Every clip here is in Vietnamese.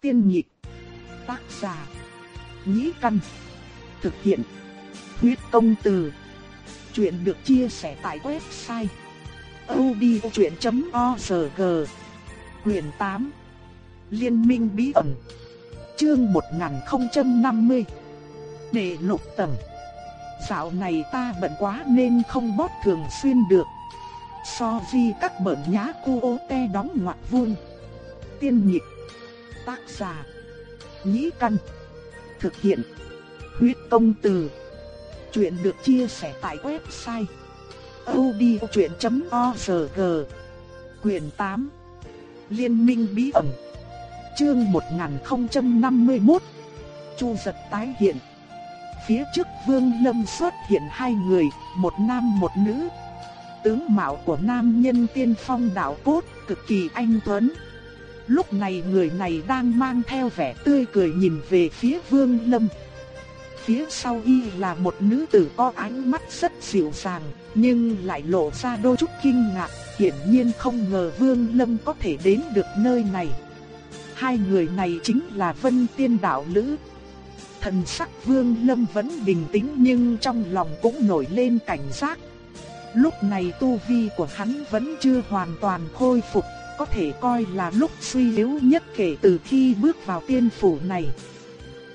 Tiên nhịp. Tác giả. Nhĩ căn. Thực hiện. Huyết công từ. Chuyện được chia sẻ tại website. odchuyện.org Quyền 8 Liên minh bí ẩn Chương 1050 Đệ lục tầng Dạo này ta bận quá nên không bót thường xuyên được So vi các bẩn nhá cu ô te đóng ngoặc vuông Tiên nhịp Tác giả Nhĩ căn Thực hiện Huyết công từ Chuyện được chia sẻ tại website odchuyện.org Quyền 8 Liên minh bí ẩn Chương 1051 Chu giật tái hiện Phía trước Vương Lâm xuất hiện hai người, một nam một nữ. Tướng mạo của nam nhân tiên phong đạo cốt, cực kỳ anh tuấn. Lúc này người này đang mang theo vẻ tươi cười nhìn về phía Vương Lâm. Phía sau y là một nữ tử có ánh mắt rất dịu dàng, nhưng lại lộ ra đôi chút kinh ngạc, hiển nhiên không ngờ Vương Lâm có thể đến được nơi này. Hai người này chính là Vân Tiên đạo lữ. Thần sắc Vương Lâm vẫn bình tĩnh nhưng trong lòng cũng nổi lên cảnh giác. Lúc này tu vi của hắn vẫn chưa hoàn toàn khôi phục, có thể coi là lúc suy yếu nhất kể từ khi bước vào tiên phủ này.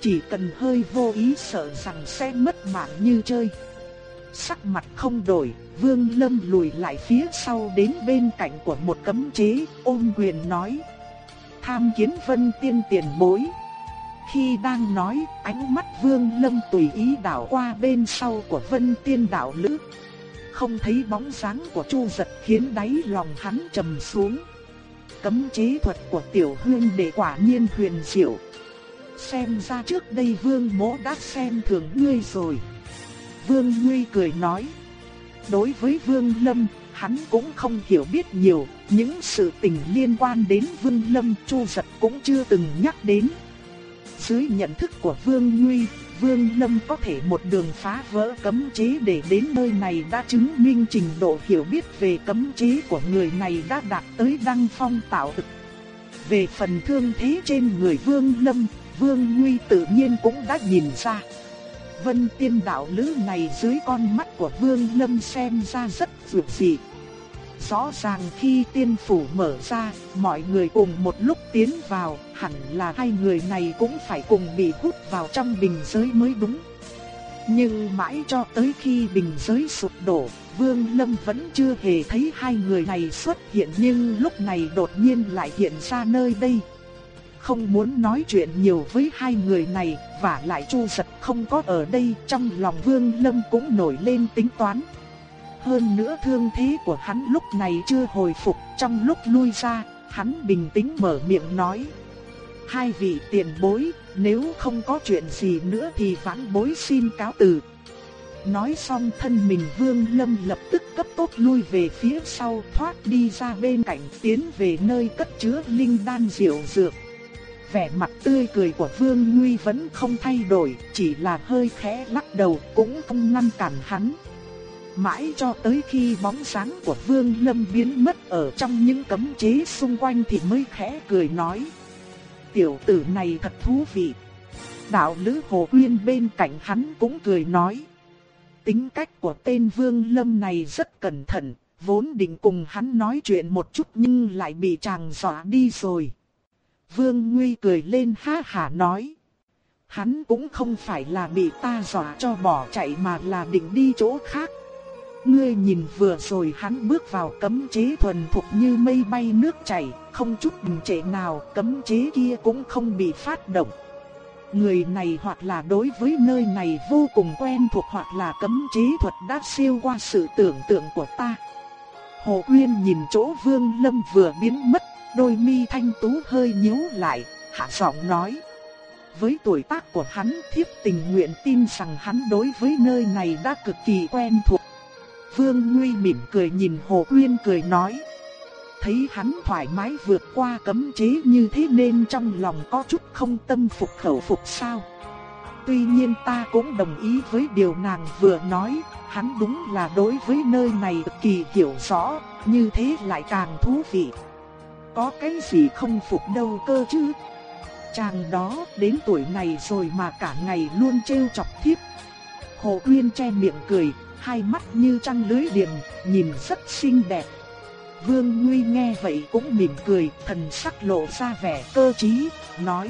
Chỉ cần hơi vô ý sợ rằng sẽ mất mạng như chơi. Sắc mặt không đổi, Vương Lâm lùi lại phía sau đến bên cạnh của một cấm chế, ôm quyền nói: "Tham kiến Vân Tiên tiền bối." Khi đang nói, ánh mắt Vương Lâm tùy ý đảo qua bên sau của Vân Tiên đạo lữ. Không thấy bóng dáng của Chu Giật khiến đáy lòng hắn trầm xuống. Cấm chế thuật của Tiểu Hương để quả nhiên huyền diệu. Xem ra trước đây Vương Mỗ đã xem thường ngươi rồi. Vương Nguy cười nói. Đối với Vương Lâm, hắn cũng không hiểu biết nhiều, những sự tình liên quan đến Vương Lâm Chu Giật cũng chưa từng nhắc đến. Dưới nhận thức của Vương Nguy, Vương Lâm có thể một đường phá vỡ cấm chế để đến nơi này đã chứng minh trình độ hiểu biết về cấm chế của người này đã đạt tới đăng phong tạo thực. Về phần thương thế trên người Vương Lâm, Vương Nguy tự nhiên cũng đã nhìn ra. Vân tiên đạo lữ này dưới con mắt của Vương Lâm xem ra rất dược dị. Rõ ràng khi tiên phủ mở ra, mọi người cùng một lúc tiến vào, hẳn là hai người này cũng phải cùng bị hút vào trong bình giới mới đúng. Nhưng mãi cho tới khi bình giới sụp đổ, Vương Lâm vẫn chưa hề thấy hai người này xuất hiện nhưng lúc này đột nhiên lại hiện ra nơi đây. Không muốn nói chuyện nhiều với hai người này, và lại Chu Giật không có ở đây, trong lòng Vương Lâm cũng nổi lên tính toán. Hơn nữa thương thế của hắn lúc này chưa hồi phục, trong lúc lui ra, hắn bình tĩnh mở miệng nói. Hai vị tiền bối, nếu không có chuyện gì nữa thì vãn bối xin cáo từ. Nói xong thân mình Vương Lâm lập tức cấp tốc lui về phía sau thoát đi ra bên cạnh tiến về nơi cất chứa linh đan diệu dược. Vẻ mặt tươi cười của Vương Nguy vẫn không thay đổi, chỉ là hơi khẽ lắc đầu cũng không ngăn cản hắn. Mãi cho tới khi bóng sáng của Vương Lâm biến mất ở trong những cấm chế xung quanh thì mới khẽ cười nói. Tiểu tử này thật thú vị. Đạo lữ Hồ Quyên bên cạnh hắn cũng cười nói. Tính cách của tên Vương Lâm này rất cẩn thận, vốn định cùng hắn nói chuyện một chút nhưng lại bị chàng dọa đi rồi. Vương Nguy cười lên ha hả nói. Hắn cũng không phải là bị ta dọa cho bỏ chạy mà là định đi chỗ khác. Ngươi nhìn vừa rồi hắn bước vào cấm chế thuần thục như mây bay nước chảy, không chút đình trệ nào, cấm chế kia cũng không bị phát động. Người này hoặc là đối với nơi này vô cùng quen thuộc hoặc là cấm chế thuật đã siêu qua sự tưởng tượng của ta. Hồ Uyên nhìn chỗ Vương Lâm vừa biến mất, đôi mi thanh tú hơi nhíu lại, hạ giọng nói. Với tuổi tác của hắn thiếp tình nguyện tin rằng hắn đối với nơi này đã cực kỳ quen thuộc. Vương Nguy mỉm cười nhìn Hồ Uyên cười nói. Thấy hắn thoải mái vượt qua cấm chế như thế nên trong lòng có chút không tâm phục khẩu phục sao. Tuy nhiên ta cũng đồng ý với điều nàng vừa nói, hắn đúng là đối với nơi này cực kỳ hiểu rõ, như thế lại càng thú vị. Có cái gì không phục đâu cơ chứ? Chàng đó đến tuổi này rồi mà cả ngày luôn trêu chọc thiếp. Hồ Uyên che miệng cười, hai mắt như trăng lưới liềm, nhìn rất xinh đẹp. Vương Nguy nghe vậy cũng mỉm cười, thần sắc lộ ra vẻ cơ trí, nói: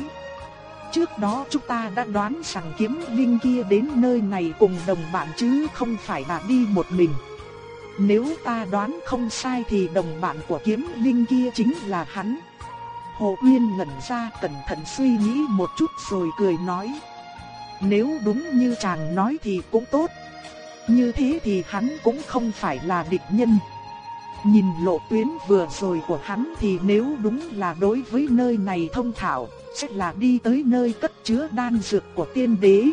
Trước đó chúng ta đã đoán rằng kiếm linh kia đến nơi này cùng đồng bạn chứ không phải là đi một mình. Nếu ta đoán không sai thì đồng bạn của kiếm linh kia chính là hắn. Hồ Uyên ngẩn ra cẩn thận suy nghĩ một chút rồi cười nói. Nếu đúng như chàng nói thì cũng tốt. Như thế thì hắn cũng không phải là địch nhân. Nhìn lộ tuyến vừa rồi của hắn thì nếu đúng là đối với nơi này thông thảo, sẽ là đi tới nơi cất chứa đan dược của tiên đế.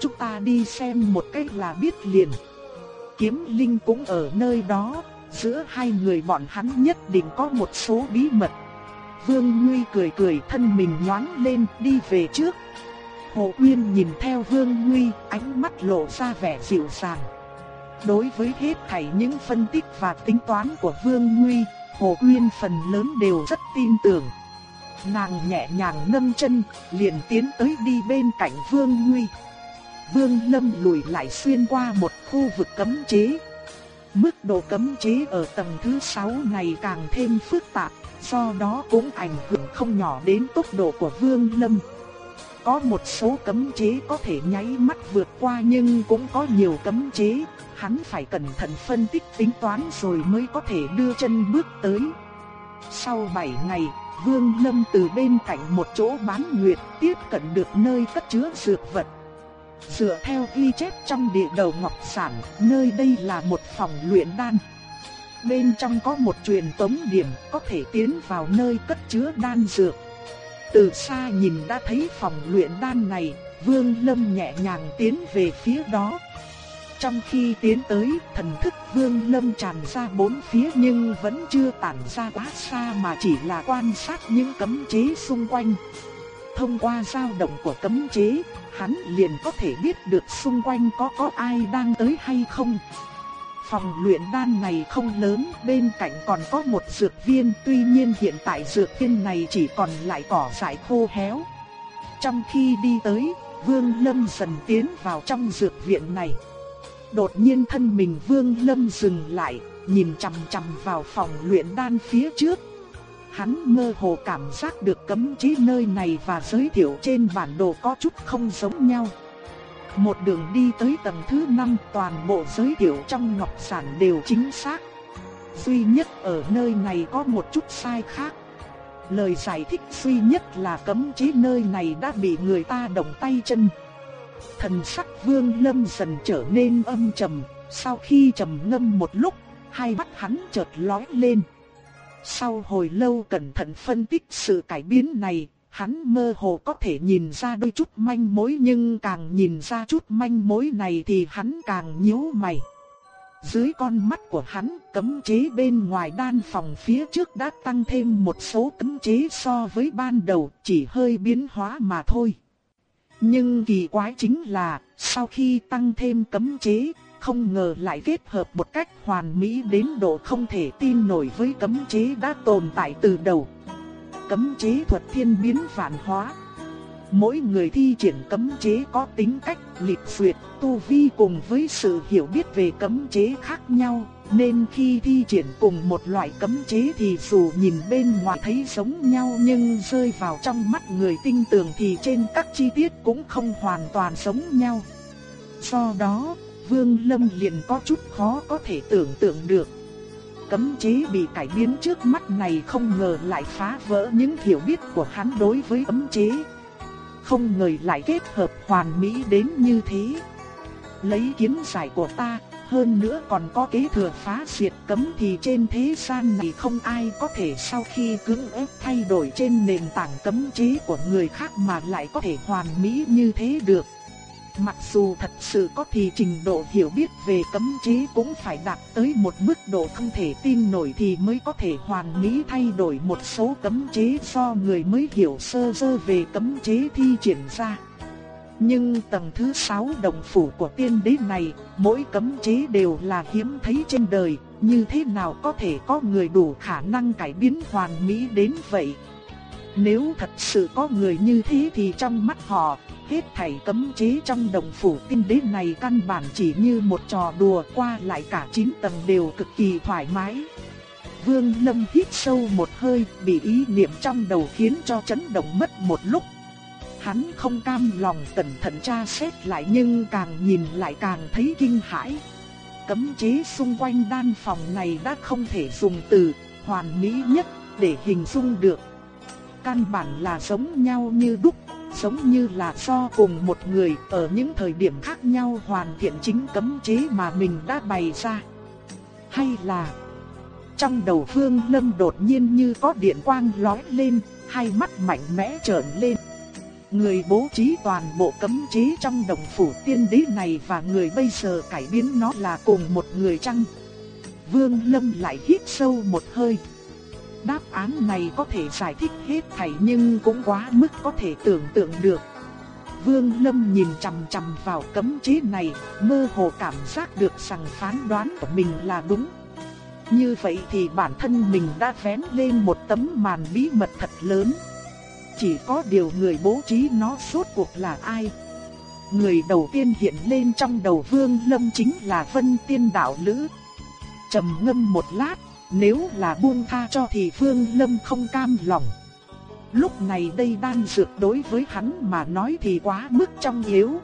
Chúng ta đi xem một cách là biết liền. Kiếm linh cũng ở nơi đó, giữa hai người bọn hắn nhất định có một số bí mật. Vương Nguy cười cười thân mình nhoáng lên đi về trước. Hồ Uyên nhìn theo Vương Nguy, ánh mắt lộ ra vẻ dịu dàng. Đối với hết thảy những phân tích và tính toán của Vương Nguy, Hồ Uyên phần lớn đều rất tin tưởng. Nàng nhẹ nhàng nâng chân, liền tiến tới đi bên cạnh Vương Nguy. Vương Lâm lùi lại xuyên qua một khu vực cấm chế. Mức độ cấm chế ở tầng thứ 6 này càng thêm phức tạp, do đó cũng ảnh hưởng không nhỏ đến tốc độ của Vương Lâm. Có một số cấm chế có thể nháy mắt vượt qua nhưng cũng có nhiều cấm chế, hắn phải cẩn thận phân tích tính toán rồi mới có thể đưa chân bước tới. Sau 7 ngày, Vương Lâm từ bên cạnh một chỗ bán nguyệt tiếp cận được nơi cất chứa dược vật. Dựa theo ghi chép trong địa đầu ngọc sản, nơi đây là một phòng luyện đan. Bên trong có một truyền tống điểm có thể tiến vào nơi cất chứa đan dược. Từ xa nhìn đã thấy phòng luyện đan này, Vương Lâm nhẹ nhàng tiến về phía đó. Trong khi tiến tới, thần thức Vương Lâm tràn ra bốn phía nhưng vẫn chưa tản ra quá xa mà chỉ là quan sát những cấm chế xung quanh. Thông qua dao động của cấm chế, hắn liền có thể biết được xung quanh có có ai đang tới hay không. Phòng luyện đan này không lớn, bên cạnh còn có một dược viên, tuy nhiên hiện tại dược viên này chỉ còn lại cỏ dại khô héo. Trong khi đi tới, Vương Lâm dần tiến vào trong dược viện này. Đột nhiên thân mình Vương Lâm dừng lại, nhìn chằm chằm vào phòng luyện đan phía trước. Hắn mơ hồ cảm giác được cấm chế nơi này và giới thiệu trên bản đồ có chút không giống nhau. Một đường đi tới tầng thứ 5 toàn bộ giới thiệu trong ngọc sản đều chính xác. Duy nhất ở nơi này có một chút sai khác. Lời giải thích duy nhất là cấm chế nơi này đã bị người ta động tay chân. Thần sắc vương lâm dần trở nên âm trầm, sau khi trầm ngâm một lúc, hai mắt hắn chợt lóe lên. Sau hồi lâu cẩn thận phân tích sự cải biến này, hắn mơ hồ có thể nhìn ra đôi chút manh mối nhưng càng nhìn ra chút manh mối này thì hắn càng nhíu mày. Dưới con mắt của hắn, cấm chế bên ngoài đan phòng phía trước đã tăng thêm một số cấm chế so với ban đầu, chỉ hơi biến hóa mà thôi. Nhưng kỳ quái chính là, sau khi tăng thêm cấm chế, không ngờ lại kết hợp một cách hoàn mỹ đến độ không thể tin nổi với cấm chế đã tồn tại từ đầu. Cấm chế thuật thiên biến vạn hóa. Mỗi người thi triển cấm chế có tính cách, lịch duyệt, tu vi cùng với sự hiểu biết về cấm chế khác nhau, nên khi thi triển cùng một loại cấm chế thì dù nhìn bên ngoài thấy giống nhau nhưng rơi vào trong mắt người tinh tường thì trên các chi tiết cũng không hoàn toàn giống nhau. Do đó, Vương Lâm liền có chút khó có thể tưởng tượng được. Cấm chế bị cải biến trước mắt này không ngờ lại phá vỡ những hiểu biết của hắn đối với cấm chế. Không ngờ lại kết hợp hoàn mỹ đến như thế. Lấy kiến giải của ta, hơn nữa còn có kế thừa phá diệt cấm thì trên thế gian này không ai có thể sau khi cưỡng ép thay đổi trên nền tảng cấm chế của người khác mà lại có thể hoàn mỹ như thế được. Mặc dù thật sự có thì trình độ hiểu biết về cấm chế cũng phải đạt tới một mức độ không thể tin nổi thì mới có thể hoàn mỹ thay đổi một số cấm chế do người mới hiểu sơ sơ về cấm chế thi triển ra. Nhưng tầng thứ 6 đồng phủ của tiên đế này, mỗi cấm chế đều là hiếm thấy trên đời, như thế nào có thể có người đủ khả năng cải biến hoàn mỹ đến vậy. Nếu thật sự có người như thế thì trong mắt họ, hết thảy cấm chế trong đồng phủ tinh đế này căn bản chỉ như một trò đùa qua lại cả 9 tầng đều cực kỳ thoải mái. Vương Lâm hít sâu một hơi, bị ý niệm trong đầu khiến cho chấn động mất một lúc. Hắn không cam lòng cẩn thận tra xét lại nhưng càng nhìn lại càng thấy kinh hãi. Cấm chế xung quanh đan phòng này đã không thể dùng từ hoàn mỹ nhất để hình dung được. Căn bản là giống nhau như đúc, giống như là do cùng một người ở những thời điểm khác nhau hoàn thiện chính cấm chế mà mình đã bày ra. Hay là trong đầu Vương Lâm đột nhiên như có điện quang lóe lên, hai mắt mạnh mẽ trợn lên. Người bố trí toàn bộ cấm chế trong đồng phủ tiên đế này và người bây giờ cải biến nó là cùng một người chăng? Vương Lâm lại hít sâu một hơi. Đáp án này có thể giải thích hết thảy nhưng cũng quá mức có thể tưởng tượng được. Vương Lâm nhìn chằm chằm vào cấm chế này, mơ hồ cảm giác được rằng phán đoán của mình là đúng. Như vậy thì bản thân mình đã vén lên một tấm màn bí mật thật lớn. Chỉ có điều người bố trí nó suốt cuộc là ai? Người đầu tiên hiện lên trong đầu Vương Lâm chính là Vân Tiên Đạo Lữ. Trầm ngâm một lát, nếu là buông tha cho thì Vương Lâm không cam lòng. Lúc này đây đan dược đối với hắn mà nói thì quá mức trong yếu.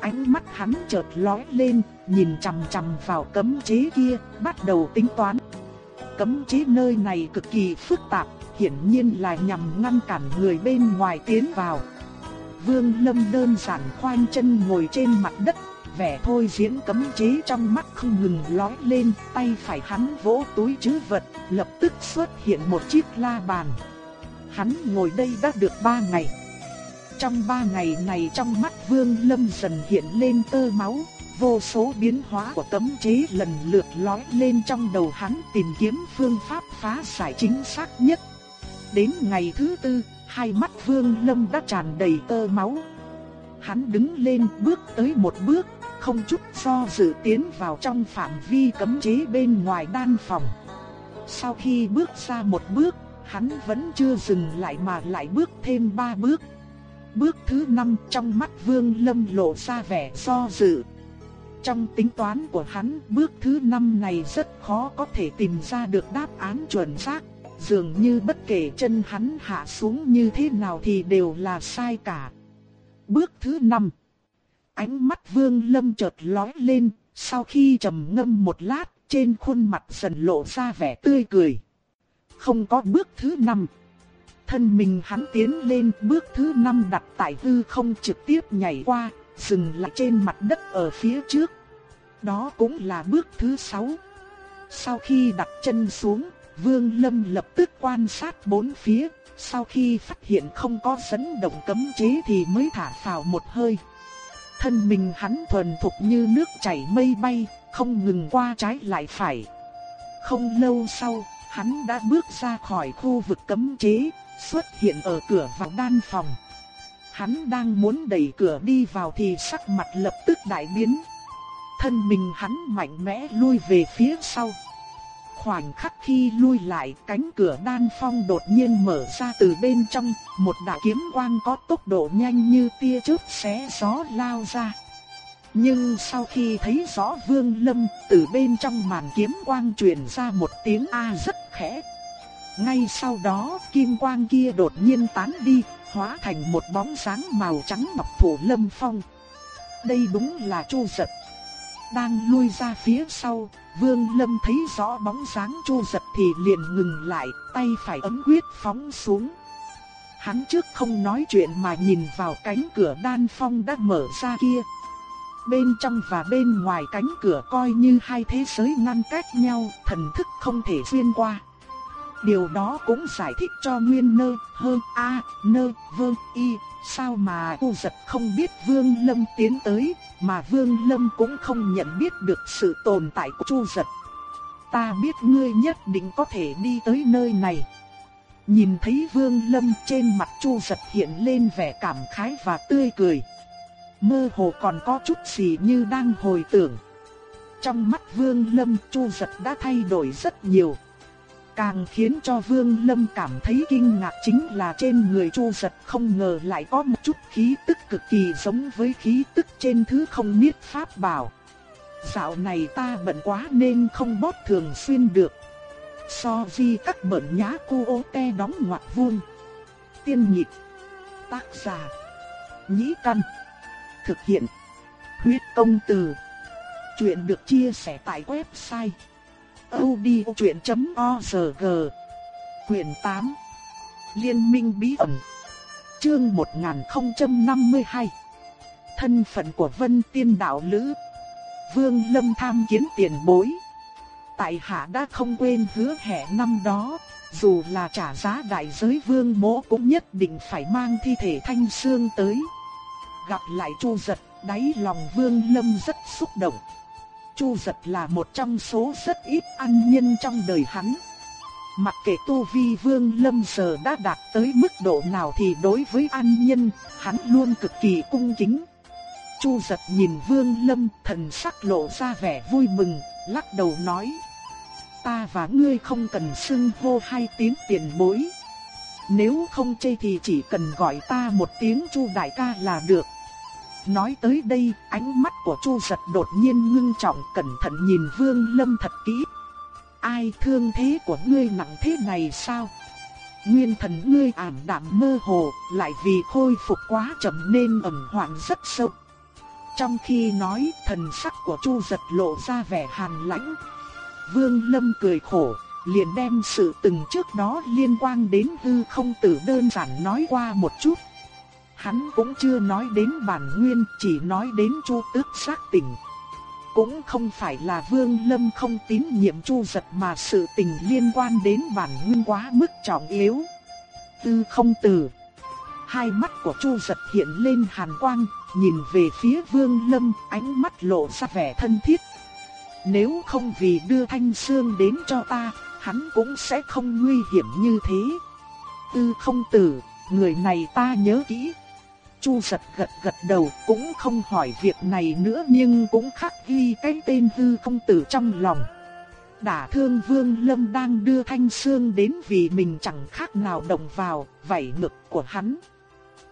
Ánh mắt hắn chợt lóe lên, nhìn chằm chằm vào cấm chế kia, bắt đầu tính toán. Cấm chế nơi này cực kỳ phức tạp, hiển nhiên là nhằm ngăn cản người bên ngoài tiến vào. Vương Lâm đơn giản khoanh chân ngồi trên mặt đất, vẻ thôi diễn cấm chế trong mắt không ngừng lóe lên, tay phải hắn vỗ túi trữ vật, lập tức xuất hiện một chiếc la bàn. Hắn ngồi đây đã được ba ngày. Trong ba ngày này trong mắt Vương Lâm dần hiện lên tơ máu, vô số biến hóa của cấm chế lần lượt lóe lên trong đầu hắn tìm kiếm phương pháp phá giải chính xác nhất. Đến ngày thứ tư, hai mắt Vương Lâm đã tràn đầy tơ máu. Hắn đứng lên bước tới một bước, không chút do dự tiến vào trong phạm vi cấm chế bên ngoài đan phòng. Sau khi bước ra một bước, hắn vẫn chưa dừng lại mà lại bước thêm ba bước. Bước thứ năm trong mắt Vương Lâm lộ ra vẻ do dự. Trong tính toán của hắn, bước thứ năm này rất khó có thể tìm ra được đáp án chuẩn xác. Dường như bất kể chân hắn hạ xuống như thế nào thì đều là sai cả. Bước thứ năm Ánh mắt Vương Lâm chợt lóe lên, sau khi trầm ngâm một lát, trên khuôn mặt dần lộ ra vẻ tươi cười. Không có bước thứ năm thân mình hắn tiến lên bước thứ năm đặt tại hư không trực tiếp nhảy qua, dừng lại trên mặt đất ở phía trước. Đó cũng là bước thứ sáu. Sau khi đặt chân xuống, Vương Lâm lập tức quan sát bốn phía, sau khi phát hiện không có dẫn động cấm chế thì mới thả phào một hơi. Thân mình hắn thuần thục như nước chảy mây bay, không ngừng qua trái lại phải. Không lâu sau, hắn đã bước ra khỏi khu vực cấm chế, xuất hiện ở cửa vào đan phòng. Hắn đang muốn đẩy cửa đi vào thì sắc mặt lập tức đại biến. Thân mình hắn mạnh mẽ lui về phía sau. Khoảnh khắc khi lui lại, cánh cửa đan phong đột nhiên mở ra từ bên trong, một đạo kiếm quang có tốc độ nhanh như tia chớp xé gió lao ra. Nhưng sau khi thấy rõ Vương Lâm, từ bên trong màn kiếm quang truyền ra một tiếng a rất khẽ, ngay sau đó, kim quang kia đột nhiên tán đi, hóa thành một bóng sáng màu trắng ngọc phủ lâm phong. Đây đúng là Chu Giật. Đang lui ra phía sau, Vương Lâm thấy rõ bóng sáng Chu Giật thì liền ngừng lại, tay phải ấn quyết phóng xuống. Hắn trước không nói chuyện mà nhìn vào cánh cửa đan phong đã mở ra kia. Bên trong và bên ngoài cánh cửa coi như hai thế giới ngăn cách nhau, thần thức không thể xuyên qua. Điều đó cũng giải thích cho nguyên nơ, hơn a, nơ, vương, y, sao mà U giật không biết Vương Lâm tiến tới, mà Vương Lâm cũng không nhận biết được sự tồn tại của Chu giật. Ta biết ngươi nhất định có thể đi tới nơi này. Nhìn thấy Vương Lâm trên mặt Chu giật hiện lên vẻ cảm khái và tươi cười. Mơ hồ còn có chút gì như đang hồi tưởng. Trong mắt Vương Lâm Chu giật đã thay đổi rất nhiều. Càng khiến cho Vương Lâm cảm thấy kinh ngạc chính là trên người Chu Giật không ngờ lại có một chút khí tức cực kỳ giống với khí tức trên thứ không niết pháp bảo. Dạo này ta bận quá nên không bót thường xuyên được. So vi các bẩn nhá cô ô te đóng ngoặc vuông. Tiên nhịp. Tác giả. Nhĩ căn. Thực hiện. Huyết công từ. Chuyện được chia sẻ tại website audiochuyện.org Quyền 8 Liên minh bí ẩn, Chương 1052 Thân phận của Vân Tiên Đạo Lữ, Vương Lâm tham kiến tiền bối. Tại hạ đã không quên hứa hẹn năm đó, Dù là trả giá đại giới vương mỗ cũng nhất định phải mang thi thể thanh xương tới. Gặp lại chu giật, đáy lòng vương lâm rất xúc động. Chu giật là một trong số rất ít ăn nhân trong đời hắn. Mặc kệ tu vi vương lâm giờ đã đạt tới mức độ nào thì đối với an nhân, hắn luôn cực kỳ cung kính. Chu giật nhìn vương lâm thần sắc lộ ra vẻ vui mừng, lắc đầu nói. Ta và ngươi không cần xưng hô hai tiếng tiền bối. Nếu không chê thì chỉ cần gọi ta một tiếng chu đại ca là được. Nói tới đây, ánh mắt của Chu Giật đột nhiên ngưng trọng cẩn thận nhìn Vương Lâm thật kỹ. Ai thương thế của ngươi nặng thế này sao? Nguyên thần ngươi ảm đạm mơ hồ, lại vì khôi phục quá chậm nên ẩn hoạn rất sâu. Trong khi nói, thần sắc của Chu Giật lộ ra vẻ hàn lãnh. Vương Lâm cười khổ, liền đem sự từng trước đó liên quan đến hư không tử đơn giản nói qua một chút. Hắn cũng chưa nói đến bản nguyên, chỉ nói đến Chu Tước xác tỉnh. Cũng không phải là Vương Lâm không tín nhiệm Chu Giật mà sự tình liên quan đến bản nguyên quá mức trọng yếu. Tư không tử. Hai mắt của Chu Giật hiện lên hàn quang, nhìn về phía Vương Lâm, ánh mắt lộ ra vẻ thân thiết. Nếu không vì đưa thanh xương đến cho ta, hắn cũng sẽ không nguy hiểm như thế. Tư không tử, người này ta nhớ kỹ, Chu giật gật gật đầu cũng không hỏi việc này nữa nhưng cũng khắc ghi cái tên hư không tử trong lòng. Đả thương Vương Lâm đang đưa thanh xương đến vì mình chẳng khác nào động vào vảy ngực của hắn.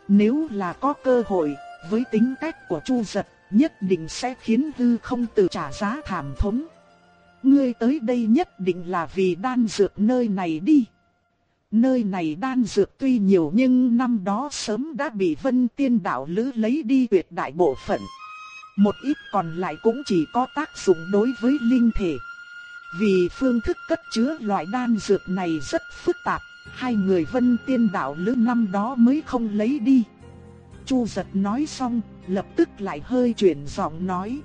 Nếu là có cơ hội, với tính cách của Chu giật, nhất định sẽ khiến hư không tử trả giá thảm thống. Ngươi tới đây nhất định là vì đan dược nơi này đi. Nơi này đan dược tuy nhiều nhưng năm đó sớm đã bị vân tiên đạo lữ lấy đi tuyệt đại bộ phận. Một ít còn lại cũng chỉ có tác dụng đối với linh thể. Vì phương thức cất chứa loại đan dược này rất phức tạp, hai người vân tiên đạo lữ năm đó mới không lấy đi. Chu giật nói xong, lập tức lại hơi chuyển giọng nói.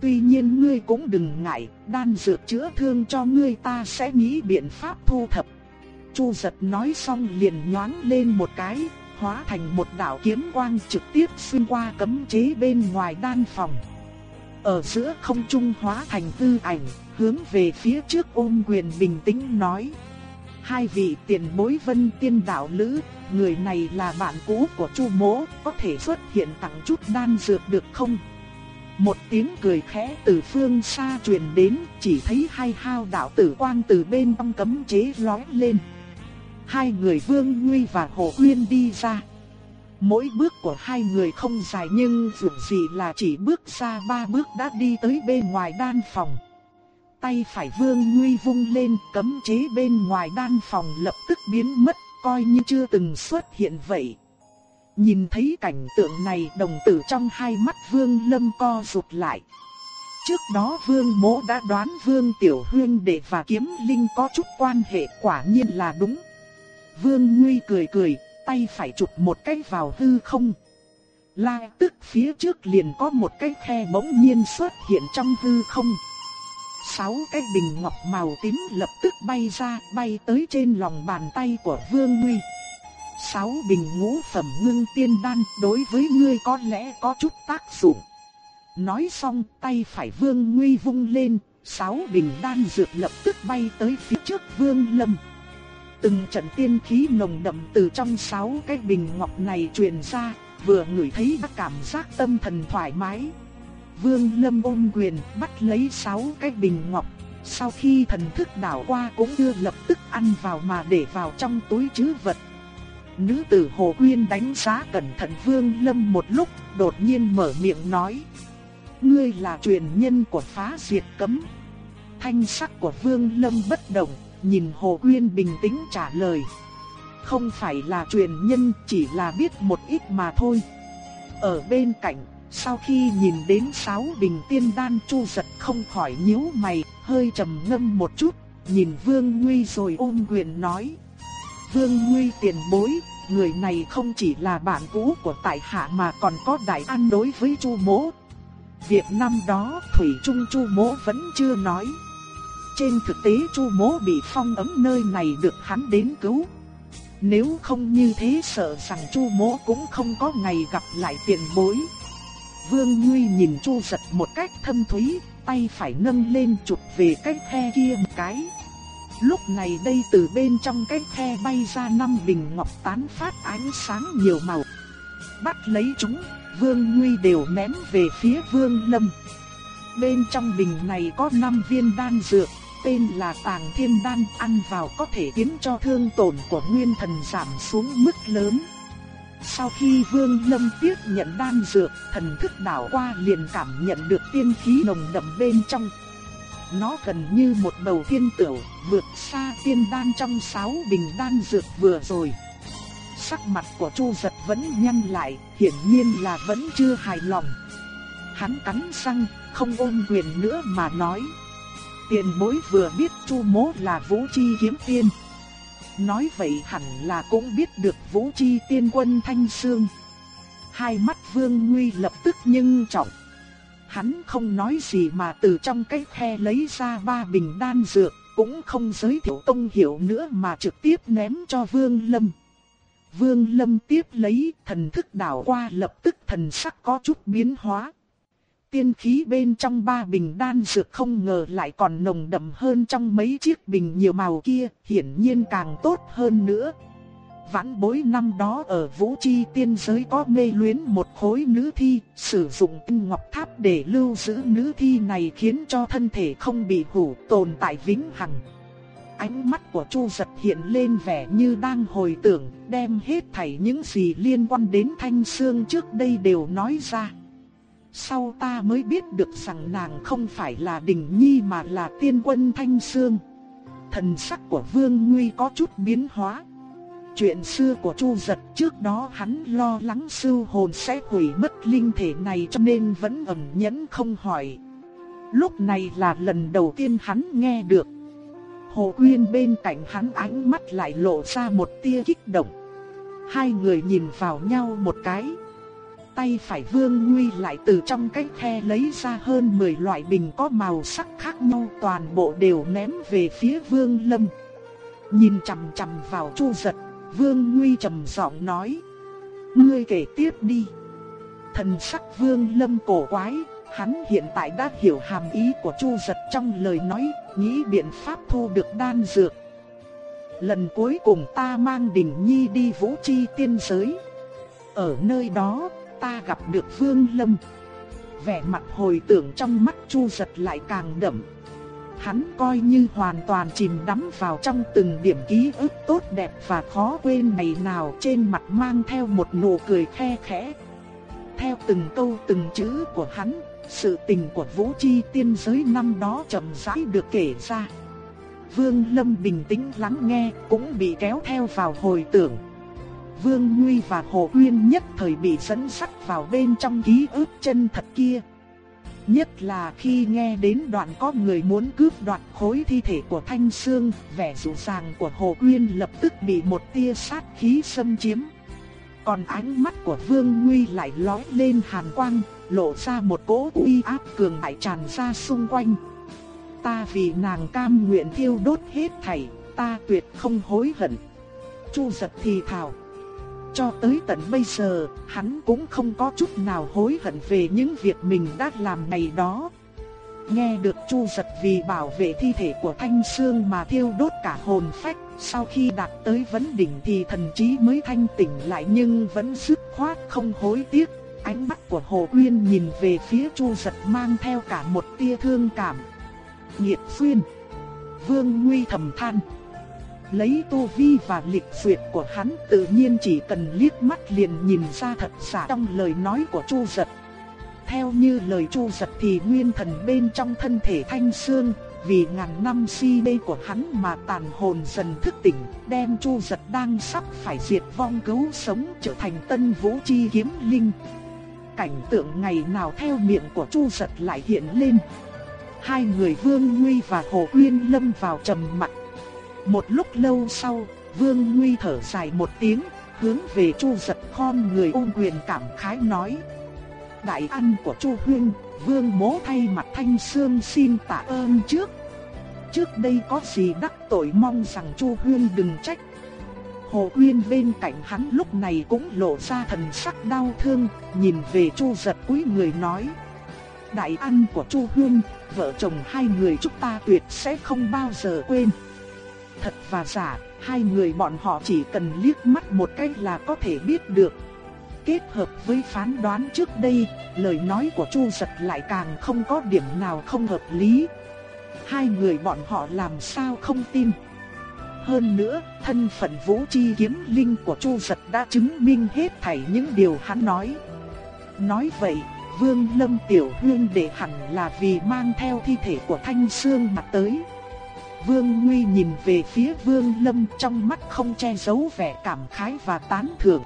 Tuy nhiên ngươi cũng đừng ngại, đan dược chữa thương cho ngươi ta sẽ nghĩ biện pháp thu thập. Chu giật nói xong liền nhoáng lên một cái, hóa thành một đạo kiếm quang trực tiếp xuyên qua cấm chế bên ngoài đan phòng. Ở giữa không trung hóa thành tư ảnh, hướng về phía trước ôm quyền bình tĩnh nói. Hai vị tiền bối vân tiên đạo lữ, người này là bạn cũ của Chu mỗ, có thể xuất hiện tặng chút đan dược được không? Một tiếng cười khẽ từ phương xa truyền đến, chỉ thấy hai hao đạo tử quang từ bên trong cấm chế lói lên hai người Vương Nguy và Hồ Uyên đi ra. Mỗi bước của hai người không dài nhưng dù gì là chỉ bước ra ba bước đã đi tới bên ngoài đan phòng. Tay phải Vương Nguy vung lên, cấm chế bên ngoài đan phòng lập tức biến mất, coi như chưa từng xuất hiện vậy. Nhìn thấy cảnh tượng này, đồng tử trong hai mắt Vương Lâm co rụt lại. Trước đó Vương Mỗ đã đoán Vương Tiểu Huyên đệ và Kiếm Linh có chút quan hệ quả nhiên là đúng. Vương Nguy cười cười, tay phải chụp một cái vào hư không. La tức phía trước liền có một cái khe bỗng nhiên xuất hiện trong hư không. Sáu cái bình ngọc màu tím lập tức bay ra, bay tới trên lòng bàn tay của Vương Nguy. Sáu bình ngũ phẩm ngưng tiên đan đối với ngươi có lẽ có chút tác dụng. Nói xong tay phải Vương Nguy vung lên, sáu bình đan dược lập tức bay tới phía trước Vương Lâm. Từng trận tiên khí nồng đậm từ trong sáu cái bình ngọc này truyền ra, vừa ngửi thấy đã cảm giác tâm thần thoải mái. Vương Lâm ôm quyền bắt lấy sáu cái bình ngọc, Sau khi thần thức đảo qua cũng đưa lập tức ăn vào mà để vào trong túi trữ vật. Nữ tử Hồ Quyên đánh giá cẩn thận Vương Lâm một lúc, đột nhiên mở miệng nói. Ngươi là truyền nhân của phá diệt cấm. Thanh sắc của Vương Lâm bất động, nhìn Hồ Quyên bình tĩnh trả lời. Không phải là truyền nhân, chỉ là biết một ít mà thôi. Ở bên cạnh, sau khi nhìn đến sáu bình tiên đan chu giật không khỏi nhíu mày, hơi trầm ngâm một chút, nhìn Vương Nguy rồi ôm quyền nói. Vương Nguy tiền bối, người này không chỉ là bạn cũ của tại hạ mà còn có đại an đối với Chu Mỗ. Việc năm đó Thủy Trung Chu Mỗ vẫn chưa nói. Trên thực tế Chu Mỗ bị phong ấm nơi này được hắn đến cứu. Nếu không như thế sợ rằng Chu Mỗ cũng không có ngày gặp lại tiền bối. Vương Nguy nhìn Chu giật một cách thâm thúy, tay phải nâng lên chụp về cái khe kia một cái. Lúc này đây từ bên trong cái khe bay ra năm bình ngọc tán phát ánh sáng nhiều màu. Bắt lấy chúng, Vương Nguy đều ném về phía Vương Lâm. Bên trong bình này có 5 viên đan dược, tên là Tàng Thiên Đan, ăn vào có thể khiến cho thương tổn của nguyên thần giảm xuống mức lớn. Sau khi Vương Lâm tiếp nhận đan dược, thần thức đảo qua liền cảm nhận được tiên khí nồng đậm bên trong. Nó gần như một bầu thiên tửu, vượt xa tiên đan trong sáu bình đan dược vừa rồi. Sắc mặt của Chu Giật vẫn nhăn lại, hiển nhiên là vẫn chưa hài lòng. Hắn cắn răng, không ôm quyền nữa mà nói. Tiền bối vừa biết Chu Mỗ là Vũ Chi kiếm tiên. Nói vậy hẳn là cũng biết được Vũ Chi tiên quân Thanh Sương. Hai mắt Vương Nguy lập tức nhưng trọng. Hắn không nói gì mà từ trong cái khe lấy ra ba bình đan dược, cũng không giới thiệu tông hiểu nữa mà trực tiếp ném cho Vương Lâm. Vương Lâm tiếp lấy thần thức đảo qua lập tức thần sắc có chút biến hóa. Tiên khí bên trong ba bình đan dược không ngờ lại còn nồng đậm hơn trong mấy chiếc bình nhiều màu kia, hiển nhiên càng tốt hơn nữa. Vãn bối năm đó ở Vũ Chi tiên giới có mê luyến một khối nữ thi, sử dụng tinh ngọc tháp để lưu giữ nữ thi này khiến cho thân thể không bị hủ tồn tại vĩnh hằng. Ánh mắt của Chu giật hiện lên vẻ như đang hồi tưởng, đem hết thảy những gì liên quan đến thanh xương trước đây đều nói ra. Sau ta mới biết được rằng nàng không phải là đình nhi mà là tiên quân thanh xương. Thần sắc của Vương Nguy có chút biến hóa. Chuyện xưa của Chu Giật trước đó hắn lo lắng sư hồn sẽ hủy mất linh thể này cho nên vẫn ẩn nhẫn không hỏi. Lúc này là lần đầu tiên hắn nghe được. Hồ Quyên bên cạnh hắn ánh mắt lại lộ ra một tia kích động. Hai người nhìn vào nhau một cái. Tay phải Vương Nguy lại từ trong cái khe lấy ra hơn 10 loại bình có màu sắc khác nhau toàn bộ đều ném về phía Vương Lâm. Nhìn chằm chằm vào Chu Giật, Vương Nguy trầm giọng nói: "Ngươi kể tiếp đi." Thần sắc Vương Lâm cổ quái, hắn hiện tại đã hiểu hàm ý của Chu Giật trong lời nói, nghĩ biện pháp thu được đan dược. Lần cuối cùng ta mang Đình Nhi đi Vũ Chi tiên giới. Ở nơi đó, ta gặp được Vương Lâm. Vẻ mặt hồi tưởng trong mắt Chu Giật lại càng đậm. Hắn coi như hoàn toàn chìm đắm vào trong từng điểm ký ức tốt đẹp và khó quên ngày nào trên mặt mang theo một nụ cười khe khẽ. Theo từng câu từng chữ của hắn, sự tình của Vũ Chi tiên giới năm đó chậm rãi được kể ra. Vương Lâm bình tĩnh lắng nghe, cũng bị kéo theo vào hồi tưởng. Vương Nguy và Hồ Uyên nhất thời bị dẫn sắt vào bên trong ký ức chân thật kia. Nhất là khi nghe đến đoạn có người muốn cướp đoạt khối thi thể của Thanh Sương, vẻ dịu dàng của Hồ Uyên lập tức bị một tia sát khí xâm chiếm. Còn ánh mắt của Vương Nguy lại lóe lên hàn quang, lộ ra một cỗ uy áp cường đại tràn ra xung quanh. Ta vì nàng cam nguyện thiêu đốt hết thảy, ta tuyệt không hối hận. Chu giật thì thào. Cho tới tận bây giờ, hắn cũng không có chút nào hối hận về những việc mình đã làm ngày đó. Nghe được Chu giật vì bảo vệ thi thể của Thanh Sương mà thiêu đốt cả hồn phách, sau khi đạt tới vấn đỉnh thì thần trí mới thanh tỉnh lại nhưng vẫn sức khoát không hối tiếc. Ánh mắt của Hồ Uyên nhìn về phía Chu giật mang theo cả một tia thương cảm. Nhiệt xuyên. Vương Nguy thầm than. Lấy tu vi và lịch duyệt của hắn tự nhiên chỉ cần liếc mắt liền nhìn ra thật giả trong lời nói của Chu Giật. Theo như lời Chu Giật thì nguyên thần bên trong thân thể thanh xương, vì ngàn năm si mê của hắn mà tàn hồn dần thức tỉnh, đem Chu Giật đang sắp phải diệt vong cứu sống trở thành tân vũ chi kiếm linh. Cảnh tượng ngày nào theo miệng của Chu Giật lại hiện lên. Hai người Vương Nguy và Hồ Uyên lâm vào trầm mặc. Một lúc lâu sau, Vương Nguy thở dài một tiếng, hướng về Chu Giật khom người ôm quyền cảm khái nói: "Đại ăn của Chu huynh, Vương Mỗ thay mặt Thanh Sương xin tạ ơn trước. Trước đây có gì đắc tội mong rằng Chu huynh đừng trách." Hồ Uyên bên cạnh hắn lúc này cũng lộ ra thần sắc đau thương, nhìn về Chu Giật cúi người nói: "Đại ăn của Chu huynh, vợ chồng hai người chúng ta tuyệt sẽ không bao giờ quên." Thật và giả, hai người bọn họ chỉ cần liếc mắt một cái là có thể biết được. Kết hợp với phán đoán trước đây, lời nói của Chu Giật lại càng không có điểm nào không hợp lý. Hai người bọn họ làm sao không tin. Hơn nữa, thân phận vũ chi kiếm linh của Chu Giật đã chứng minh hết thảy những điều hắn nói. Nói vậy, Vương Lâm Tiểu Hương để hẳn là vì mang theo thi thể của Thanh Sương mà tới. Vương Nguy nhìn về phía Vương Lâm trong mắt không che giấu vẻ cảm khái và tán thưởng.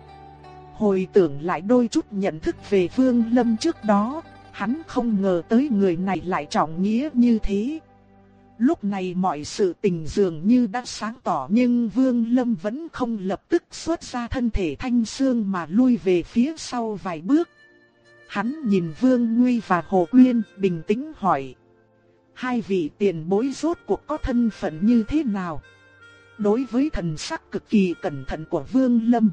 Hồi tưởng lại đôi chút nhận thức về Vương Lâm trước đó, hắn không ngờ tới người này lại trọng nghĩa như thế. Lúc này mọi sự tình dường như đã sáng tỏ nhưng Vương Lâm vẫn không lập tức xuất ra thân thể thanh xương mà lui về phía sau vài bước. Hắn nhìn Vương Nguy và Hồ Quyên bình tĩnh hỏi hai vị tiền bối rốt cuộc có thân phận như thế nào. Đối với thần sắc cực kỳ cẩn thận của Vương Lâm,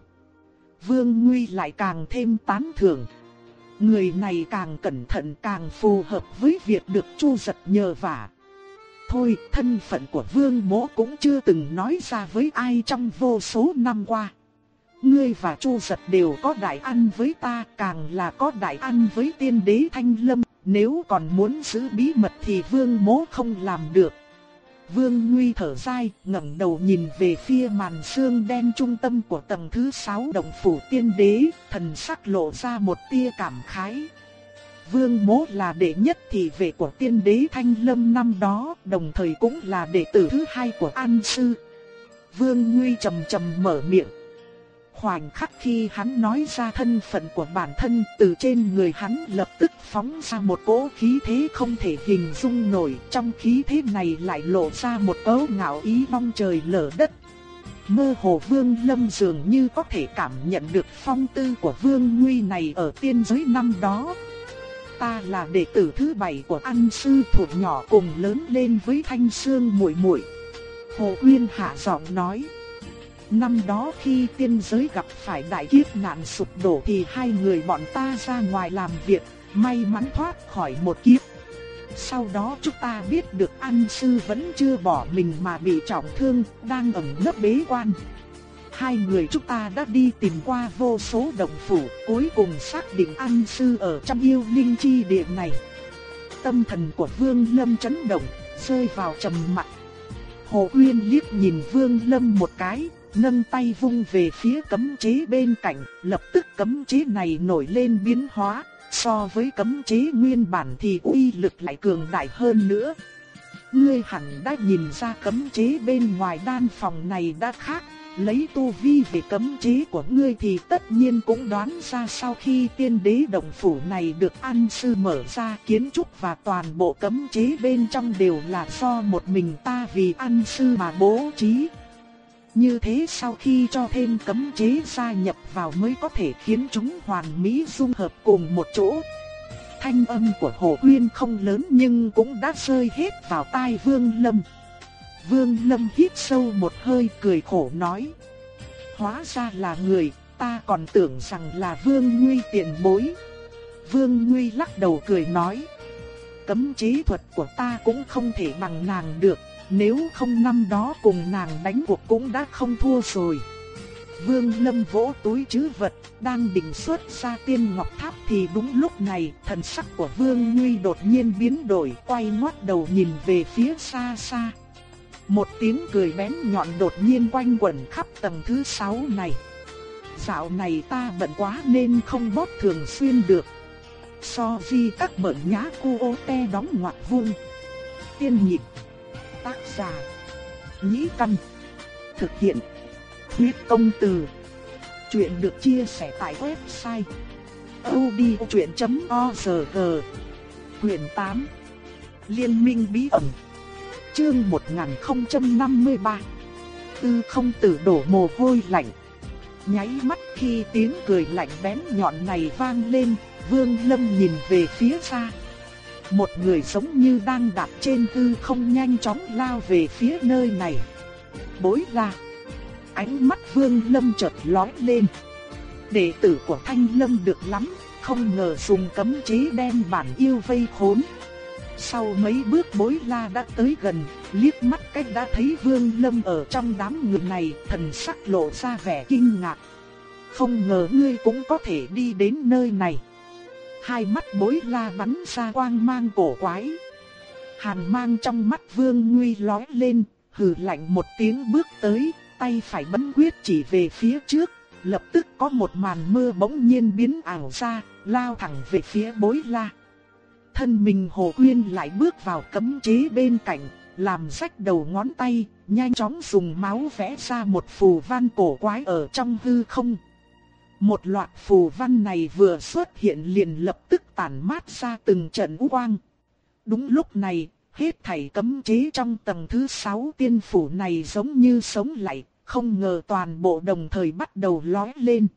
Vương Nguy lại càng thêm tán thưởng. Người này càng cẩn thận càng phù hợp với việc được Chu giật nhờ vả. Thôi, thân phận của Vương Mỗ cũng chưa từng nói ra với ai trong vô số năm qua. Ngươi và Chu giật đều có đại ăn với ta, càng là có đại ăn với tiên đế Thanh Lâm. Nếu còn muốn giữ bí mật thì vương mố không làm được. Vương Nguy thở dài, ngẩng đầu nhìn về phía màn sương đen trung tâm của tầng thứ 6 động phủ tiên đế, thần sắc lộ ra một tia cảm khái. Vương Mố là đệ nhất thị vệ của tiên đế Thanh Lâm năm đó, đồng thời cũng là đệ tử thứ hai của An Sư. Vương Nguy trầm trầm mở miệng. Khoảnh khắc khi hắn nói ra thân phận của bản thân, từ trên người hắn lập tức phóng ra một cỗ khí thế không thể hình dung nổi, trong khí thế này lại lộ ra một ấu ngạo ý mong trời lở đất. Mơ hồ Vương Lâm dường như có thể cảm nhận được phong tư của Vương Nguy này ở tiên giới năm đó. Ta là đệ tử thứ bảy của anh sư thuộc nhỏ cùng lớn lên với Thanh Sương muội muội. Hồ Uyên hạ giọng nói. Năm đó khi tiên giới gặp phải đại kiếp nạn sụp đổ thì hai người bọn ta ra ngoài làm việc, may mắn thoát khỏi một kiếp. Sau đó chúng ta biết được An Sư vẫn chưa bỏ mình mà bị trọng thương, đang ẩn nấp bế quan. Hai người chúng ta đã đi tìm qua vô số động phủ, cuối cùng xác định An Sư ở trong yêu linh chi địa này. Tâm thần của Vương Lâm chấn động, rơi vào trầm mặc. Hồ Uyên liếc nhìn Vương Lâm một cái, nâng tay vung về phía cấm chế bên cạnh, lập tức cấm chế này nổi lên biến hóa, so với cấm chế nguyên bản thì uy lực lại cường đại hơn nữa. Ngươi hẳn đã nhìn ra cấm chế bên ngoài đan phòng này đã khác, lấy tu vi về cấm chế của ngươi thì tất nhiên cũng đoán ra sau khi tiên đế động phủ này được an sư mở ra kiến trúc và toàn bộ cấm chế bên trong đều là do một mình ta vì an sư mà bố trí. Như thế sau khi cho thêm cấm chế gia nhập vào mới có thể khiến chúng hoàn mỹ dung hợp cùng một chỗ. Thanh âm của Hồ Uyên không lớn nhưng cũng đã rơi hết vào tai Vương Lâm. Vương Lâm hít sâu một hơi cười khổ nói. Hóa ra là người, ta còn tưởng rằng là Vương Nguy tiền bối. Vương Nguy lắc đầu cười nói. Cấm chế thuật của ta cũng không thể bằng nàng được, nếu không năm đó cùng nàng đánh cuộc cũng đã không thua rồi. Vương Lâm vỗ túi chứ vật, đang định xuất ra tiên ngọc tháp thì đúng lúc này, thần sắc của Vương Nguy đột nhiên biến đổi, quay ngoắt đầu nhìn về phía xa xa. Một tiếng cười bén nhọn đột nhiên quanh quẩn khắp tầng thứ sáu này. Dạo này ta bận quá nên không bóp thường xuyên được. So vi các bẩn nhá cu ô te đóng ngoặc vuông. Tiên nhịp. Tác giả. Nhĩ căn. Thực hiện. Huyết công từ. Chuyện được chia sẻ tại website. odchuyện.org Quyền 8 Liên minh bí ẩn Chương 1053 Tư không tử đổ mồ hôi lạnh Nháy mắt khi tiếng cười lạnh bén nhọn này vang lên, Vương Lâm nhìn về phía xa. Một người giống như đang đạp trên hư không nhanh chóng lao về phía nơi này. Bối la. Ánh mắt Vương Lâm chợt lóe lên. Đệ tử của Thanh Lâm được lắm, không ngờ dùng cấm chế đem bản yêu vây khốn. Sau mấy bước bối la đã tới gần, liếc mắt cách đã thấy Vương Lâm ở trong đám người này, thần sắc lộ ra vẻ kinh ngạc. Không ngờ ngươi cũng có thể đi đến nơi này. Hai mắt bối la bắn ra quang mang cổ quái. Hàn mang trong mắt Vương Nguy lóe lên, hừ lạnh một tiếng bước tới, tay phải bấm quyết chỉ về phía trước, lập tức có một màn mưa bỗng nhiên biến ảo ra, lao thẳng về phía bối la thân mình Hồ Quyên lại bước vào cấm chế bên cạnh, làm rách đầu ngón tay, nhanh chóng dùng máu vẽ ra một phù văn cổ quái ở trong hư không. Một loạt phù văn này vừa xuất hiện liền lập tức tản mát ra từng trận quang. Đúng lúc này, hết thảy cấm chế trong tầng thứ 6 tiên phủ này giống như sống lại, không ngờ toàn bộ đồng thời bắt đầu lói lên.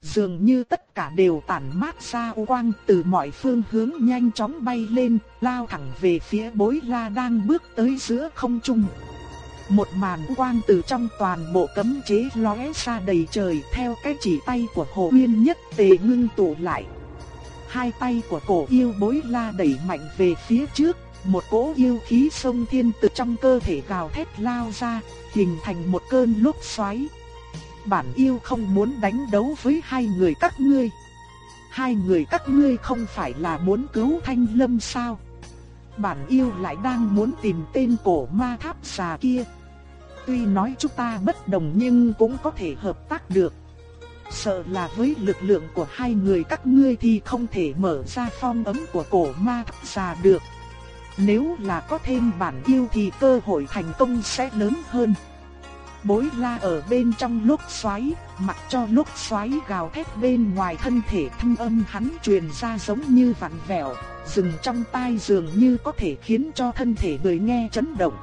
Dường như tất cả đều tản mát ra quang từ mọi phương hướng nhanh chóng bay lên, lao thẳng về phía bối la đang bước tới giữa không trung. Một màn quang từ trong toàn bộ cấm chế lóe ra đầy trời theo cái chỉ tay của Hồ Uyên nhất tề ngưng tụ lại. Hai tay của cổ yêu bối la đẩy mạnh về phía trước, một cỗ yêu khí sông thiên từ trong cơ thể gào thét lao ra, hình thành một cơn lốc xoáy bản yêu không muốn đánh đấu với hai người các ngươi. Hai người các ngươi không phải là muốn cứu thanh lâm sao? Bản yêu lại đang muốn tìm tên cổ ma tháp xà kia. Tuy nói chúng ta bất đồng nhưng cũng có thể hợp tác được. Sợ là với lực lượng của hai người các ngươi thì không thể mở ra phong ấm của cổ ma tháp xà được. Nếu là có thêm bản yêu thì cơ hội thành công sẽ lớn hơn bối la ở bên trong lúc xoáy, mặc cho lúc xoáy gào thét bên ngoài thân thể thanh âm hắn truyền ra giống như vặn vẹo, dừng trong tai dường như có thể khiến cho thân thể người nghe chấn động.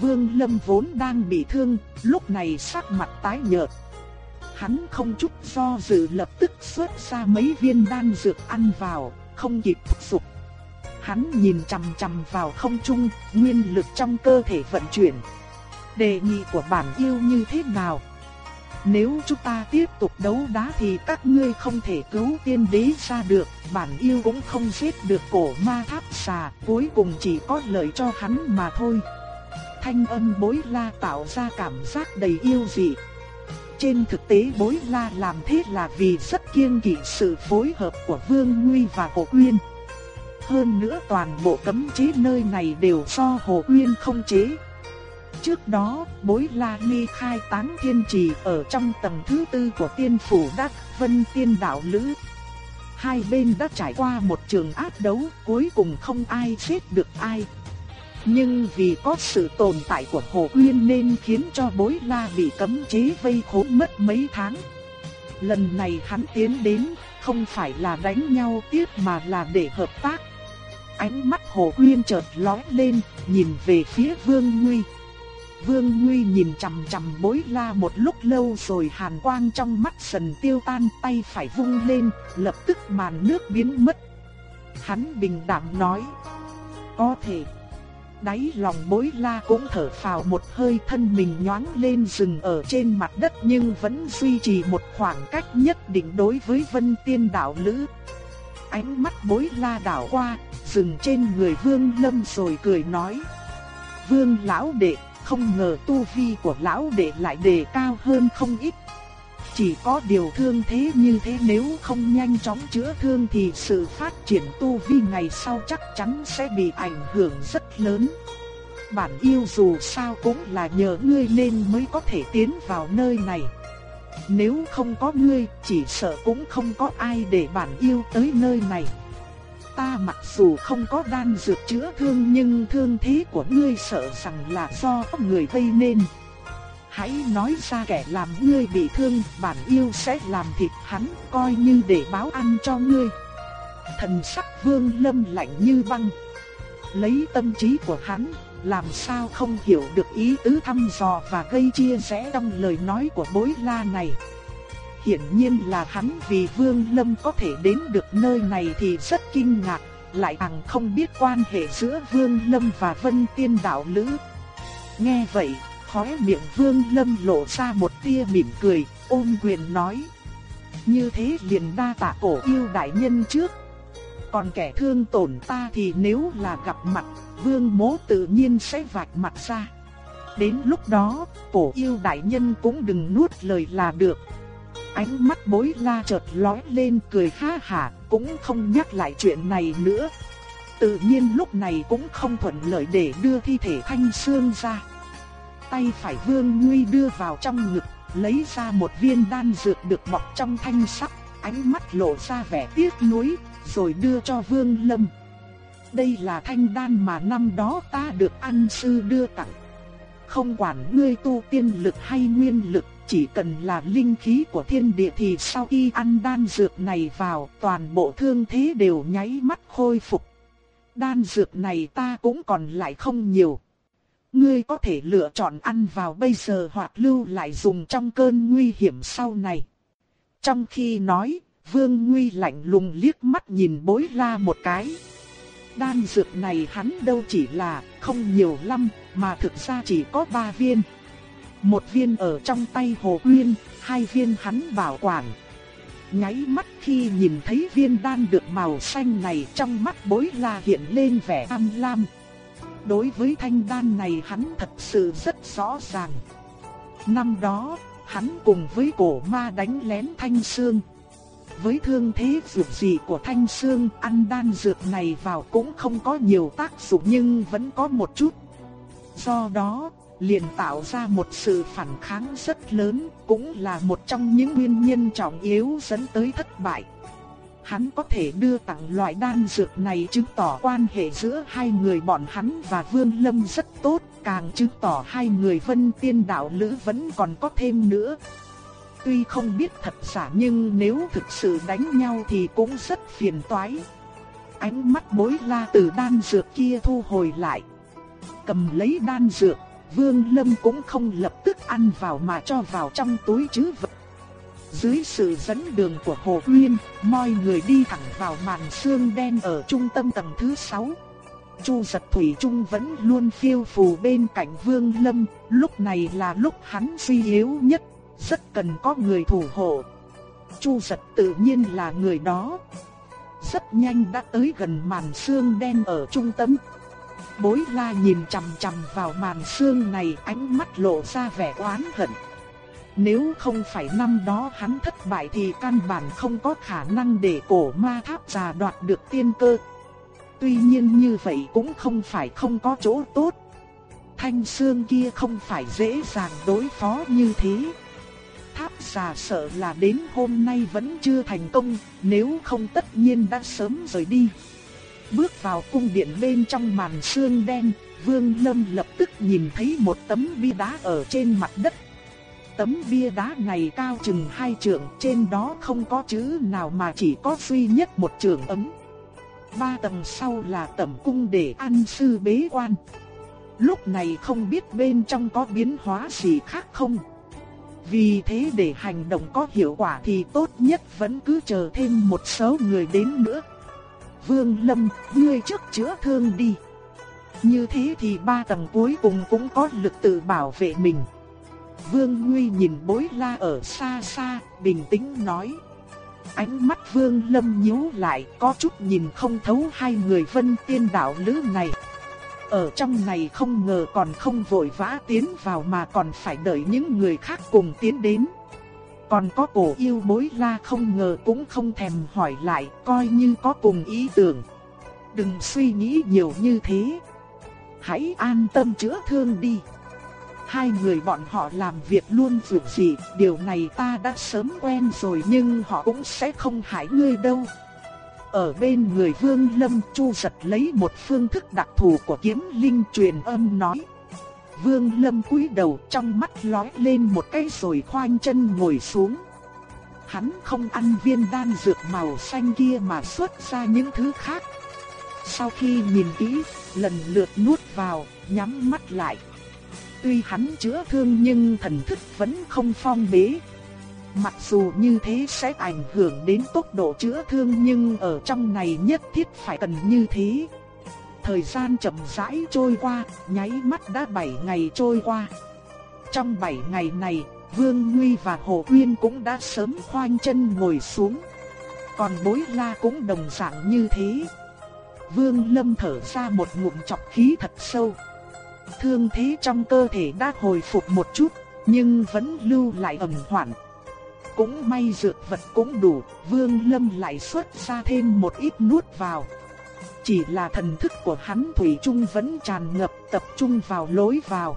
Vương Lâm vốn đang bị thương, lúc này sắc mặt tái nhợt. Hắn không chút do dự lập tức xuất ra mấy viên đan dược ăn vào, không kịp thúc giục. Hắn nhìn chằm chằm vào không trung, nguyên lực trong cơ thể vận chuyển, Đề nghị của bản yêu như thế nào? Nếu chúng ta tiếp tục đấu đá thì các ngươi không thể cứu tiên đế ra được, bản yêu cũng không giết được cổ ma tháp xà, cuối cùng chỉ có lợi cho hắn mà thôi. Thanh âm bối la tạo ra cảm giác đầy yêu dị. Trên thực tế bối la làm thế là vì rất kiêng kỵ sự phối hợp của Vương Nguy và Hồ Quyên. Hơn nữa toàn bộ cấm chế nơi này đều do Hồ Quyên không chế. Trước đó, bối la ly khai tán thiên trì ở trong tầng thứ tư của tiên phủ đắc vân tiên đạo lữ. Hai bên đã trải qua một trường ác đấu, cuối cùng không ai giết được ai. Nhưng vì có sự tồn tại của Hồ Uyên nên khiến cho bối la bị cấm chế vây khốn mất mấy tháng. Lần này hắn tiến đến, không phải là đánh nhau tiếp mà là để hợp tác. Ánh mắt Hồ Uyên chợt lóe lên, nhìn về phía Vương Nguy. Vương Nguy nhìn chằm chằm bối la một lúc lâu rồi hàn quang trong mắt dần tiêu tan tay phải vung lên, lập tức màn nước biến mất. Hắn bình đạm nói, có thể. Đáy lòng bối la cũng thở phào một hơi thân mình nhoáng lên dừng ở trên mặt đất nhưng vẫn duy trì một khoảng cách nhất định đối với vân tiên đạo lữ. Ánh mắt bối la đảo qua, dừng trên người vương lâm rồi cười nói. Vương lão đệ không ngờ tu vi của lão đệ lại đề cao hơn không ít, Chỉ có điều thương thế như thế nếu không nhanh chóng chữa thương thì sự phát triển tu vi ngày sau chắc chắn sẽ bị ảnh hưởng rất lớn. Bản yêu dù sao cũng là nhờ ngươi nên mới có thể tiến vào nơi này. Nếu không có ngươi, chỉ sợ cũng không có ai để bản yêu tới nơi này. Ta mặc dù không có đan dược chữa thương nhưng thương thế của ngươi sợ rằng là do người gây nên. Hãy nói ra kẻ làm ngươi bị thương, bản yêu sẽ làm thịt hắn, coi như để báo ăn cho ngươi. Thần sắc vương lâm lạnh như băng. Lấy tâm trí của hắn, làm sao không hiểu được ý tứ thăm dò và gây chia rẽ trong lời nói của bối la này. Hiển nhiên là hắn vì Vương Lâm có thể đến được nơi này thì rất kinh ngạc, lại càng không biết quan hệ giữa Vương Lâm và Vân Tiên Đạo Lữ. Nghe vậy, khóe miệng Vương Lâm lộ ra một tia mỉm cười, ôn quyền nói. Như thế liền đa tạ cổ yêu đại nhân trước. Còn kẻ thương tổn ta thì nếu là gặp mặt, Vương mố tự nhiên sẽ vạch mặt ra. Đến lúc đó, cổ yêu đại nhân cũng đừng nuốt lời là được. Ánh mắt bối la chợt lóe lên cười ha hả, cũng không nhắc lại chuyện này nữa. Tự nhiên lúc này cũng không thuận lợi để đưa thi thể thanh xương ra. Tay phải vương nguy đưa vào trong ngực, lấy ra một viên đan dược được bọc trong thanh sắc, ánh mắt lộ ra vẻ tiếc nuối, rồi đưa cho vương lâm. Đây là thanh đan mà năm đó ta được ăn sư đưa tặng. Không quản ngươi tu tiên lực hay nguyên lực, chỉ cần là linh khí của thiên địa thì sau khi ăn đan dược này vào, toàn bộ thương thế đều nháy mắt khôi phục. Đan dược này ta cũng còn lại không nhiều. Ngươi có thể lựa chọn ăn vào bây giờ hoặc lưu lại dùng trong cơn nguy hiểm sau này. Trong khi nói, Vương Nguy lạnh lùng liếc mắt nhìn bối la một cái. Đan dược này hắn đâu chỉ là không nhiều lắm, mà thực ra chỉ có ba viên. Một viên ở trong tay Hồ Quyên, hai viên hắn bảo quản. Nháy mắt khi nhìn thấy viên đan được màu xanh này trong mắt bối la hiện lên vẻ am lam. Đối với thanh đan này hắn thật sự rất rõ ràng. Năm đó, hắn cùng với cổ ma đánh lén thanh xương. Với thương thế dược dị của thanh xương, ăn đan dược này vào cũng không có nhiều tác dụng nhưng vẫn có một chút. Do đó, liền tạo ra một sự phản kháng rất lớn, cũng là một trong những nguyên nhân trọng yếu dẫn tới thất bại. Hắn có thể đưa tặng loại đan dược này chứng tỏ quan hệ giữa hai người bọn hắn và Vương Lâm rất tốt, càng chứng tỏ hai người Vân Tiên đạo lữ vẫn còn có thêm nữa. Tuy không biết thật giả nhưng nếu thực sự đánh nhau thì cũng rất phiền toái. Ánh mắt bối la từ đan dược kia thu hồi lại. Cầm lấy đan dược, Vương Lâm cũng không lập tức ăn vào mà cho vào trong túi chứ vật. Dưới sự dẫn đường của Hồ Nguyên, mọi người đi thẳng vào màn sương đen ở trung tâm tầng thứ 6. Chu giật thủy trung vẫn luôn phiêu phù bên cạnh Vương Lâm, lúc này là lúc hắn suy yếu nhất, rất cần có người thủ hộ. Chu giật tự nhiên là người đó. Rất nhanh đã tới gần màn sương đen ở trung tâm. Bối la nhìn chằm chằm vào màn xương này ánh mắt lộ ra vẻ oán hận. Nếu không phải năm đó hắn thất bại thì căn bản không có khả năng để cổ ma tháp già đoạt được tiên cơ. Tuy nhiên như vậy cũng không phải không có chỗ tốt. Thanh xương kia không phải dễ dàng đối phó như thế. Tháp già sợ là đến hôm nay vẫn chưa thành công, nếu không tất nhiên đã sớm rời đi. Bước vào cung điện bên trong màn sương đen, Vương Lâm lập tức nhìn thấy một tấm bia đá ở trên mặt đất. Tấm bia đá này cao chừng hai trượng, trên đó không có chữ nào mà chỉ có duy nhất một trường ấm. Ba tầng sau là tẩm cung để ăn sư bế quan. Lúc này không biết bên trong có biến hóa gì khác không. Vì thế để hành động có hiệu quả thì tốt nhất vẫn cứ chờ thêm một số người đến nữa. Vương Lâm, ngươi trước chữa thương đi. Như thế thì ba tầng cuối cùng cũng có lực tự bảo vệ mình. Vương Nguy nhìn bối la ở xa xa, bình tĩnh nói. Ánh mắt Vương Lâm nhíu lại, có chút nhìn không thấu hai người vân tiên đạo lữ này. Ở trong này không ngờ còn không vội vã tiến vào mà còn phải đợi những người khác cùng tiến đến. Còn có cổ yêu bối la không ngờ cũng không thèm hỏi lại, coi như có cùng ý tưởng. Đừng suy nghĩ nhiều như thế. Hãy an tâm chữa thương đi. Hai người bọn họ làm việc luôn vượt gì, điều này ta đã sớm quen rồi nhưng họ cũng sẽ không hại ngươi đâu. Ở bên người Vương Lâm Chu giật lấy một phương thức đặc thù của kiếm linh truyền âm nói. Vương Lâm cúi đầu trong mắt lóe lên một cái rồi khoanh chân ngồi xuống. Hắn không ăn viên đan dược màu xanh kia mà xuất ra những thứ khác. Sau khi nhìn kỹ, lần lượt nuốt vào, nhắm mắt lại. Tuy hắn chữa thương nhưng thần thức vẫn không phong bế. Mặc dù như thế sẽ ảnh hưởng đến tốc độ chữa thương nhưng ở trong này nhất thiết phải cần như thế. Thời gian chậm rãi trôi qua, nháy mắt đã 7 ngày trôi qua. Trong 7 ngày này, Vương Nguy và Hồ Uyên cũng đã sớm khoanh chân ngồi xuống. Còn bối la cũng đồng dạng như thế. Vương Lâm thở ra một ngụm chọc khí thật sâu. Thương thế trong cơ thể đã hồi phục một chút, nhưng vẫn lưu lại ẩn hoạn. Cũng may dược vật cũng đủ, Vương Lâm lại xuất ra thêm một ít nuốt vào. Chỉ là thần thức của hắn Thủy Trung vẫn tràn ngập tập trung vào lối vào.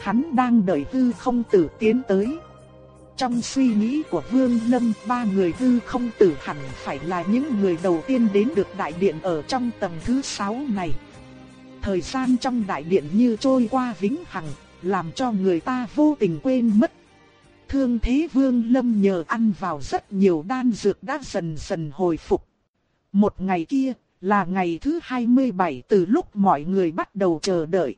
Hắn đang đợi hư không tử tiến tới. Trong suy nghĩ của Vương Lâm, ba người hư không tử hẳn phải là những người đầu tiên đến được đại điện ở trong tầng thứ 6 này. Thời gian trong đại điện như trôi qua vĩnh hằng, làm cho người ta vô tình quên mất. Thương thế Vương Lâm nhờ ăn vào rất nhiều đan dược đã dần dần hồi phục. Một ngày kia, là ngày thứ 27 từ lúc mọi người bắt đầu chờ đợi.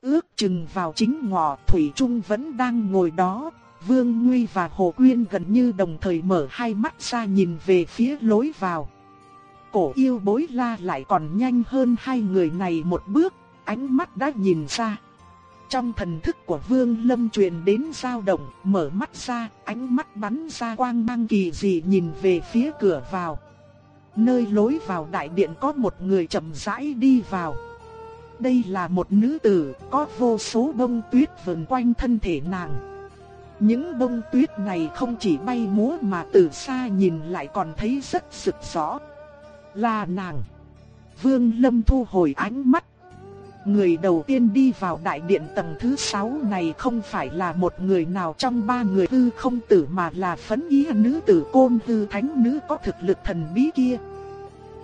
Ước chừng vào chính ngọ Thủy Trung vẫn đang ngồi đó, Vương Nguy và Hồ Quyên gần như đồng thời mở hai mắt ra nhìn về phía lối vào. Cổ yêu bối la lại còn nhanh hơn hai người này một bước, ánh mắt đã nhìn ra. Trong thần thức của Vương Lâm truyền đến dao động, mở mắt ra, ánh mắt bắn ra quang mang kỳ dị nhìn về phía cửa vào. Nơi lối vào đại điện có một người chậm rãi đi vào. Đây là một nữ tử, có vô số bông tuyết vần quanh thân thể nàng. Những bông tuyết này không chỉ bay múa mà từ xa nhìn lại còn thấy rất sực rõ. Là nàng. Vương Lâm thu hồi ánh mắt. Người đầu tiên đi vào đại điện tầng thứ 6 này không phải là một người nào trong ba người hư không tử mà là phấn ý nữ tử côn hư thánh nữ có thực lực thần bí kia.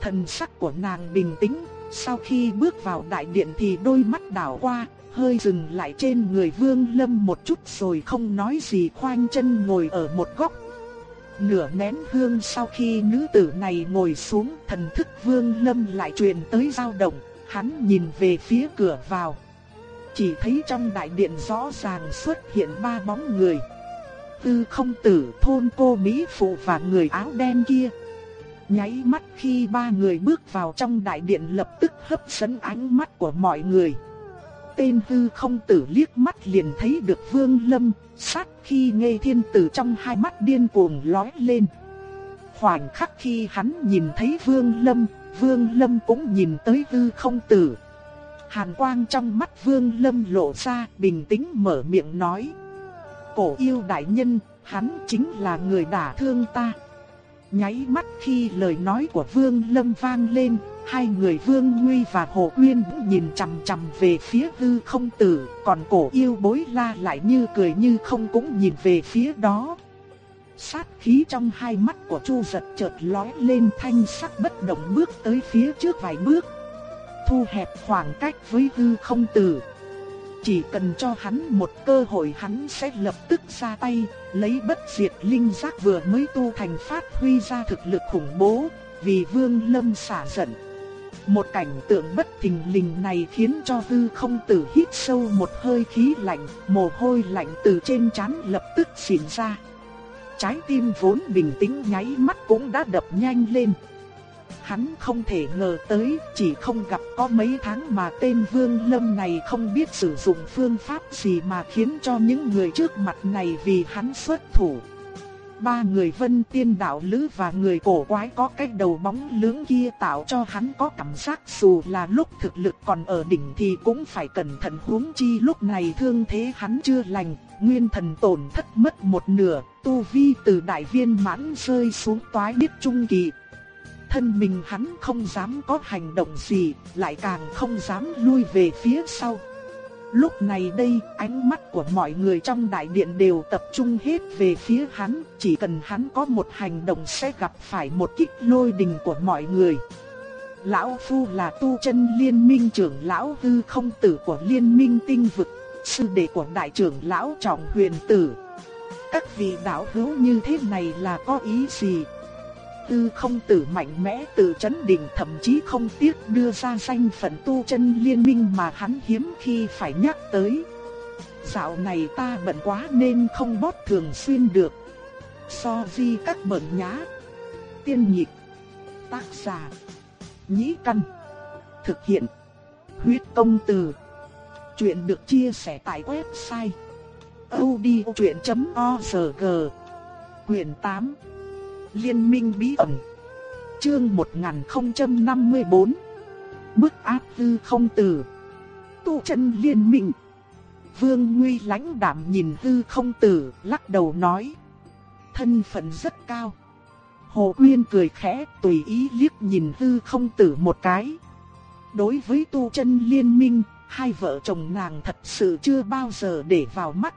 Thần sắc của nàng bình tĩnh, sau khi bước vào đại điện thì đôi mắt đảo qua, hơi dừng lại trên người Vương Lâm một chút rồi không nói gì khoanh chân ngồi ở một góc. Nửa nén hương sau khi nữ tử này ngồi xuống, thần thức Vương Lâm lại truyền tới dao động, hắn nhìn về phía cửa vào. Chỉ thấy trong đại điện rõ ràng xuất hiện ba bóng người. Tư không tử thôn cô Mỹ Phụ và người áo đen kia. Nháy mắt khi ba người bước vào trong đại điện lập tức hấp dẫn ánh mắt của mọi người. Tên tư không tử liếc mắt liền thấy được vương lâm, sát khi nghe thiên tử trong hai mắt điên cuồng lói lên. Khoảnh khắc khi hắn nhìn thấy vương lâm, vương lâm cũng nhìn tới tư không tử. Hàn quang trong mắt vương lâm lộ ra, bình tĩnh mở miệng nói. Cổ yêu đại nhân, hắn chính là người đả thương ta. Nháy mắt khi lời nói của Vương Lâm vang lên, hai người Vương Nguy và Hồ Uyên cũng nhìn chằm chằm về phía Hư Không Tử, còn cổ yêu bối la lại như cười như không cũng nhìn về phía đó. Sát khí trong hai mắt của Chu Giật chợt lóe lên thanh sắc bất động bước tới phía trước vài bước, thu hẹp khoảng cách với Hư Không Tử. Chỉ cần cho hắn một cơ hội hắn sẽ lập tức ra tay, lấy bất diệt linh giác vừa mới tu thành phát huy ra thực lực khủng bố, vì vương lâm xả giận. Một cảnh tượng bất thình lình này khiến cho hư không tử hít sâu một hơi khí lạnh, mồ hôi lạnh từ trên trán lập tức xỉn ra. Trái tim vốn bình tĩnh nháy mắt cũng đã đập nhanh lên. Hắn không thể ngờ tới, chỉ không gặp có mấy tháng mà tên Vương Lâm này không biết sử dụng phương pháp gì mà khiến cho những người trước mặt này vì hắn xuất thủ ba người vân tiên đạo lữ và người cổ quái có cái đầu bóng lưỡng kia tạo cho hắn có cảm giác dù là lúc thực lực còn ở đỉnh thì cũng phải cẩn thận huống chi lúc này thương thế hắn chưa lành, nguyên thần tổn thất mất một nửa, tu vi từ đại viên mãn rơi xuống toái biết trung kỳ. Thân mình hắn không dám có hành động gì, lại càng không dám lui về phía sau. Lúc này đây, ánh mắt của mọi người trong đại điện đều tập trung hết về phía hắn, chỉ cần hắn có một hành động sẽ gặp phải một kích lôi đình của mọi người. Lão Phu là tu chân liên minh trưởng lão hư không tử của liên minh tinh vực, sư đệ của đại trưởng lão trọng huyền tử. Các vị đạo hữu như thế này là có ý gì? Tư không tử mạnh mẽ tự chấn định, thậm chí không tiếc đưa ra danh phận tu chân liên minh mà hắn hiếm khi phải nhắc tới. Dạo này ta bận quá nên không bót thường xuyên được. So di các bẩn nhá. Tiên nhịp. Tác giả. Nhĩ căn. Thực hiện. Huyết công từ. Chuyện được chia sẻ tại website. odchuyện.org Quyền 8 Liên minh bí ẩn. Chương 1054. Bức áp hư không tử. Tu chân liên minh. Vương Nguy lãnh đạm nhìn hư không tử, lắc đầu nói. Thân phận rất cao. Hồ Quyên cười khẽ, tùy ý liếc nhìn hư không tử một cái. Đối với tu chân liên minh, hai vợ chồng nàng thật sự chưa bao giờ để vào mắt.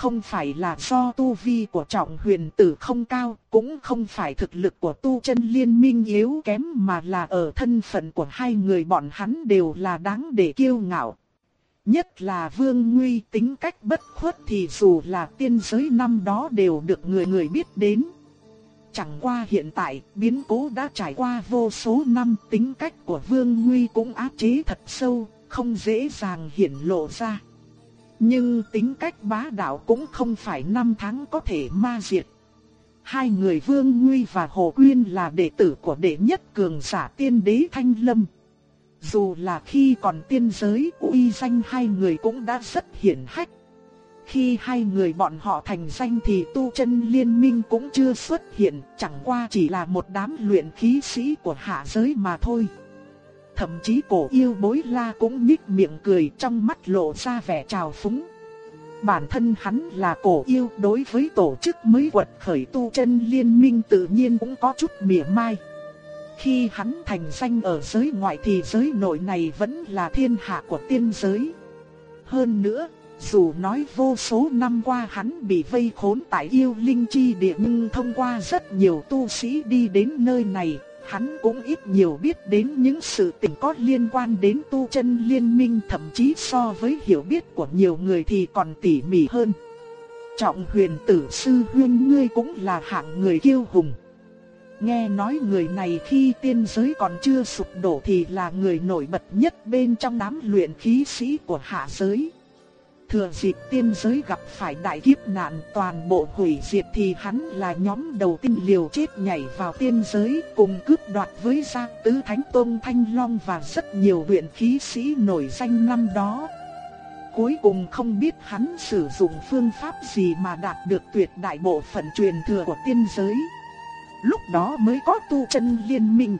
Không phải là do tu vi của trọng huyền tử không cao, cũng không phải thực lực của tu chân liên minh yếu kém mà là ở thân phận của hai người bọn hắn đều là đáng để kiêu ngạo. Nhất là Vương Nguy tính cách bất khuất thì dù là tiên giới năm đó đều được người người biết đến. Chẳng qua hiện tại, biến cố đã trải qua vô số năm tính cách của Vương Nguy cũng áp chế thật sâu, không dễ dàng hiển lộ ra. Nhưng tính cách bá đạo cũng không phải năm tháng có thể ma diệt. Hai người Vương Nguy và Hồ Quyên là đệ tử của đệ nhất cường giả tiên đế Thanh Lâm. Dù là khi còn tiên giới, uy danh hai người cũng đã rất hiển hách. Khi hai người bọn họ thành danh thì tu chân liên minh cũng chưa xuất hiện, chẳng qua chỉ là một đám luyện khí sĩ của hạ giới mà thôi. Thậm chí cổ yêu bối la cũng nhích miệng cười trong mắt lộ ra vẻ trào phúng. Bản thân hắn là cổ yêu đối với tổ chức mới quật khởi tu chân liên minh tự nhiên cũng có chút mỉa mai. Khi hắn thành danh ở giới ngoại thì giới nội này vẫn là thiên hạ của tiên giới. Hơn nữa, dù nói vô số năm qua hắn bị vây khốn tại yêu linh chi địa nhưng thông qua rất nhiều tu sĩ đi đến nơi này, hắn cũng ít nhiều biết đến những sự tình có liên quan đến tu chân liên minh, thậm chí so với hiểu biết của nhiều người thì còn tỉ mỉ hơn. Trọng huyền tử sư huyên, ngươi cũng là hạng người kiêu hùng. Nghe nói người này khi tiên giới còn chưa sụp đổ thì là người nổi bật nhất bên trong đám luyện khí sĩ của hạ giới. Thừa dịp tiên giới gặp phải đại kiếp nạn toàn bộ hủy diệt thì hắn là nhóm đầu tiên liều chết nhảy vào tiên giới cùng cướp đoạt với Giang Tứ Thánh Tôn Thanh Long và rất nhiều luyện khí sĩ nổi danh năm đó. Cuối cùng không biết hắn sử dụng phương pháp gì mà đạt được tuyệt đại bộ phận truyền thừa của tiên giới. Lúc đó mới có tu chân liên minh.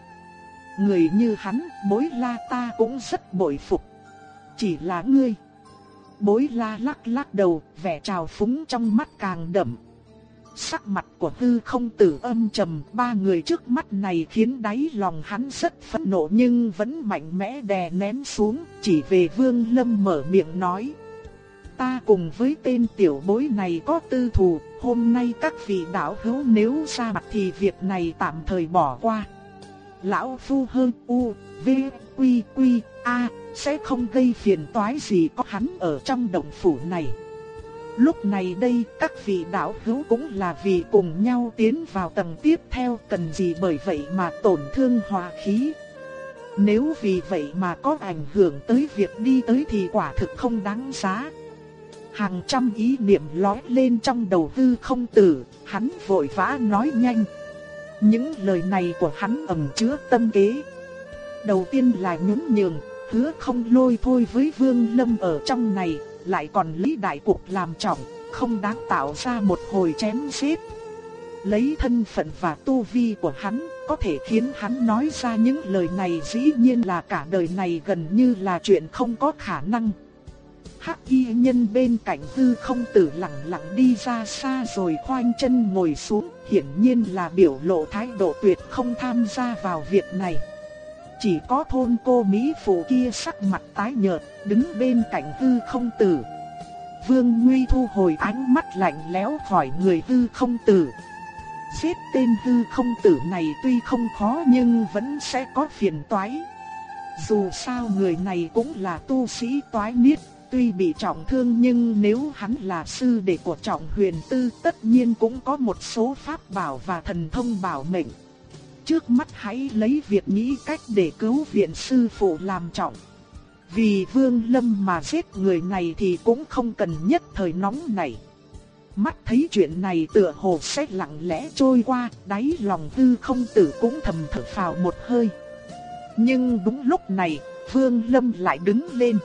Người như hắn, bối la ta cũng rất bội phục. Chỉ là ngươi. Bối la lắc lắc đầu, vẻ trào phúng trong mắt càng đậm. Sắc mặt của hư không tử âm trầm, ba người trước mắt này khiến đáy lòng hắn rất phẫn nộ nhưng vẫn mạnh mẽ đè nén xuống, chỉ về vương lâm mở miệng nói. Ta cùng với tên tiểu bối này có tư thù, hôm nay các vị đạo hữu nếu ra mặt thì việc này tạm thời bỏ qua. Lão phu hơn u, v, quy quy, a, sẽ không gây phiền toái gì có hắn ở trong động phủ này. Lúc này đây các vị đạo hữu cũng là vì cùng nhau tiến vào tầng tiếp theo cần gì bởi vậy mà tổn thương hòa khí. Nếu vì vậy mà có ảnh hưởng tới việc đi tới thì quả thực không đáng giá. Hàng trăm ý niệm lóe lên trong đầu tư không tử, hắn vội vã nói nhanh. Những lời này của hắn ẩn chứa tâm kế. Đầu tiên là nhún nhường, hứa không lôi thôi với Vương Lâm ở trong này, lại còn lý đại cục làm trọng, không đáng tạo ra một hồi chém giết. lấy thân phận và tu vi của hắn, có thể khiến hắn nói ra những lời này dĩ nhiên là cả đời này gần như là chuyện không có khả năng. Hắc y nhân bên cạnh hư không tử lặng lặng đi ra xa rồi khoanh chân ngồi xuống, hiển nhiên là biểu lộ thái độ tuyệt không tham gia vào việc này. Chỉ có thôn cô Mỹ phụ kia sắc mặt tái nhợt, đứng bên cạnh hư không tử. Vương Nguy thu hồi ánh mắt lạnh lẽo khỏi người hư không tử. Giết tên hư không tử này tuy không khó nhưng vẫn sẽ có phiền toái. Dù sao người này cũng là tu sĩ toái niết, tuy bị trọng thương nhưng nếu hắn là sư đệ của trọng huyền tư tất nhiên cũng có một số pháp bảo và thần thông bảo mệnh. Trước mắt hãy lấy việc nghĩ cách để cứu viện sư phụ làm trọng. Vì vương lâm mà giết người này thì cũng không cần nhất thời nóng này. Mắt thấy chuyện này tựa hồ sẽ lặng lẽ trôi qua, đáy lòng tư không tử cũng thầm thở phào một hơi. Nhưng đúng lúc này, vương lâm lại đứng lên.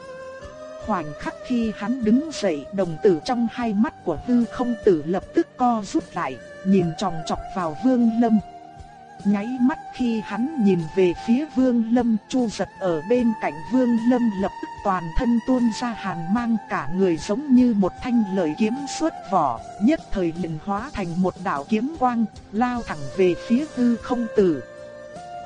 Khoảnh khắc khi hắn đứng dậy đồng tử trong hai mắt của tư không tử lập tức co rút lại, nhìn tròng trọc vào vương lâm. Nháy mắt khi hắn nhìn về phía vương lâm chu giật ở bên cạnh vương lâm lập tức toàn thân tuôn ra hàn mang cả người giống như một thanh lợi kiếm xuất vỏ, nhất thời liền hóa thành một đạo kiếm quang, lao thẳng về phía tư không tử.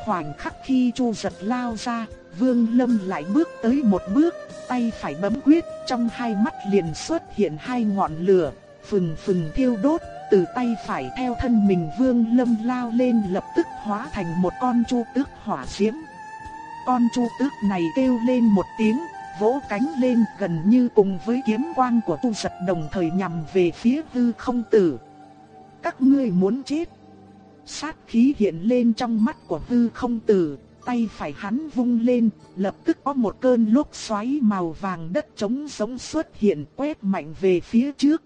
Khoảnh khắc khi chu giật lao ra, vương lâm lại bước tới một bước, tay phải bấm quyết, trong hai mắt liền xuất hiện hai ngọn lửa, phừng phừng thiêu đốt, từ tay phải theo thân mình vương lâm lao lên lập tức hóa thành một con chu tước hỏa diễm. Con chu tước này kêu lên một tiếng, vỗ cánh lên gần như cùng với kiếm quang của tu giật đồng thời nhằm về phía hư không tử. Các ngươi muốn chết. Sát khí hiện lên trong mắt của hư không tử, tay phải hắn vung lên, lập tức có một cơn lốc xoáy màu vàng đất trống sống xuất hiện quét mạnh về phía trước.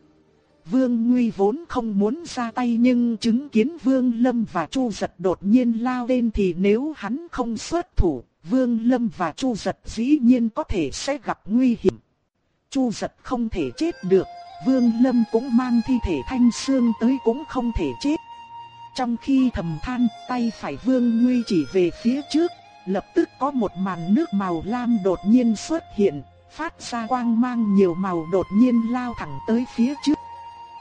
Vương Nguy vốn không muốn ra tay nhưng chứng kiến Vương Lâm và Chu Giật đột nhiên lao lên thì nếu hắn không xuất thủ, Vương Lâm và Chu Giật dĩ nhiên có thể sẽ gặp nguy hiểm. Chu Giật không thể chết được, Vương Lâm cũng mang thi thể thanh xương tới cũng không thể chết. Trong khi thầm than, tay phải Vương Nguy chỉ về phía trước, lập tức có một màn nước màu lam đột nhiên xuất hiện, phát ra quang mang nhiều màu đột nhiên lao thẳng tới phía trước.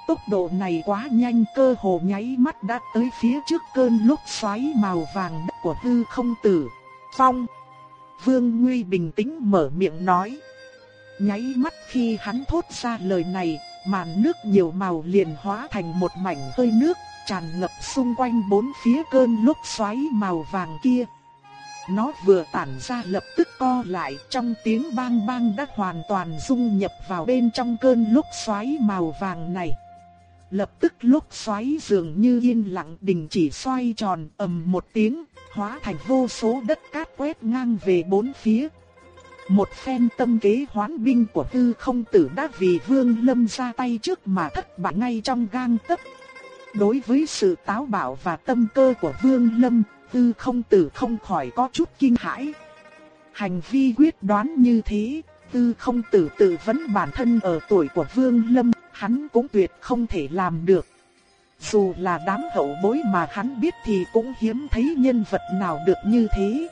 Tốc độ này quá nhanh cơ hồ nháy mắt đã tới phía trước cơn lúc xoáy màu vàng đất của hư không tử. Phong. Vương Nguy bình tĩnh mở miệng nói. Nháy mắt khi hắn thốt ra lời này, màn nước nhiều màu liền hóa thành một mảnh hơi nước, tràn ngập xung quanh bốn phía cơn lúc xoáy màu vàng kia. Nó vừa tản ra lập tức co lại trong tiếng bang bang đã hoàn toàn dung nhập vào bên trong cơn lúc xoáy màu vàng này. Lập tức lúc xoáy dường như yên lặng đình chỉ xoay tròn ầm một tiếng, hóa thành vô số đất cát quét ngang về bốn phía. Một phen tâm kế hoán binh của tư không tử đã vì vương lâm ra tay trước mà thất bại ngay trong gang tấc. Đối với sự táo bạo và tâm cơ của vương lâm, tư không tử không khỏi có chút kinh hãi. Hành vi quyết đoán như thế, tư không tử tự vấn bản thân ở tuổi của vương lâm hắn cũng tuyệt không thể làm được. Dù là đám hậu bối mà hắn biết thì cũng hiếm thấy nhân vật nào được như thế.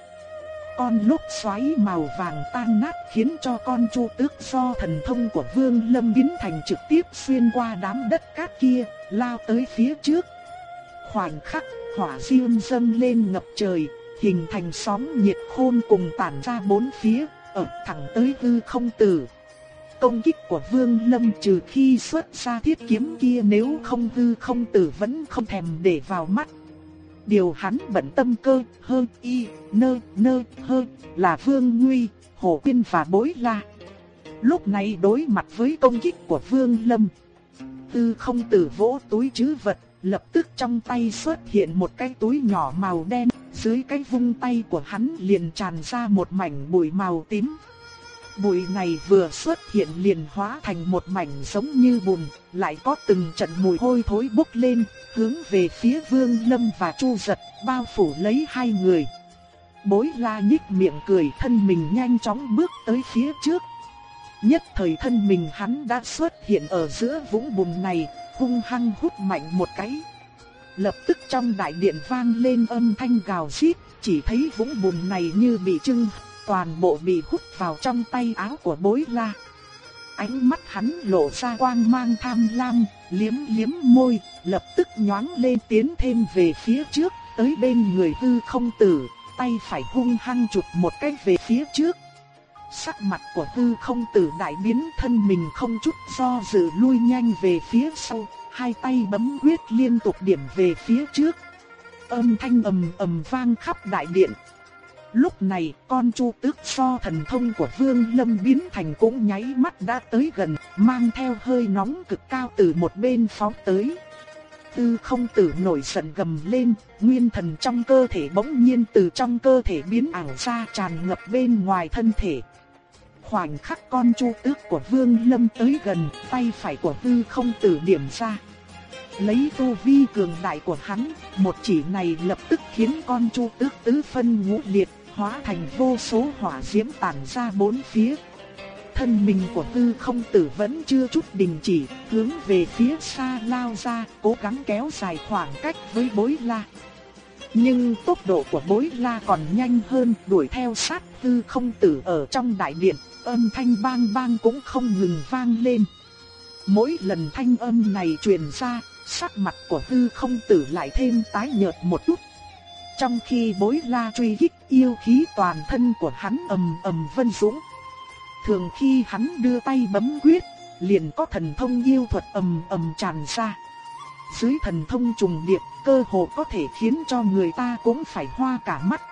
Con lúc xoáy màu vàng tan nát khiến cho con chu tước do thần thông của Vương Lâm biến thành trực tiếp xuyên qua đám đất cát kia, lao tới phía trước. Khoảnh khắc, hỏa diêm dâng lên ngập trời, hình thành sóng nhiệt khôn cùng tản ra bốn phía, ở thẳng tới hư không tử công kích của Vương Lâm trừ khi xuất ra thiết kiếm kia nếu không hư không tử vẫn không thèm để vào mắt. Điều hắn bận tâm cơ, hơn y, nơ, nơ, hơn là Vương Nguy, Hồ Quyên và Bối La. Lúc này đối mặt với công kích của Vương Lâm, tư không tử vỗ túi chứ vật, lập tức trong tay xuất hiện một cái túi nhỏ màu đen, dưới cái vung tay của hắn liền tràn ra một mảnh bụi màu tím. Bụi này vừa xuất hiện liền hóa thành một mảnh giống như bùn, lại có từng trận mùi hôi thối bốc lên, hướng về phía Vương Lâm và Chu Giật, bao phủ lấy hai người. Bối la nhích miệng cười thân mình nhanh chóng bước tới phía trước. Nhất thời thân mình hắn đã xuất hiện ở giữa vũng bùn này, hung hăng hút mạnh một cái. lập tức trong đại điện vang lên âm thanh gào xít, chỉ thấy vũng bùn này như bị trưng, toàn bộ bị hút vào trong tay áo của bối la. Ánh mắt hắn lộ ra quang mang tham lam, liếm liếm môi, lập tức nhoáng lên tiến thêm về phía trước, tới bên người hư không tử, tay phải hung hăng chụp một cái về phía trước. Sắc mặt của hư không tử đại biến thân mình không chút do dự lui nhanh về phía sau, hai tay bấm quyết liên tục điểm về phía trước. Âm thanh ầm ầm vang khắp đại điện. Lúc này con chu tước so thần thông của Vương Lâm biến thành cũng nháy mắt đã tới gần, mang theo hơi nóng cực cao từ một bên phóng tới. Tư không tử nổi giận gầm lên, nguyên thần trong cơ thể bỗng nhiên từ trong cơ thể biến ảo ra tràn ngập bên ngoài thân thể. Khoảnh khắc con chu tước của Vương Lâm tới gần, tay phải của tư không tử điểm ra. Lấy tu vi cường đại của hắn, một chỉ này lập tức khiến con chu tước tứ phân ngũ liệt, hóa thành vô số hỏa diễm tản ra bốn phía. Thân mình của tư không tử vẫn chưa chút đình chỉ, hướng về phía xa lao ra, cố gắng kéo dài khoảng cách với bối la. Nhưng tốc độ của bối la còn nhanh hơn, đuổi theo sát tư không tử ở trong đại điện, âm thanh bang bang cũng không ngừng vang lên. Mỗi lần thanh âm này truyền ra, sắc mặt của tư không tử lại thêm tái nhợt một chút. Trong khi bối la truy kích yêu khí toàn thân của hắn ầm ầm vân dũng. Thường khi hắn đưa tay bấm quyết, liền có thần thông yêu thuật ầm ầm tràn ra. Dưới thần thông trùng điệp, cơ hồ có thể khiến cho người ta cũng phải hoa cả mắt.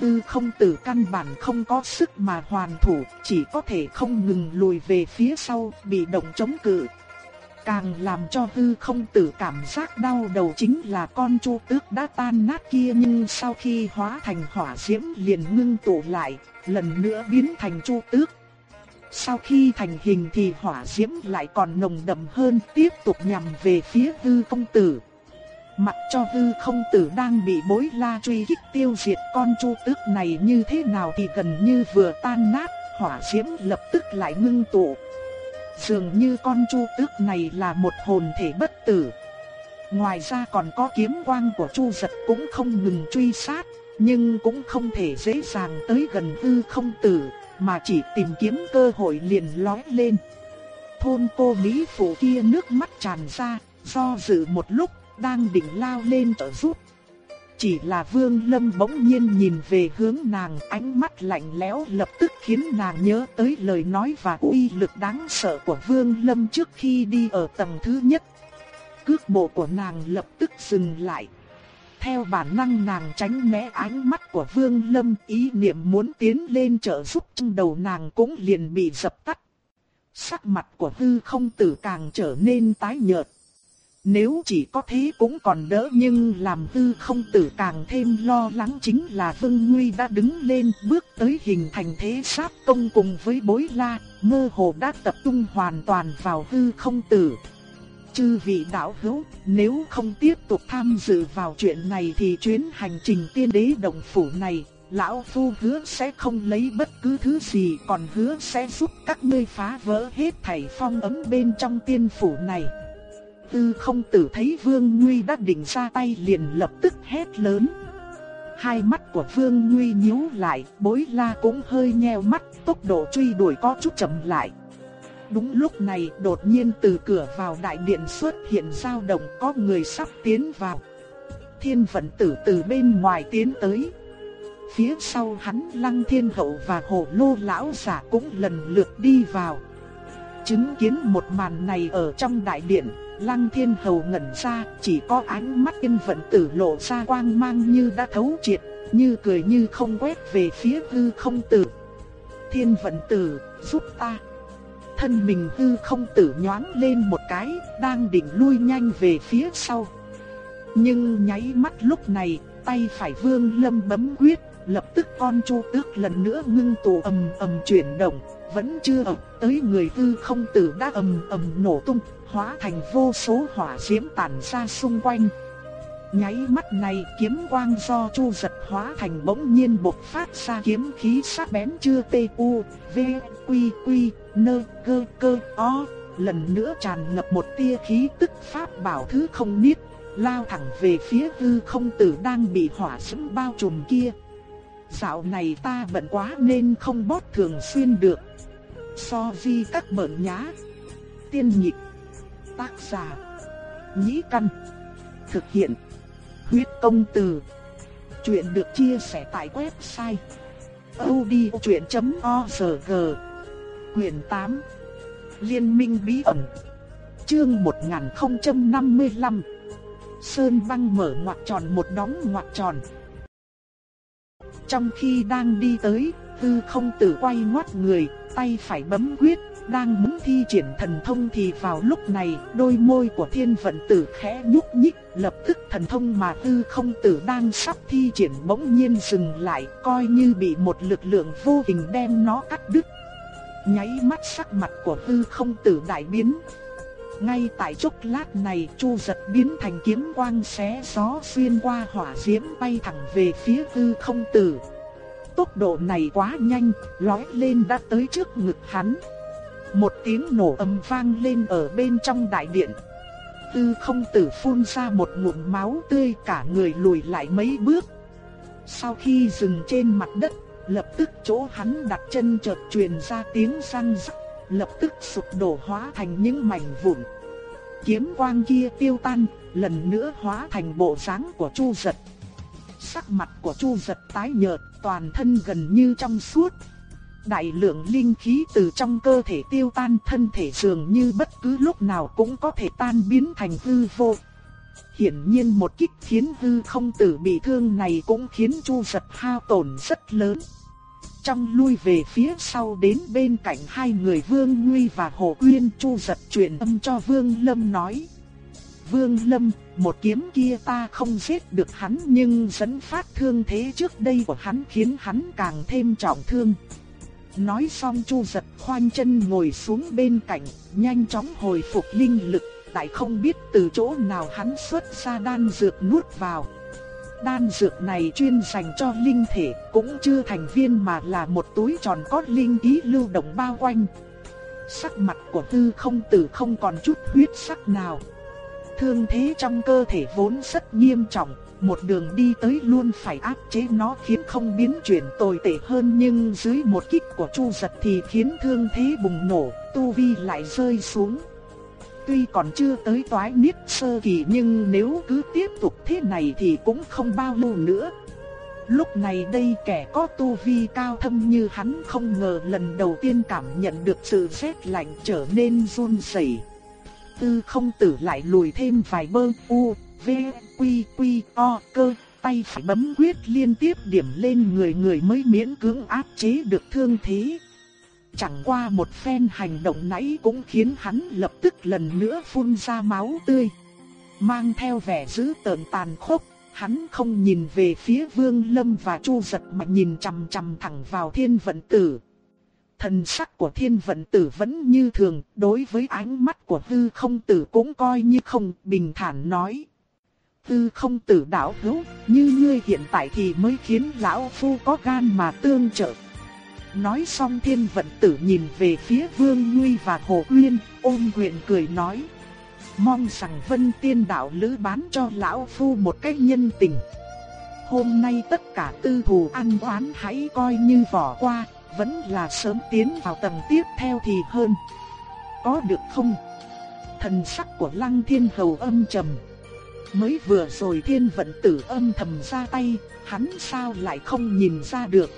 Tư không tử căn bản không có sức mà hoàn thủ, chỉ có thể không ngừng lùi về phía sau, bị động chống cự. Càng làm cho hư không tử cảm giác đau đầu chính là con chu tước đã tan nát kia nhưng sau khi hóa thành hỏa diễm liền ngưng tụ lại, lần nữa biến thành chu tước. Sau khi thành hình thì hỏa diễm lại còn nồng đậm hơn tiếp tục nhằm về phía hư không tử. Mặc cho hư không tử đang bị bối la truy kích tiêu diệt con chu tước này như thế nào thì gần như vừa tan nát, hỏa diễm lập tức lại ngưng tụ. Dường như con chu tước này là một hồn thể bất tử. Ngoài ra còn có kiếm quang của chu giật cũng không ngừng truy sát, nhưng cũng không thể dễ dàng tới gần hư không tử, mà chỉ tìm kiếm cơ hội liền lói lên. Thôn cô Mỹ phụ kia nước mắt tràn ra, do dự một lúc, đang định lao lên trợ giúp. Chỉ là Vương Lâm bỗng nhiên nhìn về hướng nàng, ánh mắt lạnh lẽo lập tức khiến nàng nhớ tới lời nói và uy lực đáng sợ của Vương Lâm trước khi đi ở tầng thứ nhất. Cước bộ của nàng lập tức dừng lại. Theo bản năng nàng tránh né ánh mắt của Vương Lâm, ý niệm muốn tiến lên trợ giúp trong đầu nàng cũng liền bị dập tắt. Sắc mặt của Hư Không Tử càng trở nên tái nhợt. Nếu chỉ có thế cũng còn đỡ nhưng làm tư không tử càng thêm lo lắng chính là Vương Nguy đã đứng lên bước tới hình thành thế sát công cùng với bối la, mơ hồ đã tập trung hoàn toàn vào tư không tử. Chư vị đạo hữu, nếu không tiếp tục tham dự vào chuyện này thì chuyến hành trình tiên đế đồng phủ này, Lão Phu hứa sẽ không lấy bất cứ thứ gì còn hứa sẽ giúp các ngươi phá vỡ hết thảy phong ấm bên trong tiên phủ này tư không tử thấy Vương Nguy đã định ra tay liền lập tức hét lớn. Hai mắt của Vương Nguy nhíu lại, bối la cũng hơi nheo mắt, tốc độ truy đuổi có chút chậm lại. Đúng lúc này đột nhiên từ cửa vào đại điện xuất hiện dao động có người sắp tiến vào. Thiên vận tử từ bên ngoài tiến tới. Phía sau hắn lăng thiên hậu và hồ lô lão giả cũng lần lượt đi vào. Chứng kiến một màn này ở trong đại điện, Lăng Thiên Hầu ngẩn ra, chỉ có ánh mắt yên vận tử lộ ra quang mang như đã thấu triệt, như cười như không quét về phía hư không tử. Thiên vận tử, giúp ta. Thân mình hư không tử nhoáng lên một cái, đang định lui nhanh về phía sau. Nhưng nháy mắt lúc này, tay phải vương lâm bấm quyết, lập tức con chu tước lần nữa ngưng tụ ầm ầm chuyển động, vẫn chưa ập tới người hư không tử đã ầm ầm nổ tung, hóa thành vô số hỏa diễm tản ra xung quanh. Nháy mắt này kiếm quang do chu giật hóa thành bỗng nhiên bộc phát ra kiếm khí sắc bén chưa tê u, v, quy quy, nơ, cơ cơ, o, lần nữa tràn ngập một tia khí tức pháp bảo thứ không niết. lao thẳng về phía hư không tử đang bị hỏa sấm bao trùm kia. Dạo này ta bận quá nên không bót thường xuyên được. So vi các bận nhá. Tiên nhịp. Tác giả. Nhĩ căn. Thực hiện. Huyết công từ. Chuyện được chia sẻ tại website. odchuyện.org Quyền 8 Liên minh bí ẩn Chương 1055 Sơn băng mở ngoặc tròn một đóng ngoặc tròn Trong khi đang đi tới, tư không tử quay ngoắt người, tay phải bấm quyết, đang muốn thi triển thần thông thì vào lúc này, đôi môi của thiên vận tử khẽ nhúc nhích, lập tức thần thông mà tư không tử đang sắp thi triển bỗng nhiên dừng lại, coi như bị một lực lượng vô hình đem nó cắt đứt. Nháy mắt sắc mặt của tư không tử đại biến. Ngay tại chốc lát này, Chu giật biến thành kiếm quang xé gió xuyên qua hỏa diễm bay thẳng về phía tư không tử. Tốc độ này quá nhanh, lói lên đã tới trước ngực hắn. Một tiếng nổ ầm vang lên ở bên trong đại điện. Tư không tử phun ra một ngụm máu tươi cả người lùi lại mấy bước. Sau khi dừng trên mặt đất, lập tức chỗ hắn đặt chân chợt truyền ra tiếng răng rắc, lập tức sụp đổ hóa thành những mảnh vụn. Kiếm quang kia tiêu tan, lần nữa hóa thành bộ dáng của Chu Dật. Sắc mặt của Chu Dật tái nhợt, toàn thân gần như trong suốt, Đại lượng linh khí từ trong cơ thể tiêu tan thân thể dường như bất cứ lúc nào cũng có thể tan biến thành hư vô. Hiển nhiên một kích khiến hư không tử bị thương này cũng khiến Chu giật hao tổn rất lớn. Trong lui về phía sau đến bên cạnh hai người Vương Nguy và Hồ Uyên Chu giật truyền âm cho Vương Lâm nói. Vương Lâm, một kiếm kia ta không giết được hắn nhưng dẫn phát thương thế trước đây của hắn khiến hắn càng thêm trọng thương. Nói xong Chu giật khoanh chân ngồi xuống bên cạnh, nhanh chóng hồi phục linh lực, tại không biết từ chỗ nào hắn xuất ra đan dược nuốt vào. Đan dược này chuyên dành cho linh thể, cũng chưa thành viên mà là một túi tròn có linh ý lưu động bao quanh. Sắc mặt của tư không tử không còn chút huyết sắc nào. Thương thế trong cơ thể vốn rất nghiêm trọng, một đường đi tới luôn phải áp chế nó khiến không biến chuyển tồi tệ hơn nhưng dưới một kích của Chu Giật thì khiến thương thế bùng nổ, tu vi lại rơi xuống. Tuy còn chưa tới toái niết sơ kỳ nhưng nếu cứ tiếp tục thế này thì cũng không bao lâu nữa. Lúc này đây kẻ có tu vi cao thâm như hắn không ngờ lần đầu tiên cảm nhận được sự rét lạnh trở nên run rẩy. Tư không tử lại lùi thêm vài bơ u, v, quy quy o cơ, tay phải bấm quyết liên tiếp điểm lên người người mới miễn cưỡng áp chế được thương thế. Chẳng qua một phen hành động nãy cũng khiến hắn lập tức lần nữa phun ra máu tươi. Mang theo vẻ dữ tợn tàn khốc, hắn không nhìn về phía Vương Lâm và Chu Giật mà nhìn chằm chằm thẳng vào Thiên Vận Tử. Thần sắc của Thiên Vận Tử vẫn như thường, đối với ánh mắt của Hư Không Tử cũng coi như không bình thản nói tư không tử đạo hữu, như ngươi hiện tại thì mới khiến lão phu có gan mà tương trợ. Nói xong thiên vận tử nhìn về phía Vương Nguy và Hồ Uyên, ôm quyền cười nói. Mong rằng vân tiên đạo lữ bán cho lão phu một cách nhân tình. Hôm nay tất cả tư thù ăn oán hãy coi như vỏ qua, vẫn là sớm tiến vào tầng tiếp theo thì hơn. Có được không? Thần sắc của lăng thiên hầu âm trầm. Mới vừa rồi thiên vận tử âm thầm ra tay, hắn sao lại không nhìn ra được.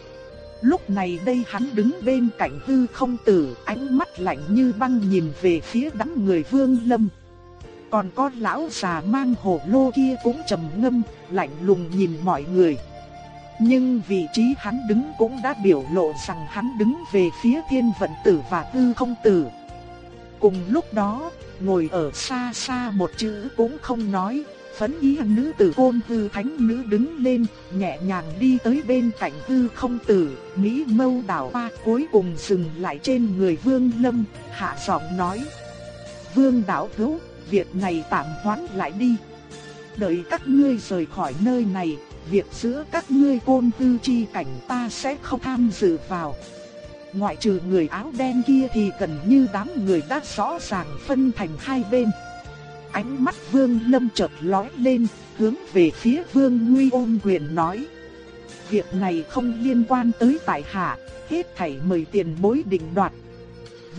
Lúc này đây hắn đứng bên cạnh hư không tử, ánh mắt lạnh như băng nhìn về phía đám người vương lâm. Còn con lão già mang hổ lô kia cũng trầm ngâm, lạnh lùng nhìn mọi người. Nhưng vị trí hắn đứng cũng đã biểu lộ rằng hắn đứng về phía thiên vận tử và hư không tử. Cùng lúc đó, ngồi ở xa xa một chữ cũng không nói, Phấn ý nữ tử côn tư thánh nữ đứng lên, nhẹ nhàng đi tới bên cạnh hư không tử, Mỹ mâu đảo ba cuối cùng dừng lại trên người vương lâm, hạ giọng nói. Vương đảo hữu, việc này tạm hoãn lại đi. Đợi các ngươi rời khỏi nơi này, việc giữa các ngươi côn tư chi cảnh ta sẽ không tham dự vào. Ngoại trừ người áo đen kia thì gần như đám người đã rõ ràng phân thành hai bên ánh mắt Vương Lâm chợt lóe lên, hướng về phía Vương Nguy ôm quyền nói. Việc này không liên quan tới tại hạ, hết thảy mời tiền bối định đoạt.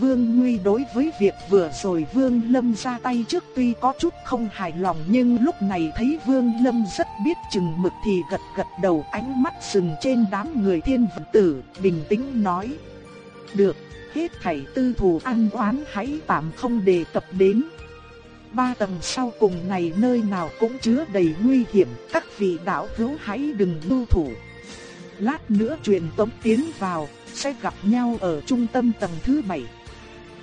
Vương Nguy đối với việc vừa rồi Vương Lâm ra tay trước tuy có chút không hài lòng nhưng lúc này thấy Vương Lâm rất biết chừng mực thì gật gật đầu ánh mắt sừng trên đám người thiên vận tử, bình tĩnh nói. Được, hết thảy tư thù ăn oán hãy tạm không đề cập đến. Ba tầng sau cùng này nơi nào cũng chứa đầy nguy hiểm, các vị đạo hữu hãy đừng lưu thủ. Lát nữa truyền tống tiến vào, sẽ gặp nhau ở trung tâm tầng thứ bảy.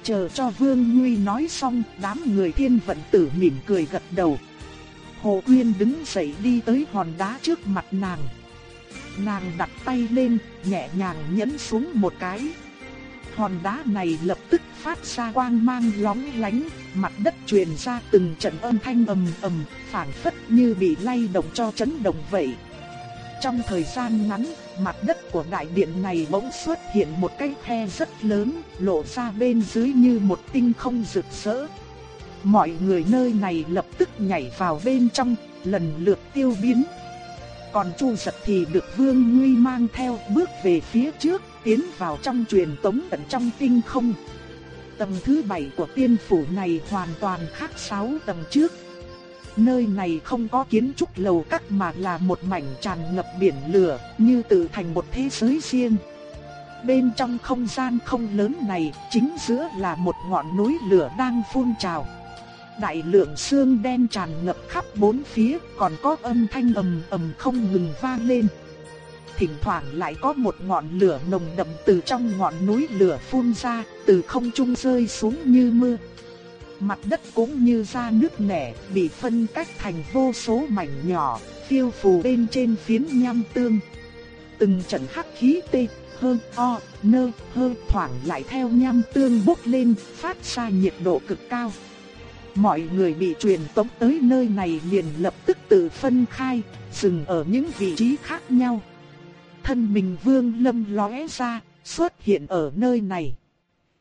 Chờ cho Vương Nguy nói xong, đám người thiên vận tử mỉm cười gật đầu. Hồ Quyên đứng dậy đi tới hòn đá trước mặt nàng. Nàng đặt tay lên, nhẹ nhàng nhấn xuống một cái. Hòn đá này lập tức phát ra quang mang lóng lánh, mặt đất truyền ra từng trận âm thanh ầm ầm, phảng phất như bị lay động cho chấn động vậy. Trong thời gian ngắn, mặt đất của đại điện này bỗng xuất hiện một cái khe rất lớn, lộ ra bên dưới như một tinh không rực rỡ. Mọi người nơi này lập tức nhảy vào bên trong, lần lượt tiêu biến. Còn Chu Giật thì được Vương Nguy mang theo bước về phía trước, tiến vào trong truyền tống tận trong tinh không. Tầng thứ bảy của tiên phủ này hoàn toàn khác sáu tầng trước. Nơi này không có kiến trúc lầu các mà là một mảnh tràn ngập biển lửa, như tự thành một thế giới riêng. Bên trong không gian không lớn này, chính giữa là một ngọn núi lửa đang phun trào. Đại lượng xương đen tràn ngập khắp bốn phía, còn có âm thanh ầm ầm không ngừng vang lên. Thỉnh thoảng lại có một ngọn lửa nồng đậm từ trong ngọn núi lửa phun ra, từ không trung rơi xuống như mưa. Mặt đất cũng như ra nước nẻ, bị phân cách thành vô số mảnh nhỏ, phiêu phù bên trên phiến nham tương. Từng trận hắc khí tê, hơn o, nơ, hơ thoảng lại theo nham tương bốc lên, phát ra nhiệt độ cực cao. Mọi người bị truyền tống tới nơi này liền lập tức tự phân khai, dừng ở những vị trí khác nhau. Thân mình vương lâm lóe ra, xuất hiện ở nơi này.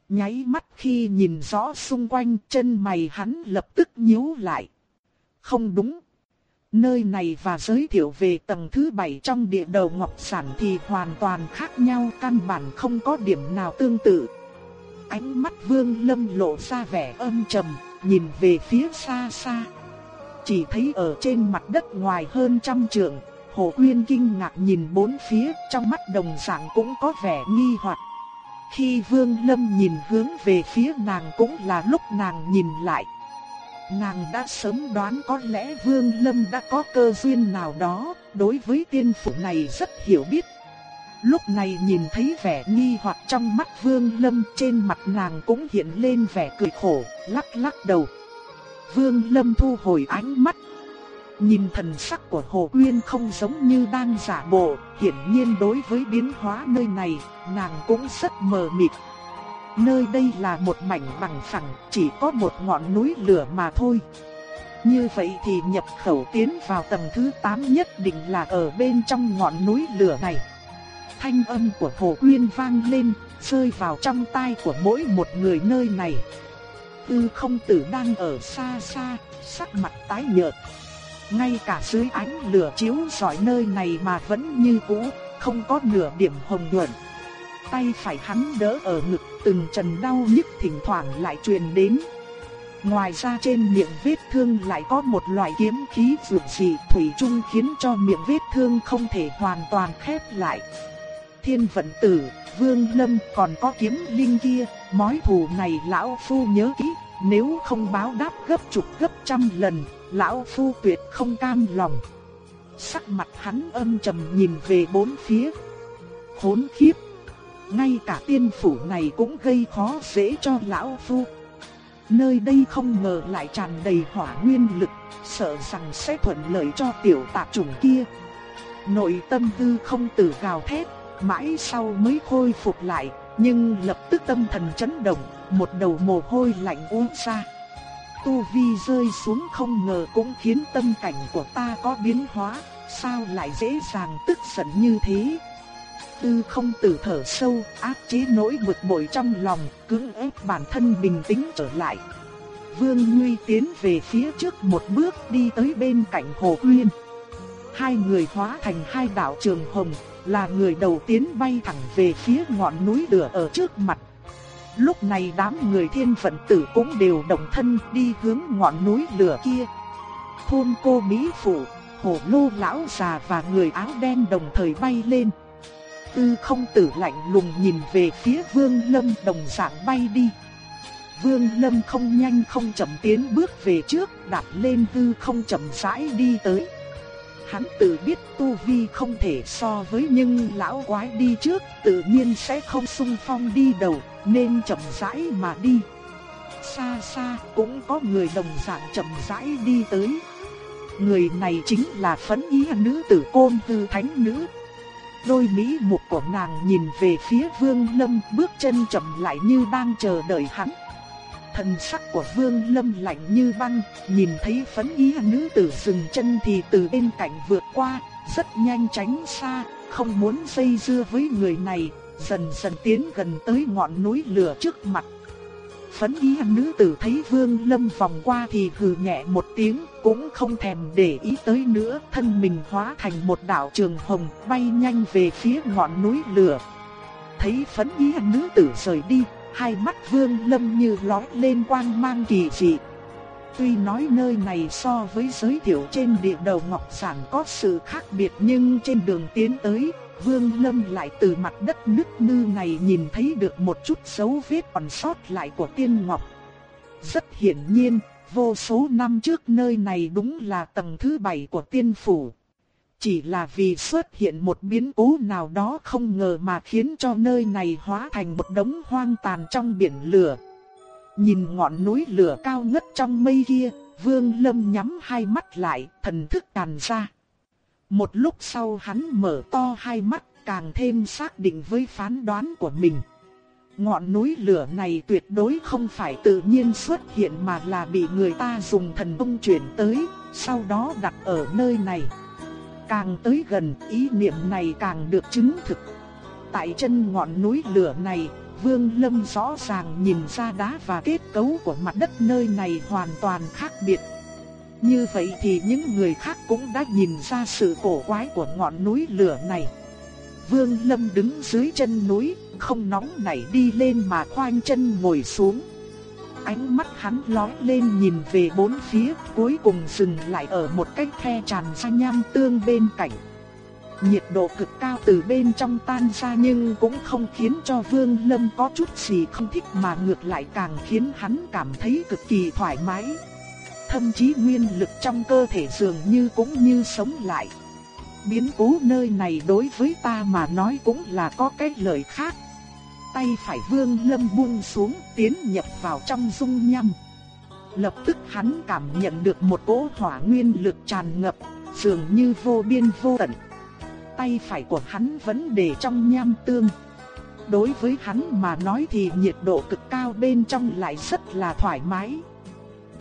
Nháy mắt khi nhìn rõ xung quanh chân mày hắn lập tức nhíu lại. Không đúng. Nơi này và giới thiệu về tầng thứ bảy trong địa đầu ngọc sản thì hoàn toàn khác nhau căn bản không có điểm nào tương tự. Ánh mắt vương lâm lộ ra vẻ âm trầm, nhìn về phía xa xa. Chỉ thấy ở trên mặt đất ngoài hơn trăm trượng, Hồ Quyên kinh ngạc nhìn bốn phía trong mắt đồng dạng cũng có vẻ nghi hoặc. Khi Vương Lâm nhìn hướng về phía nàng cũng là lúc nàng nhìn lại. Nàng đã sớm đoán có lẽ Vương Lâm đã có cơ duyên nào đó, đối với tiên phụ này rất hiểu biết. Lúc này nhìn thấy vẻ nghi hoặc trong mắt Vương Lâm trên mặt nàng cũng hiện lên vẻ cười khổ, lắc lắc đầu. Vương Lâm thu hồi ánh mắt. Nhìn thần sắc của Hồ Quyên không giống như đang giả bộ, hiển nhiên đối với biến hóa nơi này, nàng cũng rất mờ mịt. Nơi đây là một mảnh bằng phẳng, chỉ có một ngọn núi lửa mà thôi. Như vậy thì nhập khẩu tiến vào tầng thứ 8 nhất định là ở bên trong ngọn núi lửa này. Thanh âm của Hồ Quyên vang lên, rơi vào trong tai của mỗi một người nơi này. Tư không tử đang ở xa xa, sắc mặt tái nhợt. Ngay cả dưới ánh lửa chiếu rọi nơi này mà vẫn như cũ, không có nửa điểm hồng nhuận. Tay phải hắn đỡ ở ngực, từng trận đau nhức thỉnh thoảng lại truyền đến. Ngoài ra trên miệng vết thương lại có một loại kiếm khí dược dị thủy chung khiến cho miệng vết thương không thể hoàn toàn khép lại. Thiên vận tử, vương lâm còn có kiếm linh kia, mối thù này lão phu nhớ kỹ, nếu không báo đáp gấp chục gấp trăm lần, lão phu tuyệt không cam lòng. Sắc mặt hắn âm trầm nhìn về bốn phía. Khốn khiếp! Ngay cả tiên phủ này cũng gây khó dễ cho lão phu. Nơi đây không ngờ lại tràn đầy hỏa nguyên lực, sợ rằng sẽ thuận lợi cho tiểu tạp chủng kia. Nội tâm tư không tử gào thét, mãi sau mới khôi phục lại, nhưng lập tức tâm thần chấn động, một đầu mồ hôi lạnh ùa ra. Tu vi rơi xuống không ngờ cũng khiến tâm cảnh của ta có biến hóa, sao lại dễ dàng tức giận như thế? Tư không tử thở sâu, áp chế nỗi bực bội trong lòng, cưỡng ép bản thân bình tĩnh trở lại. Vương Nguy tiến về phía trước một bước đi tới bên cạnh Hồ Uyên. Hai người hóa thành hai đạo trường hồng, là người đầu tiên bay thẳng về phía ngọn núi lửa ở trước mặt. Lúc này đám người thiên vận tử cũng đều đồng thân đi hướng ngọn núi lửa kia. Thôn cô Mỹ Phụ, hồ lô lão già và người áo đen đồng thời bay lên. Tư không tử lạnh lùng nhìn về phía vương lâm đồng dạng bay đi. Vương lâm không nhanh không chậm tiến bước về trước đạp lên tư không chậm rãi đi tới. Hắn tự biết tu vi không thể so với nhưng lão quái đi trước tự nhiên sẽ không sung phong đi đầu nên chậm rãi mà đi. Xa xa cũng có người đồng dạng chậm rãi đi tới. Người này chính là phấn ý nữ tử côn tư thánh nữ. Đôi mỹ mục của nàng nhìn về phía vương lâm bước chân chậm lại như đang chờ đợi hắn. Thần sắc của vương lâm lạnh như băng, nhìn thấy phấn ý nữ tử dừng chân thì từ bên cạnh vượt qua, rất nhanh tránh xa, không muốn dây dưa với người này, dần dần tiến gần tới ngọn núi lửa trước mặt. Phấn ý nữ tử thấy vương lâm vòng qua thì hừ nhẹ một tiếng, cũng không thèm để ý tới nữa, thân mình hóa thành một đạo trường hồng, bay nhanh về phía ngọn núi lửa. Thấy phấn ý nữ tử rời đi, hai mắt vương lâm như lói lên quang mang kỳ dị. Tuy nói nơi này so với giới thiệu trên địa đầu ngọc sản có sự khác biệt nhưng trên đường tiến tới, Vương Lâm lại từ mặt đất nứt nư này nhìn thấy được một chút dấu vết còn sót lại của tiên ngọc. Rất hiển nhiên, vô số năm trước nơi này đúng là tầng thứ bảy của tiên phủ. Chỉ là vì xuất hiện một biến cố nào đó không ngờ mà khiến cho nơi này hóa thành một đống hoang tàn trong biển lửa. Nhìn ngọn núi lửa cao ngất trong mây kia, Vương Lâm nhắm hai mắt lại, thần thức tràn ra. Một lúc sau hắn mở to hai mắt, càng thêm xác định với phán đoán của mình. Ngọn núi lửa này tuyệt đối không phải tự nhiên xuất hiện mà là bị người ta dùng thần công chuyển tới, sau đó đặt ở nơi này. Càng tới gần, ý niệm này càng được chứng thực. Tại chân ngọn núi lửa này, Vương Lâm rõ ràng nhìn ra đá và kết cấu của mặt đất nơi này hoàn toàn khác biệt. Như vậy thì những người khác cũng đã nhìn ra sự cổ quái của ngọn núi lửa này. Vương Lâm đứng dưới chân núi, không nóng nảy đi lên mà khoanh chân ngồi xuống. Ánh mắt hắn lóe lên nhìn về bốn phía, cuối cùng dừng lại ở một cái khe tràn ra nham tương bên cạnh. Nhiệt độ cực cao từ bên trong tan ra nhưng cũng không khiến cho Vương Lâm có chút gì không thích mà ngược lại càng khiến hắn cảm thấy cực kỳ thoải mái. Thậm chí nguyên lực trong cơ thể dường như cũng như sống lại. Biến cố nơi này đối với ta mà nói cũng là có cái lời khác. Tay phải Vương Lâm buông xuống tiến nhập vào trong dung nhâm. Lập tức hắn cảm nhận được một cỗ hỏa nguyên lực tràn ngập, dường như vô biên vô tận tay phải của hắn vẫn để trong nham tương. Đối với hắn mà nói thì nhiệt độ cực cao bên trong lại rất là thoải mái.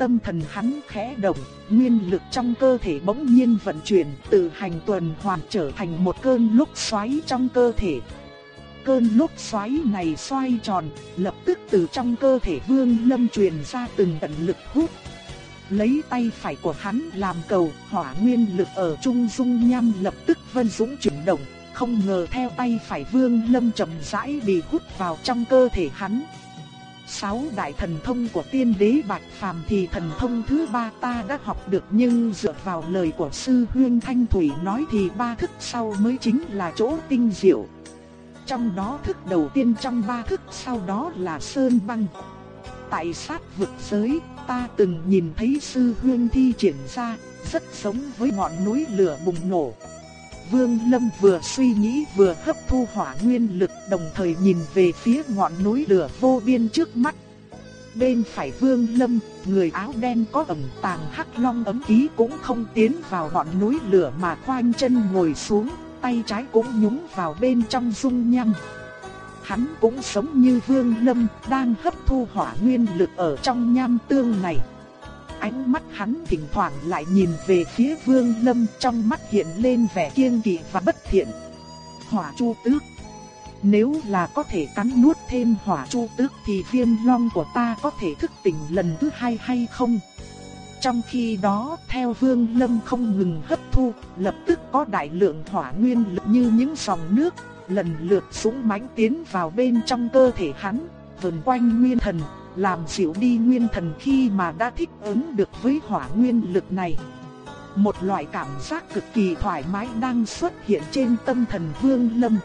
Tâm thần hắn khẽ động, nguyên lực trong cơ thể bỗng nhiên vận chuyển, từ hành tuần hoàn trở thành một cơn lúc xoáy trong cơ thể. Cơn lúc xoáy này xoay tròn, lập tức từ trong cơ thể Vương Lâm truyền ra từng tận lực hút lấy tay phải của hắn làm cầu, hỏa nguyên lực ở trung dung nham lập tức vân dũng chuyển động, không ngờ theo tay phải Vương Lâm chậm rãi bị hút vào trong cơ thể hắn. Sáu đại thần thông của tiên đế Bạch Phàm thì thần thông thứ ba ta đã học được nhưng dựa vào lời của sư Huyên Thanh Thủy nói thì ba thức sau mới chính là chỗ tinh diệu. Trong đó thức đầu tiên trong ba thức sau đó là Sơn Băng. Tại sát vực giới, ta từng nhìn thấy sư huyên thi triển ra, rất giống với ngọn núi lửa bùng nổ. Vương Lâm vừa suy nghĩ vừa hấp thu hỏa nguyên lực đồng thời nhìn về phía ngọn núi lửa vô biên trước mắt. Bên phải Vương Lâm, người áo đen có ẩn tàng hắc long ấm ký cũng không tiến vào ngọn núi lửa mà khoanh chân ngồi xuống, tay trái cũng nhúng vào bên trong dung nhâm hắn cũng sống như Vương Lâm đang hấp thu hỏa nguyên lực ở trong nham tương này. Ánh mắt hắn thỉnh thoảng lại nhìn về phía Vương Lâm trong mắt hiện lên vẻ kiêng kỵ và bất thiện. Hỏa chu tước. Nếu là có thể cắn nuốt thêm hỏa chu tước thì viêm long của ta có thể thức tỉnh lần thứ hai hay không? Trong khi đó, theo Vương Lâm không ngừng hấp thu, lập tức có đại lượng hỏa nguyên lực như những dòng nước, lần lượt súng mãnh tiến vào bên trong cơ thể hắn, vần quanh nguyên thần, làm dịu đi nguyên thần khi mà đã thích ứng được với hỏa nguyên lực này. Một loại cảm giác cực kỳ thoải mái đang xuất hiện trên tâm thần Vương Lâm.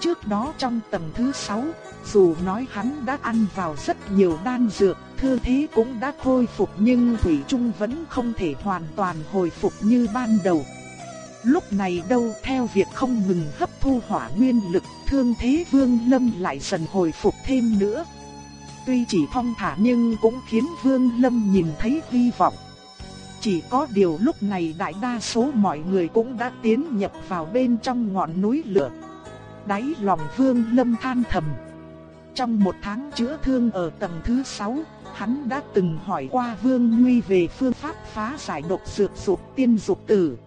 Trước đó trong tầng thứ 6, dù nói hắn đã ăn vào rất nhiều đan dược, thương thế cũng đã khôi phục nhưng Thủy Trung vẫn không thể hoàn toàn hồi phục như ban đầu. Lúc này đâu theo việc không ngừng hấp thu hỏa nguyên lực, thương thế Vương Lâm lại dần hồi phục thêm nữa. Tuy chỉ thong thả nhưng cũng khiến Vương Lâm nhìn thấy hy vọng. Chỉ có điều lúc này đại đa số mọi người cũng đã tiến nhập vào bên trong ngọn núi lửa. Đáy lòng Vương Lâm than thầm. Trong một tháng chữa thương ở tầng thứ 6, hắn đã từng hỏi qua Vương Nguy về phương pháp phá giải độc dược dục tiên dục tử.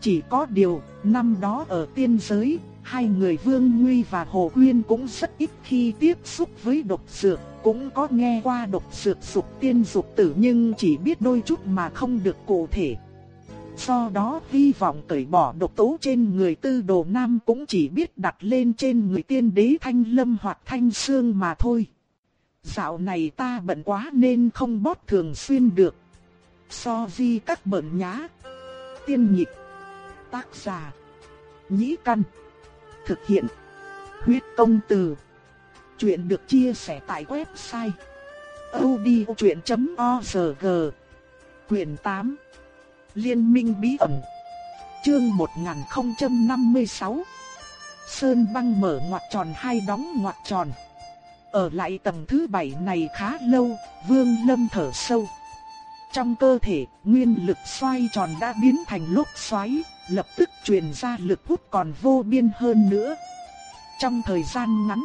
Chỉ có điều, năm đó ở tiên giới, hai người Vương Nguy và Hồ Quyên cũng rất ít khi tiếp xúc với độc dược, cũng có nghe qua độc dược dục tiên dục tử nhưng chỉ biết đôi chút mà không được cụ thể. Do đó hy vọng cởi bỏ độc tố trên người tư đồ nam cũng chỉ biết đặt lên trên người tiên đế thanh lâm hoặc thanh xương mà thôi. Dạo này ta bận quá nên không bót thường xuyên được. So di các bận nhá. Tiên nhịp. Tác giả. Nhĩ căn. Thực hiện. Huyết công từ. Chuyện được chia sẻ tại website. odchuyện.org Quyền 8 Liên minh bí ẩn Chương 1056 Sơn băng mở ngoặc tròn hai đóng ngoặc tròn Ở lại tầng thứ bảy này khá lâu, Vương Lâm thở sâu Trong cơ thể, nguyên lực xoay tròn đã biến thành lốc xoáy Lập tức truyền ra lực hút còn vô biên hơn nữa Trong thời gian ngắn,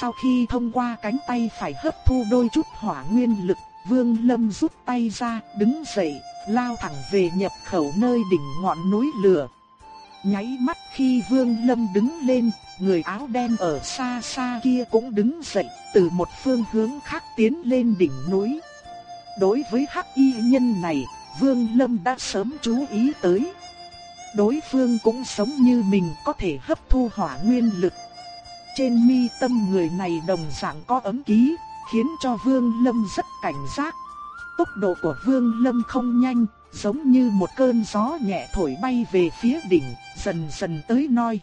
sau khi thông qua cánh tay phải hấp thu đôi chút hỏa nguyên lực Vương Lâm rút tay ra, đứng dậy, lao thẳng về nhập khẩu nơi đỉnh ngọn núi lửa. Nháy mắt khi Vương Lâm đứng lên, người áo đen ở xa xa kia cũng đứng dậy, từ một phương hướng khác tiến lên đỉnh núi. Đối với hắc y nhân này, Vương Lâm đã sớm chú ý tới. Đối phương cũng sống như mình có thể hấp thu hỏa nguyên lực. Trên mi tâm người này đồng dạng có ấm ký, khiến cho Vương Lâm rất cảnh giác. Tốc độ của Vương Lâm không nhanh, giống như một cơn gió nhẹ thổi bay về phía đỉnh, dần dần tới noi.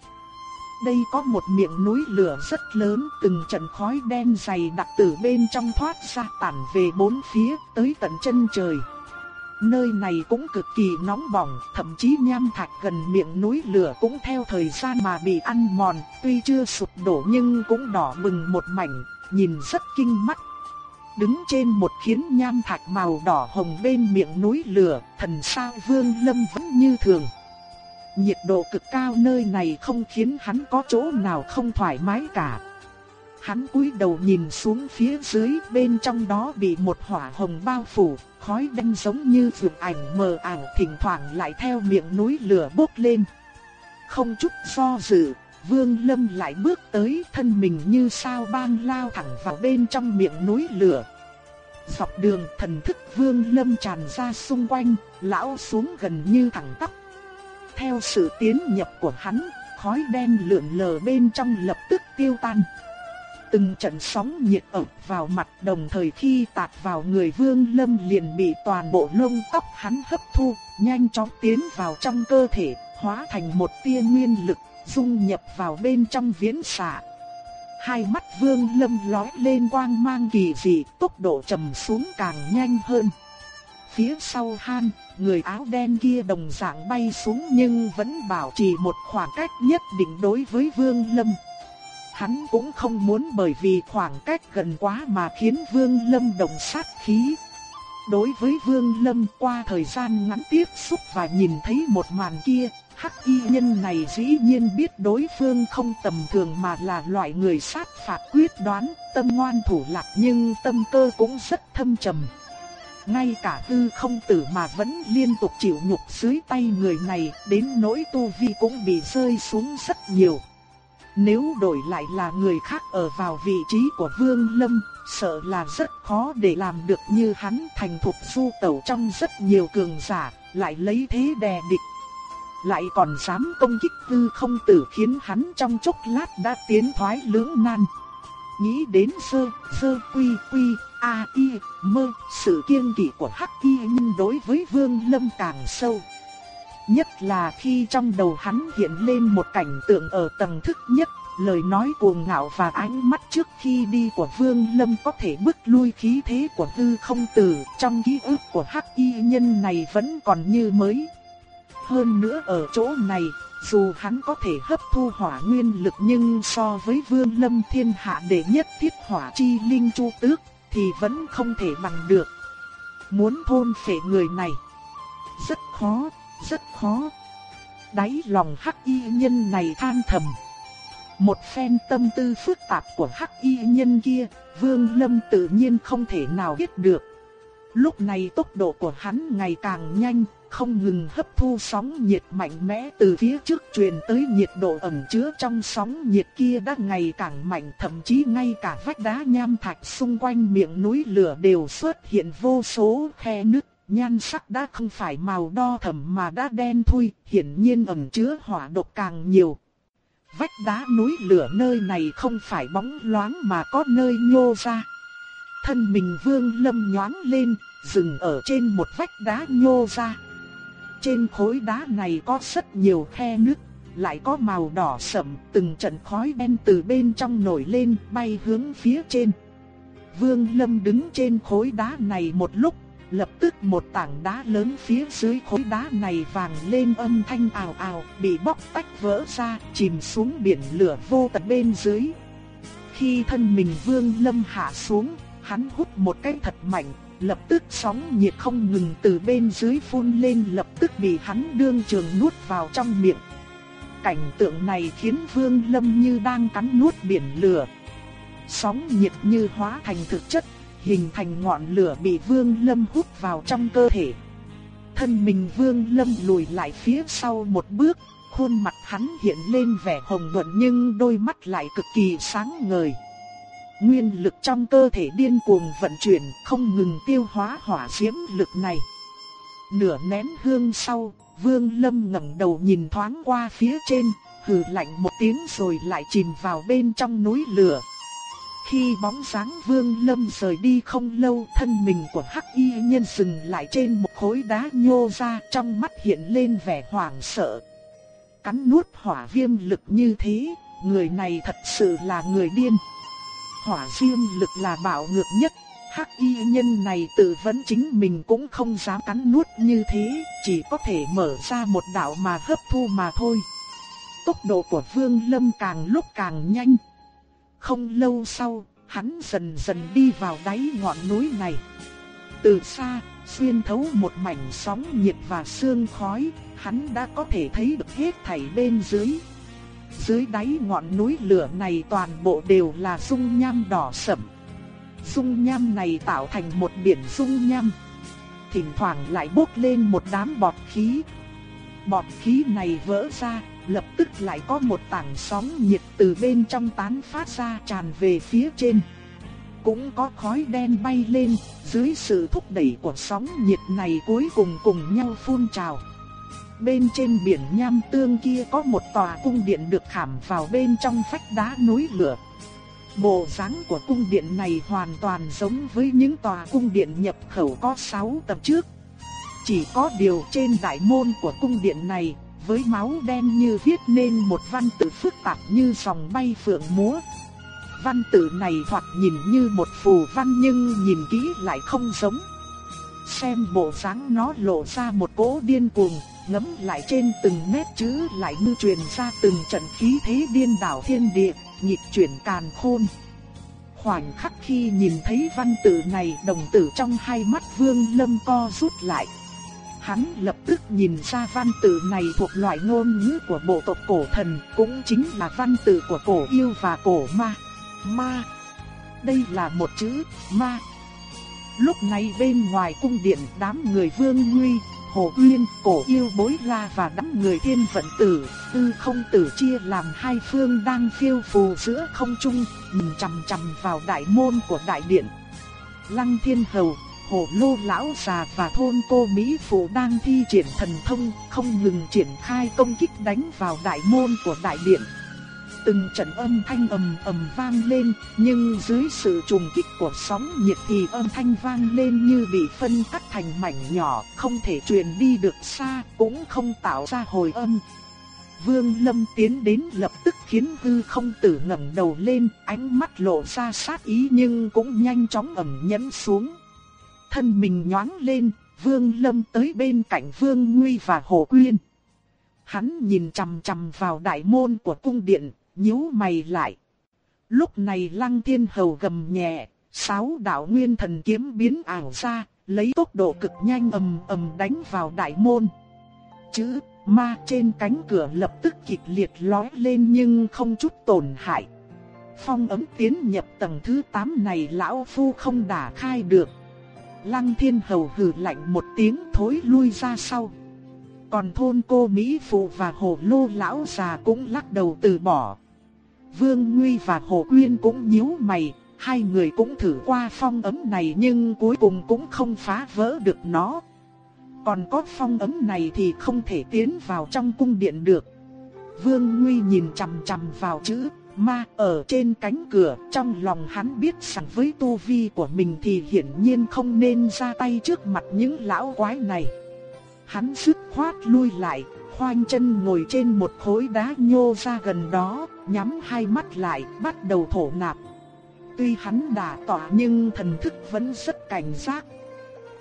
Đây có một miệng núi lửa rất lớn, từng trận khói đen dày đặc từ bên trong thoát ra tản về bốn phía, tới tận chân trời. Nơi này cũng cực kỳ nóng bỏng, thậm chí nham thạch gần miệng núi lửa cũng theo thời gian mà bị ăn mòn, tuy chưa sụp đổ nhưng cũng đỏ bừng một mảnh, nhìn rất kinh mắt. Đứng trên một khiến nham thạch màu đỏ hồng bên miệng núi lửa, thần sao vương lâm vẫn như thường. Nhiệt độ cực cao nơi này không khiến hắn có chỗ nào không thoải mái cả. Hắn cúi đầu nhìn xuống phía dưới bên trong đó bị một hỏa hồng bao phủ, khói đen giống như phượng ảnh mờ ảo thỉnh thoảng lại theo miệng núi lửa bốc lên. Không chút do dự, Vương Lâm lại bước tới thân mình như sao băng lao thẳng vào bên trong miệng núi lửa. Dọc đường thần thức Vương Lâm tràn ra xung quanh, lão xuống gần như thẳng tắp. Theo sự tiến nhập của hắn, khói đen lượn lờ bên trong lập tức tiêu tan. Từng trận sóng nhiệt ập vào mặt đồng thời khi tạt vào người Vương Lâm liền bị toàn bộ lông tóc hắn hấp thu, nhanh chóng tiến vào trong cơ thể, hóa thành một tia nguyên lực dung nhập vào bên trong viễn xạ. Hai mắt vương lâm lói lên quang mang kỳ dị, tốc độ trầm xuống càng nhanh hơn. Phía sau han, người áo đen kia đồng dạng bay xuống nhưng vẫn bảo trì một khoảng cách nhất định đối với vương lâm. Hắn cũng không muốn bởi vì khoảng cách gần quá mà khiến vương lâm đồng sát khí. Đối với vương lâm qua thời gian ngắn tiếp xúc và nhìn thấy một màn kia, Hắc y nhân này dĩ nhiên biết đối phương không tầm thường mà là loại người sát phạt quyết đoán, tâm ngoan thủ lạc nhưng tâm cơ cũng rất thâm trầm. Ngay cả tư không tử mà vẫn liên tục chịu nhục dưới tay người này, đến nỗi tu vi cũng bị rơi xuống rất nhiều. Nếu đổi lại là người khác ở vào vị trí của Vương Lâm, sợ là rất khó để làm được như hắn thành thục du tẩu trong rất nhiều cường giả, lại lấy thế đè địch. Lại còn dám công kích hư không tử khiến hắn trong chốc lát đã tiến thoái lưỡng nan. Nghĩ đến sơ, sơ quy quy, a y, mơ, sự kiên kỵ của hắc y đối với vương lâm càng sâu. Nhất là khi trong đầu hắn hiện lên một cảnh tượng ở tầng thức nhất, lời nói cuồng ngạo và ánh mắt trước khi đi của Vương Lâm có thể bức lui khí thế của Tư Không Tử, trong ký ức của Hắc Y nhân này vẫn còn như mới. Hơn nữa ở chỗ này, dù hắn có thể hấp thu hỏa nguyên lực nhưng so với Vương Lâm thiên hạ đệ nhất thiết hỏa chi linh chu tước thì vẫn không thể bằng được. Muốn thôn phệ người này rất khó, rất khó. Đáy lòng hắc y nhân này than thầm. Một phen tâm tư phức tạp của hắc y nhân kia, Vương Lâm tự nhiên không thể nào biết được. Lúc này tốc độ của hắn ngày càng nhanh, không ngừng hấp thu sóng nhiệt mạnh mẽ từ phía trước truyền tới nhiệt độ ẩn chứa trong sóng nhiệt kia đã ngày càng mạnh thậm chí ngay cả vách đá nham thạch xung quanh miệng núi lửa đều xuất hiện vô số khe nứt nhan sắc đã không phải màu đo thẫm mà đã đen thui, hiển nhiên ẩn chứa hỏa độc càng nhiều. Vách đá núi lửa nơi này không phải bóng loáng mà có nơi nhô ra. Thân mình vương lâm nhoáng lên, dừng ở trên một vách đá nhô ra. Trên khối đá này có rất nhiều khe nước, lại có màu đỏ sẫm, từng trận khói đen từ bên trong nổi lên, bay hướng phía trên. Vương Lâm đứng trên khối đá này một lúc, lập tức một tảng đá lớn phía dưới khối đá này vàng lên âm thanh ào ào, bị bóc tách vỡ ra, chìm xuống biển lửa vô tận bên dưới. Khi thân mình Vương Lâm hạ xuống, hắn hút một cái thật mạnh, lập tức sóng nhiệt không ngừng từ bên dưới phun lên lập tức bị hắn đương trường nuốt vào trong miệng. Cảnh tượng này khiến Vương Lâm như đang cắn nuốt biển lửa. Sóng nhiệt như hóa thành thực chất, hình thành ngọn lửa bị Vương Lâm hút vào trong cơ thể. Thân mình Vương Lâm lùi lại phía sau một bước, khuôn mặt hắn hiện lên vẻ hồng nhuận nhưng đôi mắt lại cực kỳ sáng ngời. Nguyên lực trong cơ thể điên cuồng vận chuyển, không ngừng tiêu hóa hỏa diễm lực này. Nửa nén hương sau, Vương Lâm ngẩng đầu nhìn thoáng qua phía trên, hừ lạnh một tiếng rồi lại chìm vào bên trong núi lửa. Khi bóng dáng Vương Lâm rời đi không lâu, thân mình của Hắc Y nhân dừng lại trên một khối đá nhô ra, trong mắt hiện lên vẻ hoảng sợ. Cắn nuốt hỏa viêm lực như thế, người này thật sự là người điên hỏa viêm lực là bảo ngược nhất. Hắc y nhân này tự vấn chính mình cũng không dám cắn nuốt như thế, chỉ có thể mở ra một đạo mà hấp thu mà thôi. Tốc độ của Vương Lâm càng lúc càng nhanh. Không lâu sau, hắn dần dần đi vào đáy ngọn núi này. Từ xa, xuyên thấu một mảnh sóng nhiệt và sương khói, hắn đã có thể thấy được hết thảy bên dưới. Dưới đáy ngọn núi lửa này toàn bộ đều là dung nham đỏ sẫm. Dung nham này tạo thành một biển dung nham. Thỉnh thoảng lại bốc lên một đám bọt khí. Bọt khí này vỡ ra, lập tức lại có một tảng sóng nhiệt từ bên trong tán phát ra tràn về phía trên. Cũng có khói đen bay lên, dưới sự thúc đẩy của sóng nhiệt này cuối cùng cùng nhau phun trào bên trên biển nham tương kia có một tòa cung điện được khảm vào bên trong vách đá núi lửa. Bộ dáng của cung điện này hoàn toàn giống với những tòa cung điện nhập khẩu có 6 tầng trước. Chỉ có điều trên đại môn của cung điện này, với máu đen như viết nên một văn tự phức tạp như dòng bay phượng múa. Văn tự này hoặc nhìn như một phù văn nhưng nhìn kỹ lại không giống. Xem bộ dáng nó lộ ra một cỗ điên cuồng, ngấm lại trên từng nét chữ lại như truyền ra từng trận khí thế điên đảo thiên địa, nhịp chuyển càn khôn. Khoảnh khắc khi nhìn thấy văn tự này đồng tử trong hai mắt vương lâm co rút lại. Hắn lập tức nhìn ra văn tự này thuộc loại ngôn ngữ của bộ tộc cổ thần, cũng chính là văn tự của cổ yêu và cổ ma. Ma. Đây là một chữ ma. Lúc này bên ngoài cung điện đám người vương nguy, Hồ Uyên, Cổ Yêu Bối La và đám người thiên vận tử, tư không tử chia làm hai phương đang phiêu phù giữa không trung, nhìn chằm chằm vào đại môn của đại điện. Lăng Thiên Hầu, Hồ Lô Lão già và thôn cô Mỹ Phụ đang thi triển thần thông, không ngừng triển khai công kích đánh vào đại môn của đại điện. Từng trận âm thanh ầm ầm vang lên, nhưng dưới sự trùng kích của sóng nhiệt thì âm thanh vang lên như bị phân cắt thành mảnh nhỏ, không thể truyền đi được xa, cũng không tạo ra hồi âm. Vương Lâm tiến đến lập tức khiến hư không tử ngẩng đầu lên, ánh mắt lộ ra sát ý nhưng cũng nhanh chóng ẩm nhẫn xuống. Thân mình nhoáng lên, Vương Lâm tới bên cạnh Vương Nguy và Hồ Quyên. Hắn nhìn chằm chằm vào đại môn của cung điện, nhíu mày lại. Lúc này Lăng Thiên Hầu gầm nhẹ, sáu đạo nguyên thần kiếm biến ảo ra, lấy tốc độ cực nhanh ầm ầm đánh vào đại môn. Chữ ma trên cánh cửa lập tức kịch liệt lói lên nhưng không chút tổn hại. Phong ấm tiến nhập tầng thứ 8 này lão phu không đả khai được. Lăng thiên hầu hừ lạnh một tiếng thối lui ra sau. Còn thôn cô Mỹ Phụ và hồ lô lão già cũng lắc đầu từ bỏ. Vương Nguy và Hồ Quyên cũng nhíu mày, hai người cũng thử qua phong ấm này nhưng cuối cùng cũng không phá vỡ được nó. Còn có phong ấm này thì không thể tiến vào trong cung điện được. Vương Nguy nhìn chằm chằm vào chữ ma ở trên cánh cửa, trong lòng hắn biết rằng với tu vi của mình thì hiển nhiên không nên ra tay trước mặt những lão quái này. Hắn dứt khoát lui lại, khoanh chân ngồi trên một khối đá nhô ra gần đó, nhắm hai mắt lại, bắt đầu thổ nạp. Tuy hắn đã tỏa nhưng thần thức vẫn rất cảnh giác.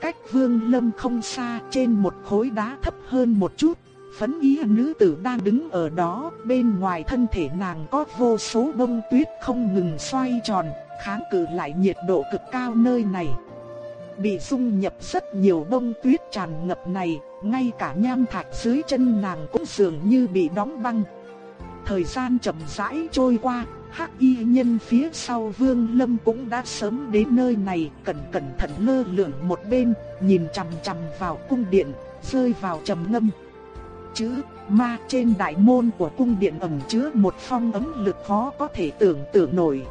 Cách vương lâm không xa trên một khối đá thấp hơn một chút, phấn ý nữ tử đang đứng ở đó, bên ngoài thân thể nàng có vô số bông tuyết không ngừng xoay tròn, kháng cự lại nhiệt độ cực cao nơi này. Bị dung nhập rất nhiều bông tuyết tràn ngập này, ngay cả nham thạch dưới chân nàng cũng dường như bị đóng băng. Thời gian chậm rãi trôi qua, Hắc y nhân phía sau Vương Lâm cũng đã sớm đến nơi này, cẩn cẩn thận lơ lửng một bên, nhìn chằm chằm vào cung điện, rơi vào trầm ngâm. Chữ ma trên đại môn của cung điện ẩn chứa một phong ấm lực khó có thể tưởng tượng nổi.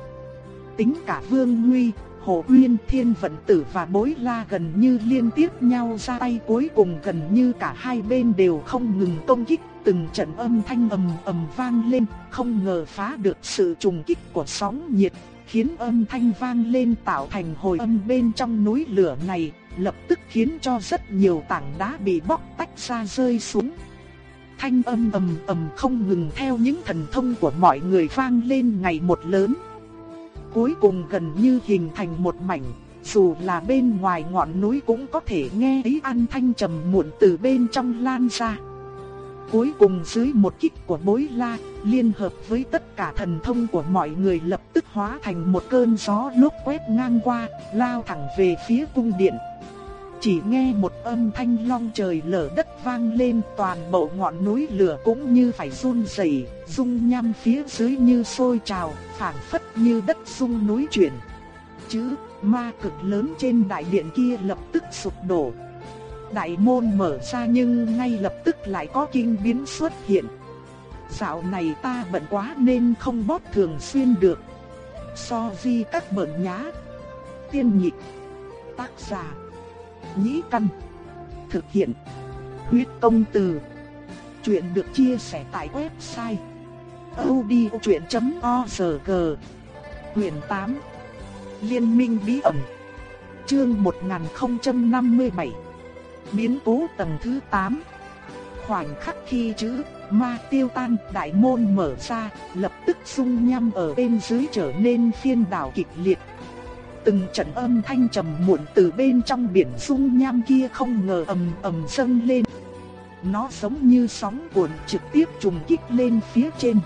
Tính cả Vương Nguy, Hồ Uyên, Thiên Vận Tử và Bối La gần như liên tiếp nhau ra tay cuối cùng gần như cả hai bên đều không ngừng công kích, từng trận âm thanh ầm ầm vang lên, không ngờ phá được sự trùng kích của sóng nhiệt, khiến âm thanh vang lên tạo thành hồi âm bên trong núi lửa này, lập tức khiến cho rất nhiều tảng đá bị bóc tách ra rơi xuống. Thanh âm ầm ầm không ngừng theo những thần thông của mọi người vang lên ngày một lớn cuối cùng gần như hình thành một mảnh, dù là bên ngoài ngọn núi cũng có thể nghe thấy âm thanh trầm muộn từ bên trong lan ra. Cuối cùng dưới một kích của bối la, liên hợp với tất cả thần thông của mọi người lập tức hóa thành một cơn gió lốc quét ngang qua, lao thẳng về phía cung điện. Chỉ nghe một âm thanh long trời lở đất vang lên toàn bộ ngọn núi lửa cũng như phải run rẩy, dung nham phía dưới như sôi trào, phảng phất như đất rung núi chuyển. Chữ ma cực lớn trên đại điện kia lập tức sụp đổ. Đại môn mở ra nhưng ngay lập tức lại có kinh biến xuất hiện. Dạo này ta bận quá nên không bót thường xuyên được. So di các bận nhá. Tiên nhị Tác giả Nhĩ Căn. Thực hiện. Huyết công từ. Chuyện được chia sẻ tại website. odchuyện.org Quyền 8. Liên minh bí ẩn. Chương 1057. Biến cố tầng thứ 8. Khoảnh khắc khi chữ ma tiêu tan, đại môn mở ra, lập tức dung nham ở bên dưới trở nên phiên đảo kịch liệt, Từng trận âm thanh trầm muộn từ bên trong biển dung nham kia không ngờ ầm ầm dâng lên. Nó giống như sóng cuộn trực tiếp trùng kích lên phía trên.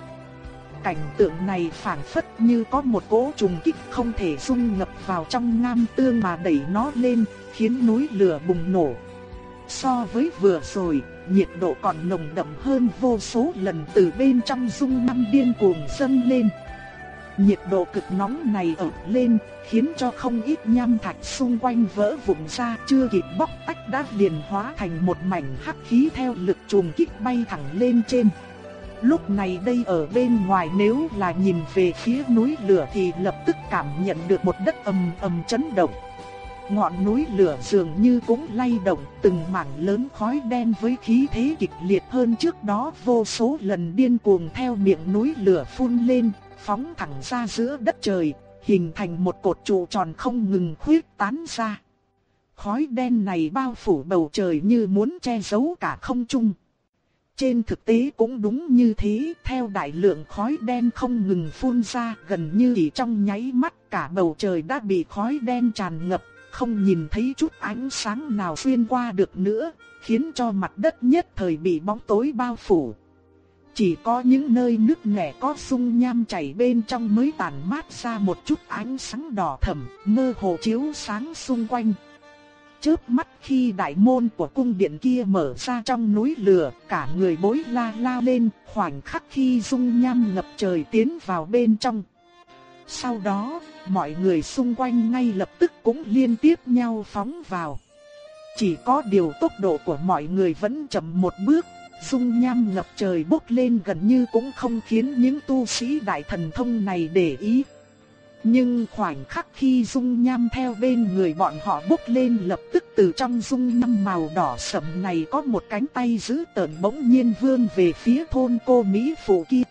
Cảnh tượng này phản phất như có một cỗ trùng kích không thể dung ngập vào trong ngam tương mà đẩy nó lên, khiến núi lửa bùng nổ. So với vừa rồi, nhiệt độ còn nồng đậm hơn vô số lần từ bên trong dung nham điên cuồng dâng lên. Nhiệt độ cực nóng này ập lên, khiến cho không ít nham thạch xung quanh vỡ vụn ra, chưa kịp bóc tách đã liền hóa thành một mảnh hắc khí theo lực trùng kích bay thẳng lên trên. Lúc này đây ở bên ngoài nếu là nhìn về phía núi lửa thì lập tức cảm nhận được một đất ầm ầm chấn động. Ngọn núi lửa dường như cũng lay động, từng mảng lớn khói đen với khí thế kịch liệt hơn trước đó vô số lần điên cuồng theo miệng núi lửa phun lên, phóng thẳng ra giữa đất trời, hình thành một cột trụ tròn không ngừng khuyết tán ra. Khói đen này bao phủ bầu trời như muốn che giấu cả không trung. Trên thực tế cũng đúng như thế, theo đại lượng khói đen không ngừng phun ra, gần như chỉ trong nháy mắt cả bầu trời đã bị khói đen tràn ngập, không nhìn thấy chút ánh sáng nào xuyên qua được nữa, khiến cho mặt đất nhất thời bị bóng tối bao phủ. Chỉ có những nơi nước nẻ có sung nham chảy bên trong mới tản mát ra một chút ánh sáng đỏ thẫm, mơ hồ chiếu sáng xung quanh. Chớp mắt khi đại môn của cung điện kia mở ra trong núi lửa, cả người bối la lao lên, khoảnh khắc khi dung nham ngập trời tiến vào bên trong. Sau đó, mọi người xung quanh ngay lập tức cũng liên tiếp nhau phóng vào. Chỉ có điều tốc độ của mọi người vẫn chậm một bước, dung nham ngập trời bốc lên gần như cũng không khiến những tu sĩ đại thần thông này để ý. Nhưng khoảnh khắc khi dung nham theo bên người bọn họ bốc lên lập tức từ trong dung nham màu đỏ sẫm này có một cánh tay giữ tợn bỗng nhiên vươn về phía thôn cô Mỹ phụ kia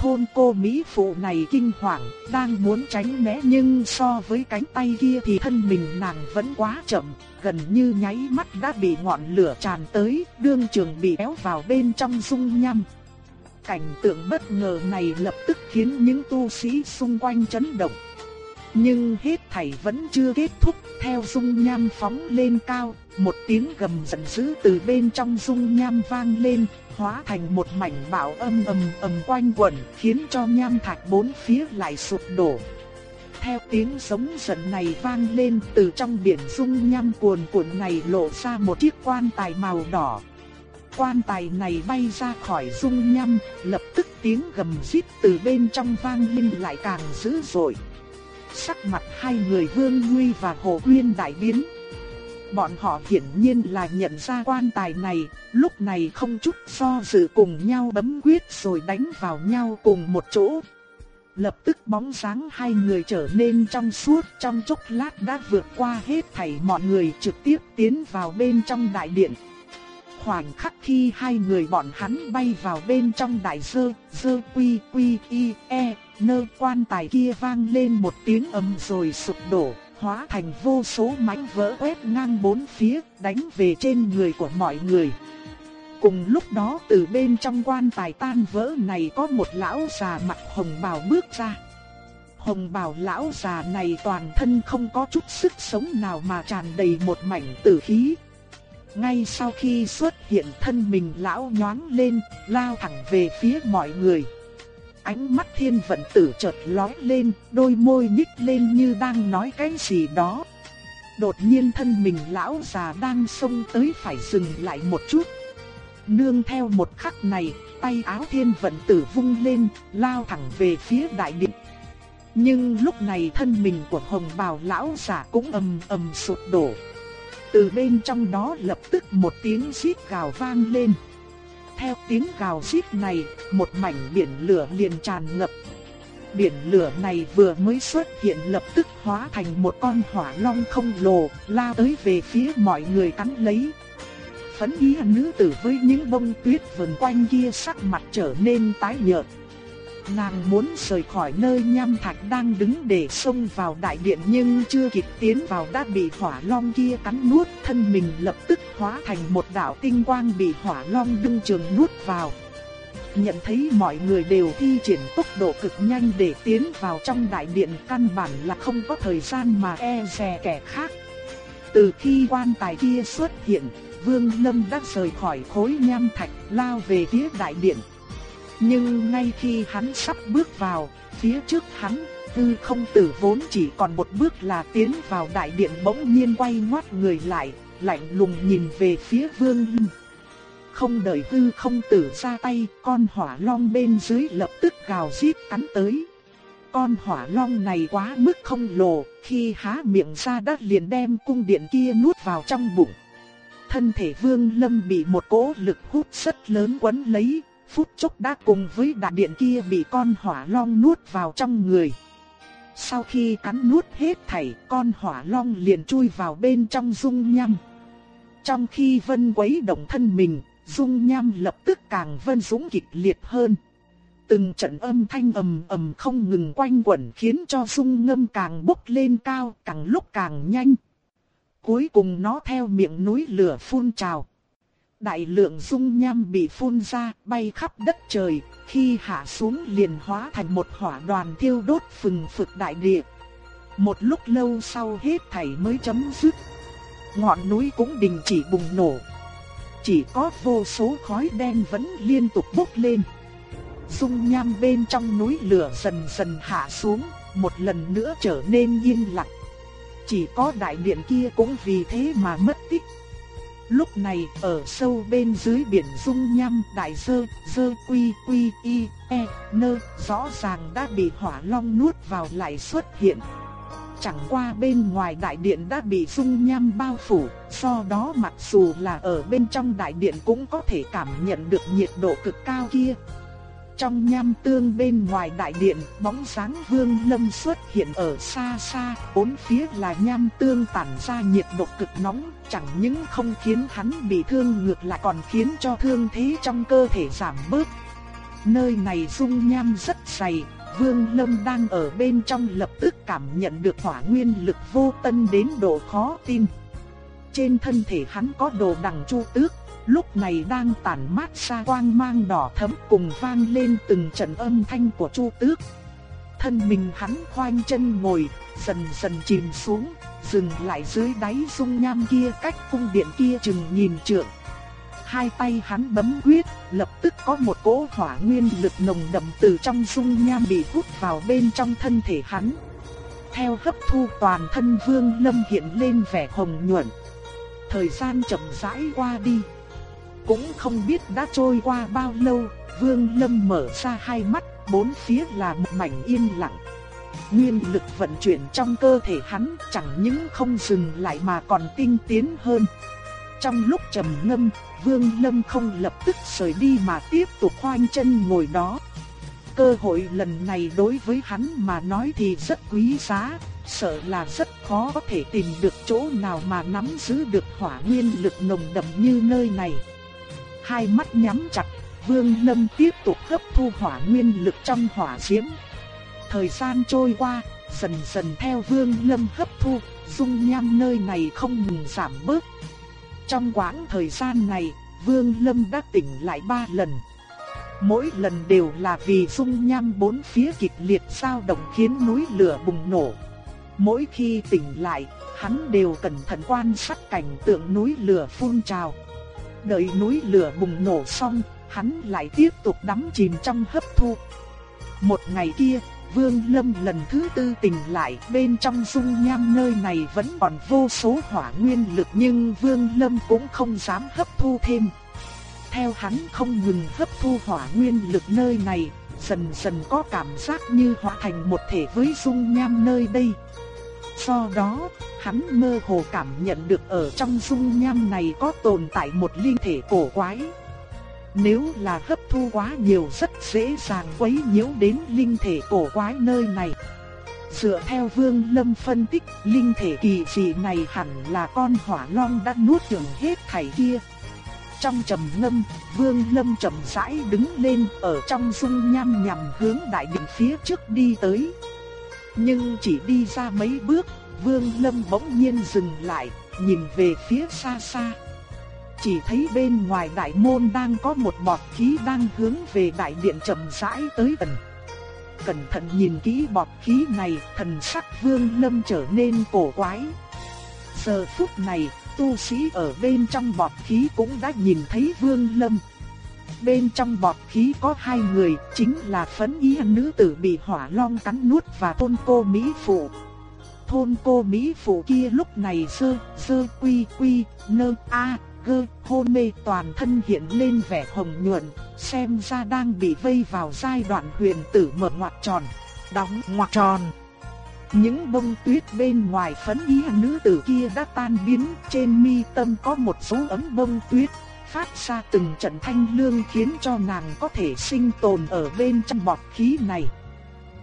thôn cô Mỹ phụ này kinh hoàng, đang muốn tránh né nhưng so với cánh tay kia thì thân mình nàng vẫn quá chậm, gần như nháy mắt đã bị ngọn lửa tràn tới, đương trường bị kéo vào bên trong dung nham. Cảnh tượng bất ngờ này lập tức khiến những tu sĩ xung quanh chấn động. Nhưng hết thảy vẫn chưa kết thúc, theo dung nham phóng lên cao, một tiếng gầm giận dữ từ bên trong dung nham vang lên, hóa thành một mảnh bão âm ầm ầm quanh quẩn, khiến cho nham thạch bốn phía lại sụp đổ. Theo tiếng sống giận này vang lên từ trong biển dung nham cuồn cuộn này lộ ra một chiếc quan tài màu đỏ. Quan tài này bay ra khỏi dung nham, lập tức tiếng gầm rít từ bên trong vang lên lại càng dữ dội. Sắc mặt hai người Vương Nguy và Hồ Uyên đại biến. Bọn họ hiển nhiên là nhận ra quan tài này, lúc này không chút do dự cùng nhau bấm quyết rồi đánh vào nhau cùng một chỗ. Lập tức bóng dáng hai người trở nên trong suốt trong chốc lát đã vượt qua hết thảy mọi người trực tiếp tiến vào bên trong đại điện. Khoảnh khắc khi hai người bọn hắn bay vào bên trong đại sơ, sơ quy quy y e, nơi quan tài kia vang lên một tiếng ầm rồi sụp đổ, hóa thành vô số mảnh vỡ quét ngang bốn phía, đánh về trên người của mọi người. Cùng lúc đó từ bên trong quan tài tan vỡ này có một lão già mặt hồng bào bước ra. Hồng bào lão già này toàn thân không có chút sức sống nào mà tràn đầy một mảnh tử khí. Ngay sau khi xuất hiện thân mình lão nhoáng lên, lao thẳng về phía mọi người. Ánh mắt thiên vận tử chợt lóe lên, đôi môi nhích lên như đang nói cái gì đó. Đột nhiên thân mình lão già đang xông tới phải dừng lại một chút. Nương theo một khắc này, tay áo thiên vận tử vung lên, lao thẳng về phía đại điện. Nhưng lúc này thân mình của hồng bào lão già cũng ầm ầm sụp đổ. Từ bên trong đó lập tức một tiếng xít gào vang lên theo tiếng gào rít này, một mảnh biển lửa liền tràn ngập. Biển lửa này vừa mới xuất hiện lập tức hóa thành một con hỏa long không lồ, lao tới về phía mọi người cắn lấy. Phấn ý nữ tử với những bông tuyết vần quanh kia sắc mặt trở nên tái nhợt. Nàng muốn rời khỏi nơi nham thạch đang đứng để xông vào đại điện nhưng chưa kịp tiến vào đã bị hỏa long kia cắn nuốt, thân mình lập tức hóa thành một đạo tinh quang bị hỏa long đương trường nuốt vào. Nhận thấy mọi người đều thi triển tốc độ cực nhanh để tiến vào trong đại điện căn bản là không có thời gian mà e dè kẻ khác. Từ khi quan tài kia xuất hiện, Vương Lâm đã rời khỏi khối nham thạch lao về phía đại điện. Nhưng ngay khi hắn sắp bước vào, phía trước hắn, hư không tử vốn chỉ còn một bước là tiến vào đại điện bỗng nhiên quay ngoắt người lại, lạnh lùng nhìn về phía vương lâm. Không đợi hư không tử ra tay, con hỏa long bên dưới lập tức gào rít cắn tới. con hỏa long này quá mức không lồ, khi há miệng ra đất liền đem cung điện kia nuốt vào trong bụng. Thân thể vương lâm bị một cỗ lực hút rất lớn quấn lấy, phút chốc đã cùng với đại điện kia bị con hỏa long nuốt vào trong người. Sau khi cắn nuốt hết thảy, con hỏa long liền chui vào bên trong dung nham. Trong khi vân quấy động thân mình, dung nham lập tức càng vân dũng kịch liệt hơn. Từng trận âm thanh ầm ầm không ngừng quanh quẩn khiến cho dung ngâm càng bốc lên cao, càng lúc càng nhanh. Cuối cùng nó theo miệng núi lửa phun trào. Đại lượng dung nham bị phun ra, bay khắp đất trời, khi hạ xuống liền hóa thành một hỏa đoàn thiêu đốt phừng phực đại địa. Một lúc lâu sau hết thảy mới chấm dứt. Ngọn núi cũng đình chỉ bùng nổ. Chỉ có vô số khói đen vẫn liên tục bốc lên. Dung nham bên trong núi lửa dần dần hạ xuống, một lần nữa trở nên yên lặng. Chỉ có đại điện kia cũng vì thế mà mất tích. Lúc này ở sâu bên dưới biển dung nham đại dơ, dơ quy quy y, e, nơ, rõ ràng đã bị hỏa long nuốt vào lại xuất hiện. Chẳng qua bên ngoài đại điện đã bị dung nham bao phủ, do đó mặc dù là ở bên trong đại điện cũng có thể cảm nhận được nhiệt độ cực cao kia. Trong nham tương bên ngoài đại điện, bóng sáng vương lâm xuất hiện ở xa xa, bốn phía là nham tương tản ra nhiệt độ cực nóng, chẳng những không khiến hắn bị thương ngược lại còn khiến cho thương thế trong cơ thể giảm bớt. Nơi này dung nham rất dày, Vương Lâm đang ở bên trong lập tức cảm nhận được hỏa nguyên lực vô tân đến độ khó tin. Trên thân thể hắn có đồ đằng chu tước, lúc này đang tản mát ra quang mang đỏ thẫm cùng vang lên từng trận âm thanh của Chu Tước. Thân mình hắn khoanh chân ngồi, dần dần chìm xuống, dừng lại dưới đáy dung nham kia cách cung điện kia chừng nhìn trượng. Hai tay hắn bấm quyết, lập tức có một cỗ hỏa nguyên lực nồng đậm từ trong dung nham bị hút vào bên trong thân thể hắn. Theo hấp thu toàn thân Vương Lâm hiện lên vẻ hồng nhuận. Thời gian chậm rãi qua đi. Cũng không biết đã trôi qua bao lâu, Vương Lâm mở ra hai mắt, bốn phía là một mảnh yên lặng. Nguyên lực vận chuyển trong cơ thể hắn chẳng những không dừng lại mà còn tinh tiến hơn. Trong lúc trầm ngâm, Vương Lâm không lập tức rời đi mà tiếp tục khoanh chân ngồi đó. Cơ hội lần này đối với hắn mà nói thì rất quý giá, sợ là rất khó có thể tìm được chỗ nào mà nắm giữ được hỏa nguyên lực nồng đậm như nơi này hai mắt nhắm chặt, Vương Lâm tiếp tục hấp thu hỏa nguyên lực trong hỏa diễm. Thời gian trôi qua, dần dần theo Vương Lâm hấp thu, dung nham nơi này không ngừng giảm bớt. Trong quãng thời gian này, Vương Lâm đã tỉnh lại ba lần. Mỗi lần đều là vì dung nham bốn phía kịch liệt sao động khiến núi lửa bùng nổ. Mỗi khi tỉnh lại, hắn đều cẩn thận quan sát cảnh tượng núi lửa phun trào. Đợi núi lửa bùng nổ xong, hắn lại tiếp tục đắm chìm trong hấp thu. Một ngày kia, Vương Lâm lần thứ tư tỉnh lại, bên trong dung nham nơi này vẫn còn vô số hỏa nguyên lực nhưng Vương Lâm cũng không dám hấp thu thêm. Theo hắn không ngừng hấp thu hỏa nguyên lực nơi này, dần dần có cảm giác như hóa thành một thể với dung nham nơi đây. Do đó, hắn mơ hồ cảm nhận được ở trong dung nham này có tồn tại một linh thể cổ quái. Nếu là hấp thu quá nhiều rất dễ dàng quấy nhiễu đến linh thể cổ quái nơi này. Dựa theo Vương Lâm phân tích, linh thể kỳ dị này hẳn là con hỏa long đã nuốt chửng hết thảy kia. Trong trầm ngâm, Vương Lâm chậm rãi đứng lên ở trong dung nham nhằm hướng đại điện phía trước đi tới. Nhưng chỉ đi ra mấy bước, Vương Lâm bỗng nhiên dừng lại, nhìn về phía xa xa. Chỉ thấy bên ngoài đại môn đang có một bọt khí đang hướng về đại điện chậm rãi tới gần. Cẩn thận nhìn kỹ bọt khí này, thần sắc Vương Lâm trở nên cổ quái. Giờ phút này, tu sĩ ở bên trong bọt khí cũng đã nhìn thấy Vương Lâm. Bên trong bọt khí có hai người, chính là phấn y nữ tử bị hỏa long cắn nuốt và tôn cô Mỹ Phụ. Thôn cô Mỹ Phụ kia lúc này sơ, sơ quy quy, nơ, a, gơ, hôn mê toàn thân hiện lên vẻ hồng nhuận, xem ra đang bị vây vào giai đoạn huyền tử mở ngoặt tròn. đóng ngoặc tròn. Những bông tuyết bên ngoài phấn y nữ tử kia đã tan biến, trên mi tâm có một số ấm bông tuyết, phát ra từng trận thanh lương khiến cho nàng có thể sinh tồn ở bên trong bọt khí này.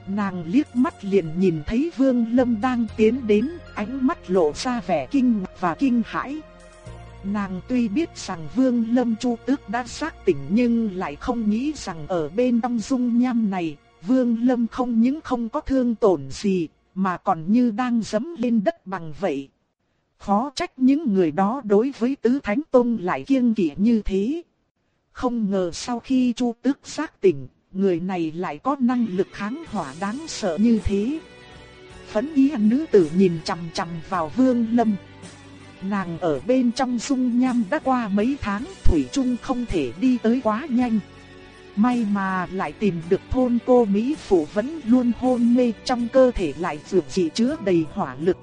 Nàng liếc mắt liền nhìn thấy Vương Lâm đang tiến đến, ánh mắt lộ ra vẻ kinh ngạc và kinh hãi. Nàng tuy biết rằng Vương Lâm Chu Tước đã xác tỉnh nhưng lại không nghĩ rằng ở bên trong dung nham này, Vương Lâm không những không có thương tổn gì, mà còn như đang dẫm lên đất bằng vậy. Khó trách những người đó đối với Tứ Thánh Tông lại kiêng kỵ như thế. Không ngờ sau khi Chu Tước xác tỉnh, người này lại có năng lực kháng hỏa đáng sợ như thế. Phấn ý nữ tử nhìn chằm chằm vào Vương Lâm. Nàng ở bên trong dung nham đã qua mấy tháng, Thủy Trung không thể đi tới quá nhanh. May mà lại tìm được thôn cô Mỹ Phụ vẫn luôn hôn mê trong cơ thể lại dược dị chứa đầy hỏa lực.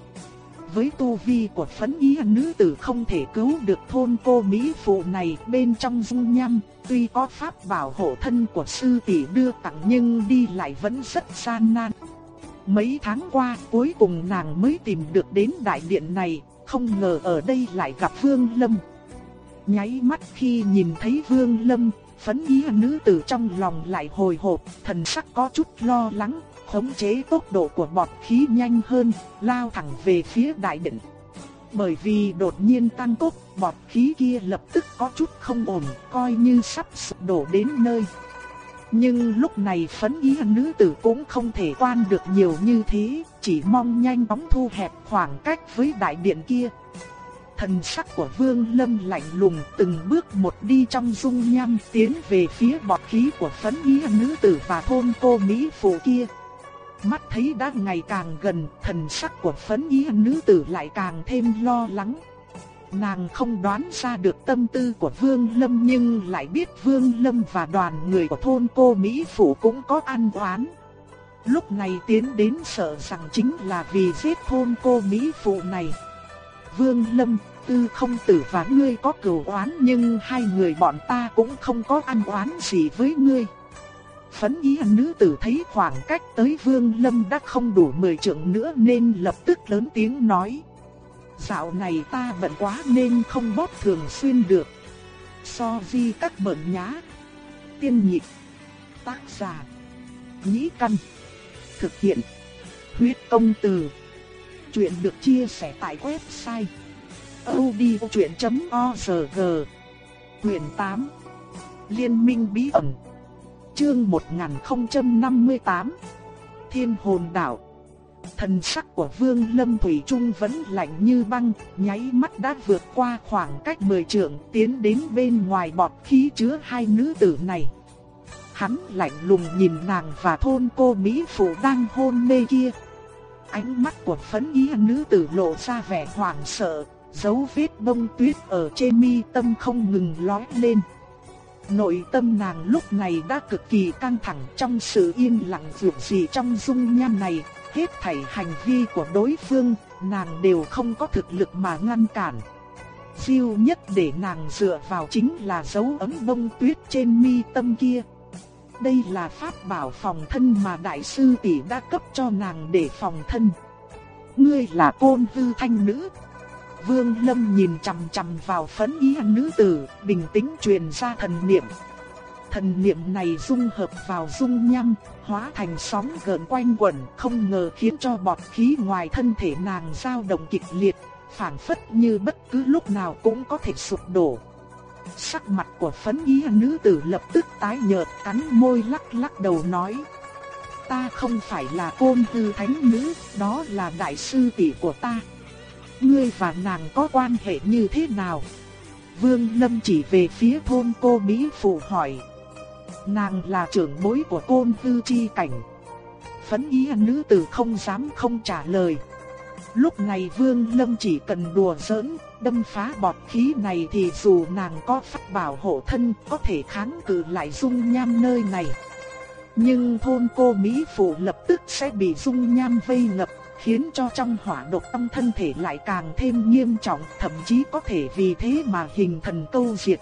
Với tu vi của phấn ý nữ tử không thể cứu được thôn cô Mỹ Phụ này bên trong dung nham, tuy có pháp bảo hộ thân của sư tỷ đưa tặng nhưng đi lại vẫn rất gian nan. Mấy tháng qua cuối cùng nàng mới tìm được đến đại điện này, không ngờ ở đây lại gặp Vương Lâm. Nháy mắt khi nhìn thấy Vương Lâm, phấn ý nữ tử trong lòng lại hồi hộp, thần sắc có chút lo lắng, khống chế tốc độ của bọt khí nhanh hơn, lao thẳng về phía đại đỉnh Bởi vì đột nhiên tăng tốc, bọt khí kia lập tức có chút không ổn, coi như sắp sụp đổ đến nơi. Nhưng lúc này phấn ý nữ tử cũng không thể quan được nhiều như thế, chỉ mong nhanh chóng thu hẹp khoảng cách với đại điện kia. Thần sắc của Vương Lâm lạnh lùng từng bước một đi trong dung nham tiến về phía bọt khí của phấn ý nữ tử và thôn cô Mỹ phụ kia. Mắt thấy đã ngày càng gần, thần sắc của phấn y nữ tử lại càng thêm lo lắng. Nàng không đoán ra được tâm tư của Vương Lâm nhưng lại biết Vương Lâm và đoàn người của thôn cô Mỹ Phủ cũng có ăn oán. Lúc này tiến đến sợ rằng chính là vì giết thôn cô Mỹ Phụ này. Vương Lâm, Tư không tử và ngươi có cửu oán nhưng hai người bọn ta cũng không có ăn oán gì với ngươi. Phấn ý nữ tử thấy khoảng cách tới Vương Lâm đã không đủ mười trượng nữa nên lập tức lớn tiếng nói. Dạo này ta bận quá nên không bóp thường xuyên được. So di các bận nhá. Tiên nhịp. Tác giả. Nhĩ căn. Thực hiện. Huyết công từ. Chuyện được chia sẻ tại website. odchuyện.org Quyền 8 Liên minh bí ẩn Chương 1058 Thiên hồn đảo Thần sắc của Vương Lâm Thủy Trung vẫn lạnh như băng, nháy mắt đã vượt qua khoảng cách 10 trượng tiến đến bên ngoài bọt khí chứa hai nữ tử này. Hắn lạnh lùng nhìn nàng và thôn cô Mỹ Phụ đang hôn mê kia. Ánh mắt của phấn ý nữ tử lộ ra vẻ hoảng sợ, dấu vết bông tuyết ở trên mi tâm không ngừng lói lên. Nội tâm nàng lúc này đã cực kỳ căng thẳng trong sự yên lặng dường gì trong dung nham này, hết thảy hành vi của đối phương, nàng đều không có thực lực mà ngăn cản. Diêu nhất để nàng dựa vào chính là dấu ấm bông tuyết trên mi tâm kia. Đây là pháp bảo phòng thân mà đại sư tỷ đã cấp cho nàng để phòng thân. Ngươi là côn hư thanh nữ. Vương Lâm nhìn chằm chằm vào phấn ý nữ tử, bình tĩnh truyền ra thần niệm. Thần niệm này dung hợp vào dung nham, hóa thành sóng gợn quanh quẩn, không ngờ khiến cho bọt khí ngoài thân thể nàng dao động kịch liệt, phản phất như bất cứ lúc nào cũng có thể sụp đổ. Sắc mặt của phấn ý nữ tử lập tức tái nhợt, cắn môi lắc lắc đầu nói: "Ta không phải là côn tư thánh nữ, đó là đại sư tỷ của ta." Ngươi và nàng có quan hệ như thế nào? Vương Lâm chỉ về phía thôn cô Mỹ Phụ hỏi. Nàng là trưởng bối của côn tư chi cảnh. Phấn ý nữ tử không dám không trả lời. Lúc này Vương Lâm chỉ cần đùa giỡn, đâm phá bọt khí này thì dù nàng có pháp bảo hộ thân có thể kháng cự lại dung nham nơi này. Nhưng thôn cô Mỹ Phụ lập tức sẽ bị dung nham vây ngập khiến cho trong hỏa độc tâm thân thể lại càng thêm nghiêm trọng, thậm chí có thể vì thế mà hình thần câu diệt.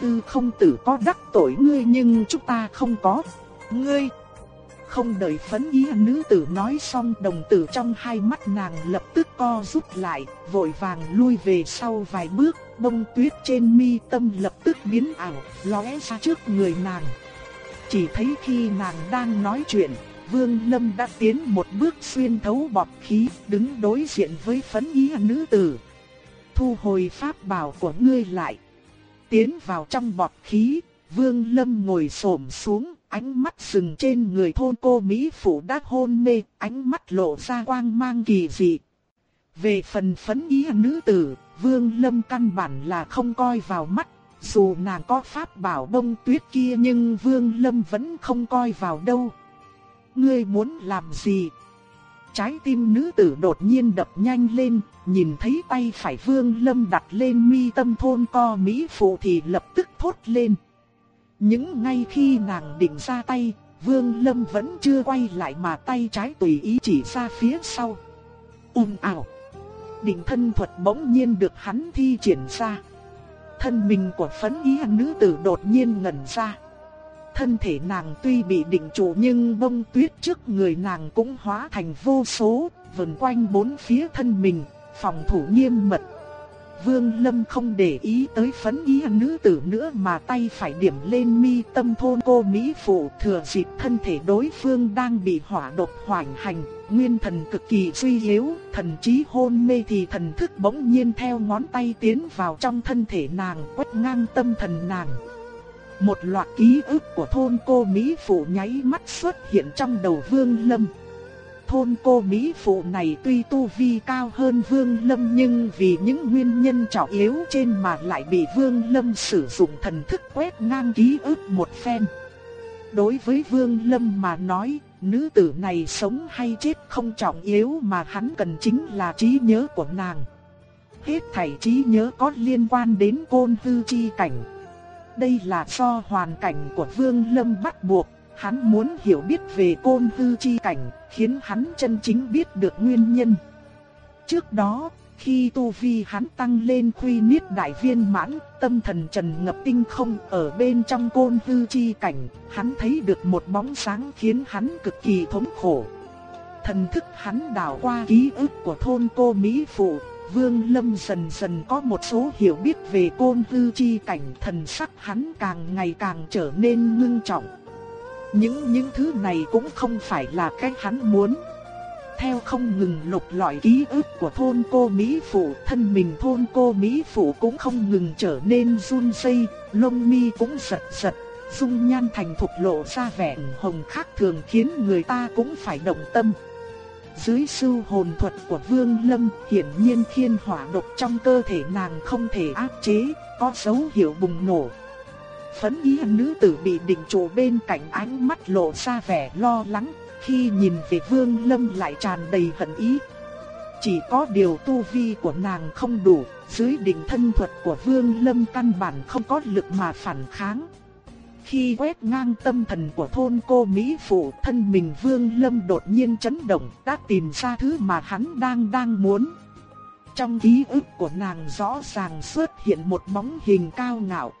Tư không tử có đắc tội ngươi nhưng chúng ta không có. Ngươi Không đợi phấn ý nữ tử nói xong đồng tử trong hai mắt nàng lập tức co rút lại, vội vàng lui về sau vài bước, bông tuyết trên mi tâm lập tức biến ảo, lóe ra trước người nàng. Chỉ thấy khi nàng đang nói chuyện, Vương Lâm đã tiến một bước xuyên thấu bọt khí, đứng đối diện với phấn ý nữ tử. Thu hồi pháp bảo của ngươi lại. Tiến vào trong bọt khí, Vương Lâm ngồi xổm xuống, ánh mắt dừng trên người thôn cô Mỹ Phụ đã hôn mê, ánh mắt lộ ra quang mang kỳ dị. Về phần phấn ý nữ tử, Vương Lâm căn bản là không coi vào mắt, dù nàng có pháp bảo bông tuyết kia nhưng Vương Lâm vẫn không coi vào đâu. Ngươi muốn làm gì? Trái tim nữ tử đột nhiên đập nhanh lên, nhìn thấy tay phải Vương Lâm đặt lên mi tâm thôn co Mỹ Phụ thì lập tức thốt lên. Những ngay khi nàng định ra tay, Vương Lâm vẫn chưa quay lại mà tay trái tùy ý chỉ ra phía sau. Ùm ảo. Định thân thuật bỗng nhiên được hắn thi triển ra. Thân mình của phấn ý nữ tử đột nhiên ngẩn ra. Thân thể nàng tuy bị định trụ nhưng bông tuyết trước người nàng cũng hóa thành vô số, vần quanh bốn phía thân mình, phòng thủ nghiêm mật. Vương Lâm không để ý tới phấn ý nữ tử nữa mà tay phải điểm lên mi tâm thôn cô Mỹ Phụ thừa dịp thân thể đối phương đang bị hỏa độc hoành hành, nguyên thần cực kỳ suy yếu, thần trí hôn mê thì thần thức bỗng nhiên theo ngón tay tiến vào trong thân thể nàng quét ngang tâm thần nàng. Một loạt ký ức của thôn cô Mỹ Phụ nháy mắt xuất hiện trong đầu Vương Lâm thôn cô Mỹ Phụ này tuy tu vi cao hơn Vương Lâm nhưng vì những nguyên nhân trọng yếu trên mà lại bị Vương Lâm sử dụng thần thức quét ngang ký ức một phen. Đối với Vương Lâm mà nói, nữ tử này sống hay chết không trọng yếu mà hắn cần chính là trí nhớ của nàng. Hết thảy trí nhớ có liên quan đến côn hư chi cảnh. Đây là do hoàn cảnh của Vương Lâm bắt buộc Hắn muốn hiểu biết về côn hư chi cảnh, khiến hắn chân chính biết được nguyên nhân. Trước đó, khi tu vi hắn tăng lên khuy niết đại viên mãn, tâm thần trần ngập tinh không ở bên trong côn hư chi cảnh, hắn thấy được một bóng sáng khiến hắn cực kỳ thống khổ. Thần thức hắn đảo qua ký ức của thôn cô Mỹ Phụ, Vương Lâm dần dần có một số hiểu biết về côn hư chi cảnh thần sắc hắn càng ngày càng trở nên ngưng trọng. Những những thứ này cũng không phải là cái hắn muốn. Theo không ngừng lục lọi ký ức của thôn cô Mỹ Phụ, thân mình thôn cô Mỹ Phụ cũng không ngừng trở nên run rẩy, lông mi cũng giật giật, dung nhan thành thục lộ ra vẻ hồng khác thường khiến người ta cũng phải động tâm. Dưới sư hồn thuật của Vương Lâm, hiển nhiên thiên hỏa độc trong cơ thể nàng không thể áp chế, có dấu hiệu bùng nổ, Phấn ý nữ tử bị định trụ bên cạnh ánh mắt lộ ra vẻ lo lắng, khi nhìn về Vương Lâm lại tràn đầy hận ý. Chỉ có điều tu vi của nàng không đủ, dưới định thân thuật của Vương Lâm căn bản không có lực mà phản kháng. Khi quét ngang tâm thần của thôn cô Mỹ Phụ thân mình Vương Lâm đột nhiên chấn động đã tìm ra thứ mà hắn đang đang muốn. Trong ký ức của nàng rõ ràng xuất hiện một bóng hình cao ngạo,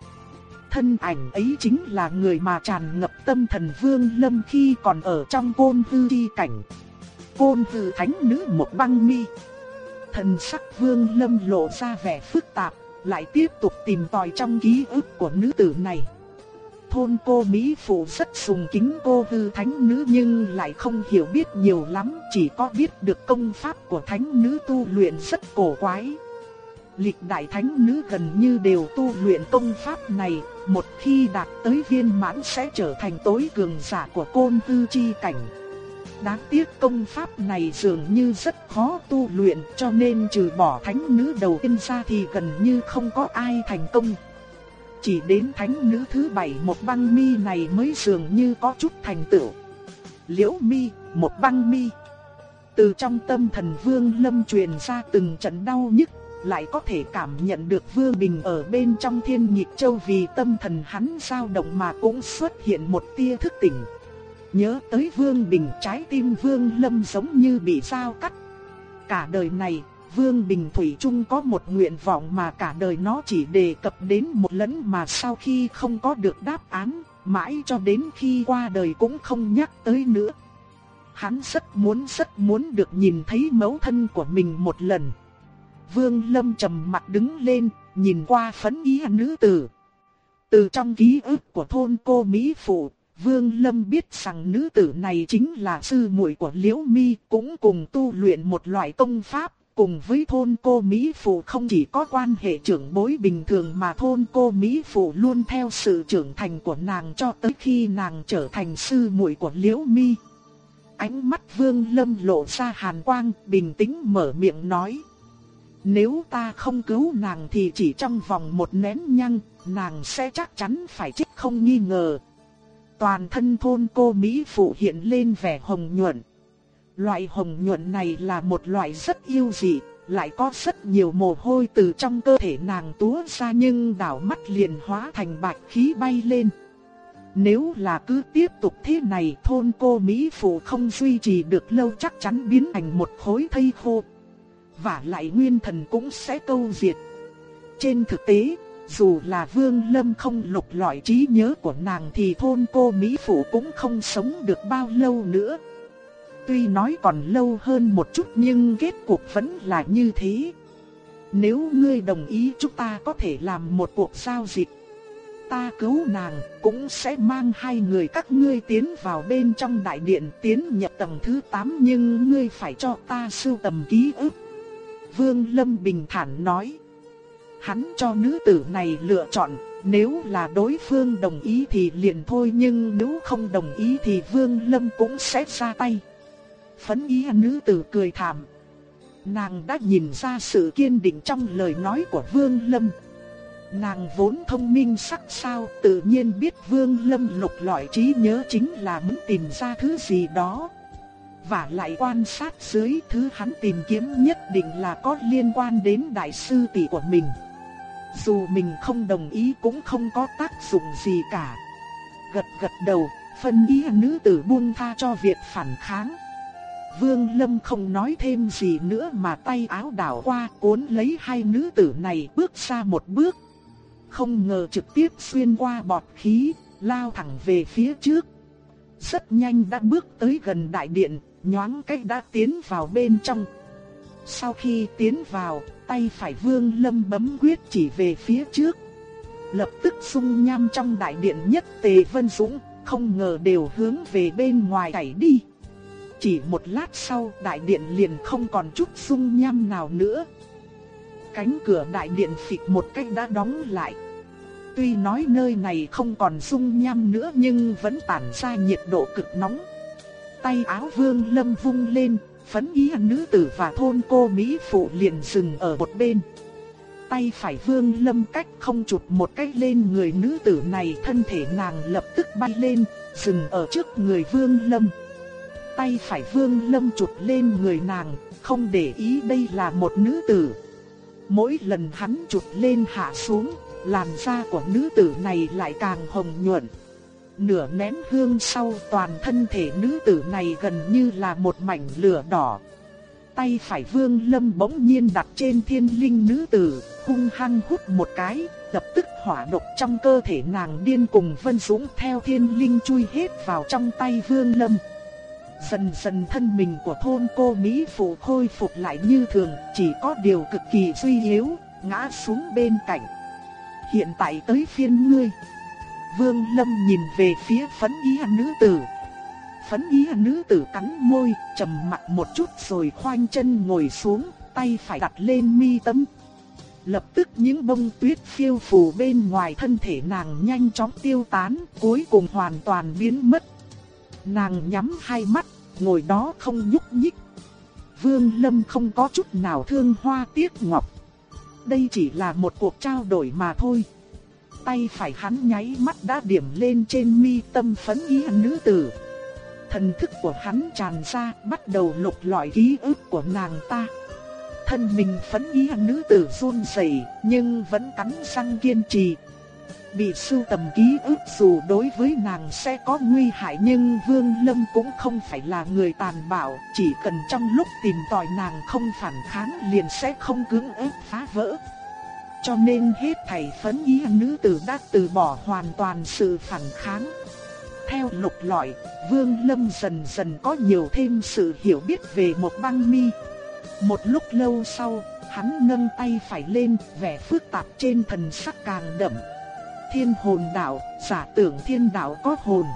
Thân ảnh ấy chính là người mà tràn ngập tâm thần Vương Lâm khi còn ở trong côn hư chi cảnh. Côn hư thánh nữ một băng mi. Thần sắc Vương Lâm lộ ra vẻ phức tạp, lại tiếp tục tìm tòi trong ký ức của nữ tử này. Thôn cô Mỹ Phụ rất sùng kính cô hư thánh nữ nhưng lại không hiểu biết nhiều lắm, chỉ có biết được công pháp của thánh nữ tu luyện rất cổ quái lịch đại thánh nữ gần như đều tu luyện công pháp này, một khi đạt tới viên mãn sẽ trở thành tối cường giả của côn tư chi cảnh. Đáng tiếc công pháp này dường như rất khó tu luyện cho nên trừ bỏ thánh nữ đầu tiên ra thì gần như không có ai thành công. Chỉ đến thánh nữ thứ bảy một băng mi này mới dường như có chút thành tựu. Liễu mi, một băng mi. Từ trong tâm thần vương lâm truyền ra từng trận đau nhức lại có thể cảm nhận được Vương Bình ở bên trong thiên nhịp châu vì tâm thần hắn dao động mà cũng xuất hiện một tia thức tỉnh. Nhớ tới Vương Bình trái tim Vương Lâm giống như bị dao cắt. Cả đời này, Vương Bình Thủy Trung có một nguyện vọng mà cả đời nó chỉ đề cập đến một lần mà sau khi không có được đáp án, mãi cho đến khi qua đời cũng không nhắc tới nữa. Hắn rất muốn rất muốn được nhìn thấy mẫu thân của mình một lần. Vương Lâm trầm mặt đứng lên, nhìn qua phấn ý nữ tử. Từ trong ký ức của thôn cô Mỹ Phụ, Vương Lâm biết rằng nữ tử này chính là sư muội của Liễu Mi, cũng cùng tu luyện một loại công pháp, cùng với thôn cô Mỹ Phụ không chỉ có quan hệ trưởng bối bình thường mà thôn cô Mỹ Phụ luôn theo sự trưởng thành của nàng cho tới khi nàng trở thành sư muội của Liễu Mi. Ánh mắt Vương Lâm lộ ra hàn quang, bình tĩnh mở miệng nói. Nếu ta không cứu nàng thì chỉ trong vòng một nén nhang, nàng sẽ chắc chắn phải chết không nghi ngờ. Toàn thân thôn cô Mỹ phụ hiện lên vẻ hồng nhuận. Loại hồng nhuận này là một loại rất yêu dị, lại có rất nhiều mồ hôi từ trong cơ thể nàng túa ra nhưng đảo mắt liền hóa thành bạch khí bay lên. Nếu là cứ tiếp tục thế này thôn cô Mỹ Phụ không duy trì được lâu chắc chắn biến thành một khối thây khô. Và lại nguyên thần cũng sẽ câu diệt. Trên thực tế, dù là Vương Lâm không lục lọi trí nhớ của nàng thì thôn cô Mỹ Phụ cũng không sống được bao lâu nữa. Tuy nói còn lâu hơn một chút nhưng kết cục vẫn là như thế. Nếu ngươi đồng ý chúng ta có thể làm một cuộc giao dịch. Ta cứu nàng cũng sẽ mang hai người các ngươi tiến vào bên trong đại điện tiến nhập tầng thứ 8 nhưng ngươi phải cho ta sưu tầm ký ức. Vương Lâm bình thản nói. Hắn cho nữ tử này lựa chọn, nếu là đối phương đồng ý thì liền thôi nhưng nếu không đồng ý thì Vương Lâm cũng sẽ ra tay. Phấn ý nữ tử cười thảm. Nàng đã nhìn ra sự kiên định trong lời nói của Vương Lâm. Nàng vốn thông minh sắc sao, tự nhiên biết Vương Lâm lục lọi trí nhớ chính là muốn tìm ra thứ gì đó. Và lại quan sát dưới thứ hắn tìm kiếm nhất định là có liên quan đến đại sư tỷ của mình. Dù mình không đồng ý cũng không có tác dụng gì cả. Gật gật đầu, phân ý nữ tử buông tha cho việc phản kháng. Vương Lâm không nói thêm gì nữa mà tay áo đảo qua cuốn lấy hai nữ tử này bước ra một bước. Không ngờ trực tiếp xuyên qua bọt khí, lao thẳng về phía trước. Rất nhanh đã bước tới gần đại điện, nhoáng cách đã tiến vào bên trong. Sau khi tiến vào, tay phải Vương Lâm bấm quyết chỉ về phía trước. Lập tức xung nham trong đại điện nhất tề vân dũng, không ngờ đều hướng về bên ngoài chảy đi. Chỉ một lát sau đại điện liền không còn chút xung nham nào nữa. Cánh cửa đại điện phịch một cách đã đóng lại. Tuy nói nơi này không còn dung nham nữa nhưng vẫn tản ra nhiệt độ cực nóng. Tay áo vương lâm vung lên, phấn ý nữ tử và thôn cô Mỹ phụ liền dừng ở một bên. Tay phải vương lâm cách không chụp một cách lên người nữ tử này thân thể nàng lập tức bay lên, dừng ở trước người vương lâm. Tay phải vương lâm chụp lên người nàng, không để ý đây là một nữ tử. Mỗi lần hắn chụp lên hạ xuống, làn da của nữ tử này lại càng hồng nhuận. Nửa nén hương sau toàn thân thể nữ tử này gần như là một mảnh lửa đỏ. Tay phải vương lâm bỗng nhiên đặt trên thiên linh nữ tử, hung hăng hút một cái, lập tức hỏa độc trong cơ thể nàng điên cùng vân dũng theo thiên linh chui hết vào trong tay vương lâm. Dần dần thân mình của thôn cô Mỹ phụ khôi phục lại như thường, chỉ có điều cực kỳ suy yếu, ngã xuống bên cạnh. Hiện tại tới phiên ngươi. Vương Lâm nhìn về phía phấn ý nữ tử. Phấn ý nữ tử cắn môi, trầm mặt một chút rồi khoanh chân ngồi xuống, tay phải đặt lên mi tâm. Lập tức những bông tuyết phiêu phù bên ngoài thân thể nàng nhanh chóng tiêu tán, cuối cùng hoàn toàn biến mất. Nàng nhắm hai mắt, ngồi đó không nhúc nhích. Vương Lâm không có chút nào thương hoa tiếc ngọc. Đây chỉ là một cuộc trao đổi mà thôi. Tay phải hắn nháy mắt đã điểm lên trên mi tâm phấn ý nữ tử. Thần thức của hắn tràn ra, bắt đầu lục lọi ký ức của nàng ta. Thân mình phấn ý nữ tử run rẩy, nhưng vẫn cắn răng kiên trì. Bị sưu tầm ký ức dù đối với nàng sẽ có nguy hại nhưng Vương Lâm cũng không phải là người tàn bạo, chỉ cần trong lúc tìm tòi nàng không phản kháng liền sẽ không cưỡng ép phá vỡ. cho nên hết thảy phấn ý nữ tử đã từ bỏ hoàn toàn sự phản kháng. Theo lục lọi, Vương Lâm dần dần có nhiều thêm sự hiểu biết về một băng mi. Một lúc lâu sau, hắn nâng tay phải lên, vẻ phức tạp trên thần sắc càng đậm. Thiên hồn đạo, giả tưởng thiên đạo có hồn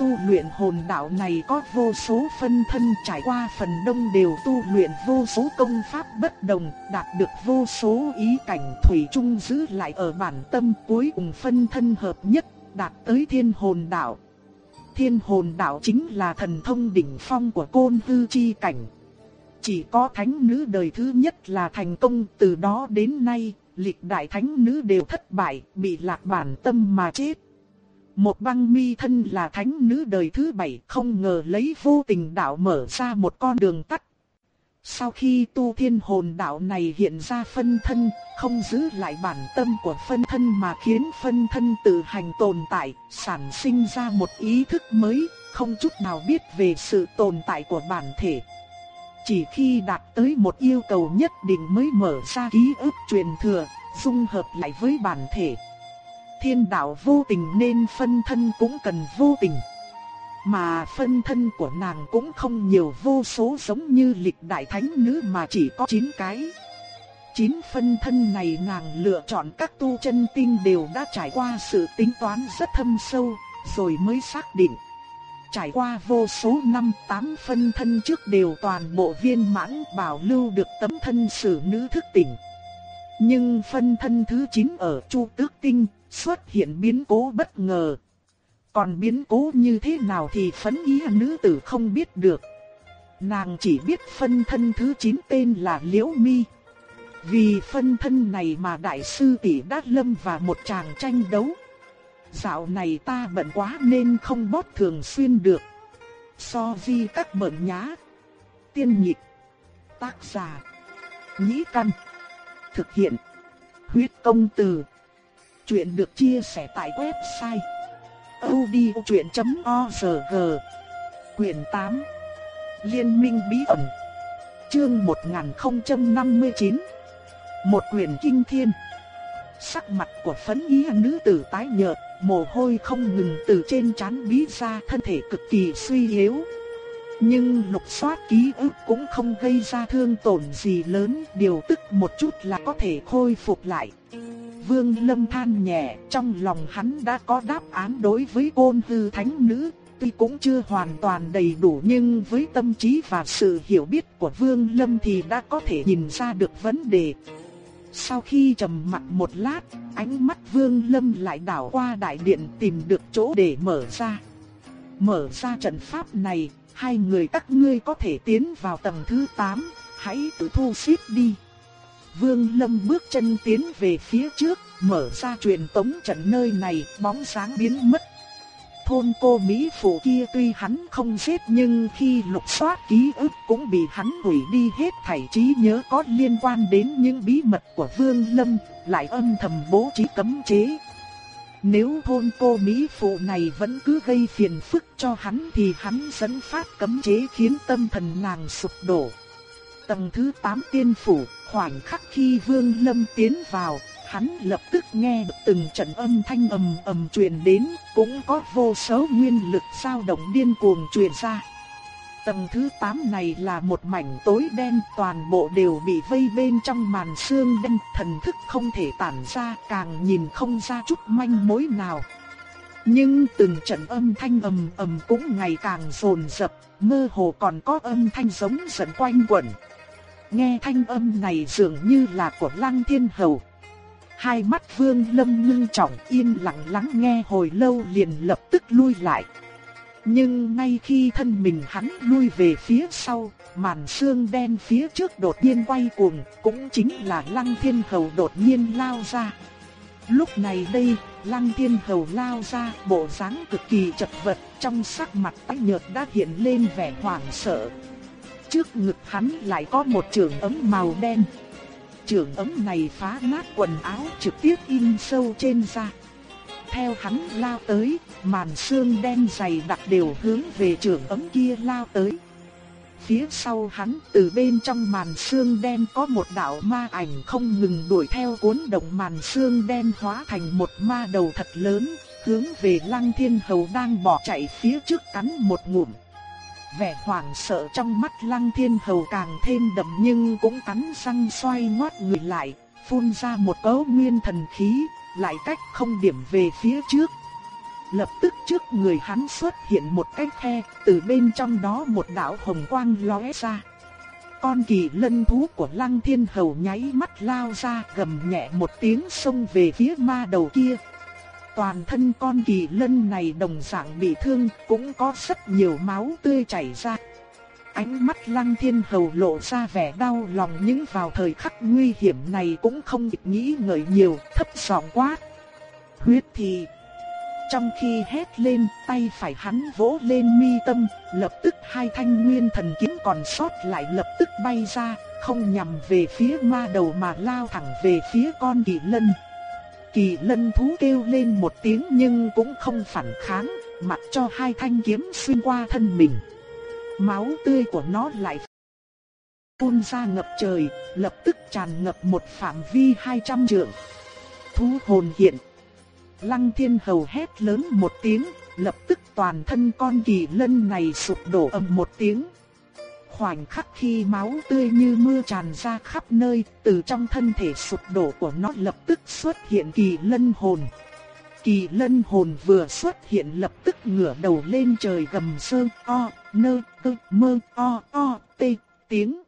tu luyện hồn đạo này có vô số phân thân trải qua phần đông đều tu luyện vô số công pháp bất đồng, đạt được vô số ý cảnh thủy chung giữ lại ở bản tâm cuối cùng phân thân hợp nhất, đạt tới thiên hồn đạo. Thiên hồn đạo chính là thần thông đỉnh phong của côn hư chi cảnh. Chỉ có thánh nữ đời thứ nhất là thành công từ đó đến nay, lịch đại thánh nữ đều thất bại, bị lạc bản tâm mà chết. Một băng mi thân là thánh nữ đời thứ bảy không ngờ lấy vô tình đạo mở ra một con đường tắt. Sau khi tu thiên hồn đạo này hiện ra phân thân, không giữ lại bản tâm của phân thân mà khiến phân thân tự hành tồn tại, sản sinh ra một ý thức mới, không chút nào biết về sự tồn tại của bản thể. Chỉ khi đạt tới một yêu cầu nhất định mới mở ra ký ức truyền thừa, dung hợp lại với bản thể thiên đạo vô tình nên phân thân cũng cần vô tình. Mà phân thân của nàng cũng không nhiều vô số giống như lịch đại thánh nữ mà chỉ có 9 cái. 9 phân thân này nàng lựa chọn các tu chân tinh đều đã trải qua sự tính toán rất thâm sâu, rồi mới xác định. Trải qua vô số năm, tám phân thân trước đều toàn bộ viên mãn bảo lưu được tấm thân sử nữ thức tỉnh. Nhưng phân thân thứ 9 ở Chu Tước Tinh xuất hiện biến cố bất ngờ. Còn biến cố như thế nào thì phấn ý nữ tử không biết được. Nàng chỉ biết phân thân thứ 9 tên là Liễu Mi. Vì phân thân này mà đại sư tỷ đát lâm và một chàng tranh đấu. Dạo này ta bận quá nên không bót thường xuyên được. So vi các bận nhá. Tiên nhịp. Tác giả. Nhĩ căn. Thực hiện. Huyết công từ. Chuyện được chia sẻ tại website odchuyện.org Quyền 8 Liên minh bí ẩn Chương 1059 Một quyền kinh thiên Sắc mặt của phấn ý nữ tử tái nhợt, mồ hôi không ngừng từ trên trán bí ra thân thể cực kỳ suy yếu. Nhưng lục soát ký ức cũng không gây ra thương tổn gì lớn, điều tức một chút là có thể khôi phục lại. Vương Lâm than nhẹ, trong lòng hắn đã có đáp án đối với côn hư thánh nữ, tuy cũng chưa hoàn toàn đầy đủ nhưng với tâm trí và sự hiểu biết của Vương Lâm thì đã có thể nhìn ra được vấn đề. Sau khi trầm mặt một lát, ánh mắt Vương Lâm lại đảo qua đại điện tìm được chỗ để mở ra. Mở ra trận pháp này, hai người các ngươi có thể tiến vào tầng thứ 8, hãy tự thu xếp đi. Vương Lâm bước chân tiến về phía trước, mở ra truyền tống trận nơi này, bóng sáng biến mất. Thôn cô Mỹ phụ kia tuy hắn không giết nhưng khi lục soát ký ức cũng bị hắn hủy đi hết thảy trí nhớ có liên quan đến những bí mật của Vương Lâm, lại âm thầm bố trí cấm chế. Nếu thôn cô Mỹ phụ này vẫn cứ gây phiền phức cho hắn thì hắn dẫn phát cấm chế khiến tâm thần nàng sụp đổ. Tầng thứ 8 tiên phủ, khoảnh khắc khi Vương Lâm tiến vào, hắn lập tức nghe được từng trận âm thanh ầm ầm truyền đến, cũng có vô số nguyên lực sao động điên cuồng truyền ra. Tầng thứ 8 này là một mảnh tối đen, toàn bộ đều bị vây bên trong màn sương đen, thần thức không thể tản ra, càng nhìn không ra chút manh mối nào. Nhưng từng trận âm thanh ầm ầm cũng ngày càng dồn dập, mơ hồ còn có âm thanh giống giận quanh quẩn. Nghe thanh âm này dường như là của Lăng Thiên Hầu. Hai mắt Vương Lâm ngưng trọng yên lặng lắng nghe hồi lâu liền lập tức lui lại. Nhưng ngay khi thân mình hắn lui về phía sau, màn xương đen phía trước đột nhiên quay cuồng, cũng chính là Lăng Thiên Hầu đột nhiên lao ra. Lúc này đây, Lăng Thiên Hầu lao ra, bộ dáng cực kỳ chật vật, trong sắc mặt tái nhợt đã hiện lên vẻ hoảng sợ. Trước ngực hắn lại có một trường ấm màu đen. Trường ấm này phá nát quần áo trực tiếp in sâu trên da. Theo hắn lao tới, màn xương đen dày đặc đều hướng về trường ấm kia lao tới. Phía sau hắn từ bên trong màn xương đen có một đạo ma ảnh không ngừng đuổi theo cuốn động màn xương đen hóa thành một ma đầu thật lớn, hướng về Lăng Thiên Hầu đang bỏ chạy phía trước cắn một ngụm. Vẻ hoảng sợ trong mắt Lăng Thiên Hầu càng thêm đậm nhưng cũng cắn răng xoay ngoắt người lại, phun ra một cấu nguyên thần khí, lại cách không điểm về phía trước. Lập tức trước người hắn xuất hiện một cái khe, từ bên trong đó một đạo hồng quang lóe ra. Con kỳ lân thú của Lăng Thiên Hầu nháy mắt lao ra gầm nhẹ một tiếng xông về phía ma đầu kia. Toàn thân con kỳ lân này đồng dạng bị thương, cũng có rất nhiều máu tươi chảy ra. Ánh mắt Lăng Thiên Hầu lộ ra vẻ đau lòng nhưng vào thời khắc nguy hiểm này cũng không kịp nghĩ ngợi nhiều, thấp giọng quát. Huyết thì... Trong khi hét lên, tay phải hắn vỗ lên mi tâm, lập tức hai thanh nguyên thần kiếm còn sót lại lập tức bay ra, không nhằm về phía ma đầu mà lao thẳng về phía con kỳ lân. Kỳ lân thú kêu lên một tiếng nhưng cũng không phản kháng, mặc cho hai thanh kiếm xuyên qua thân mình. Máu tươi của nó lại phun ra ngập trời, lập tức tràn ngập một phạm vi 200 trượng. Thú hồn hiện Lăng thiên hầu hét lớn một tiếng, lập tức toàn thân con kỳ lân này sụp đổ ầm một tiếng. Khoảnh khắc khi máu tươi như mưa tràn ra khắp nơi, từ trong thân thể sụp đổ của nó lập tức xuất hiện kỳ lân hồn. Kỳ lân hồn vừa xuất hiện lập tức ngửa đầu lên trời gầm sơ o, nơ, cơ, mơ, o, o, tê, tiếng.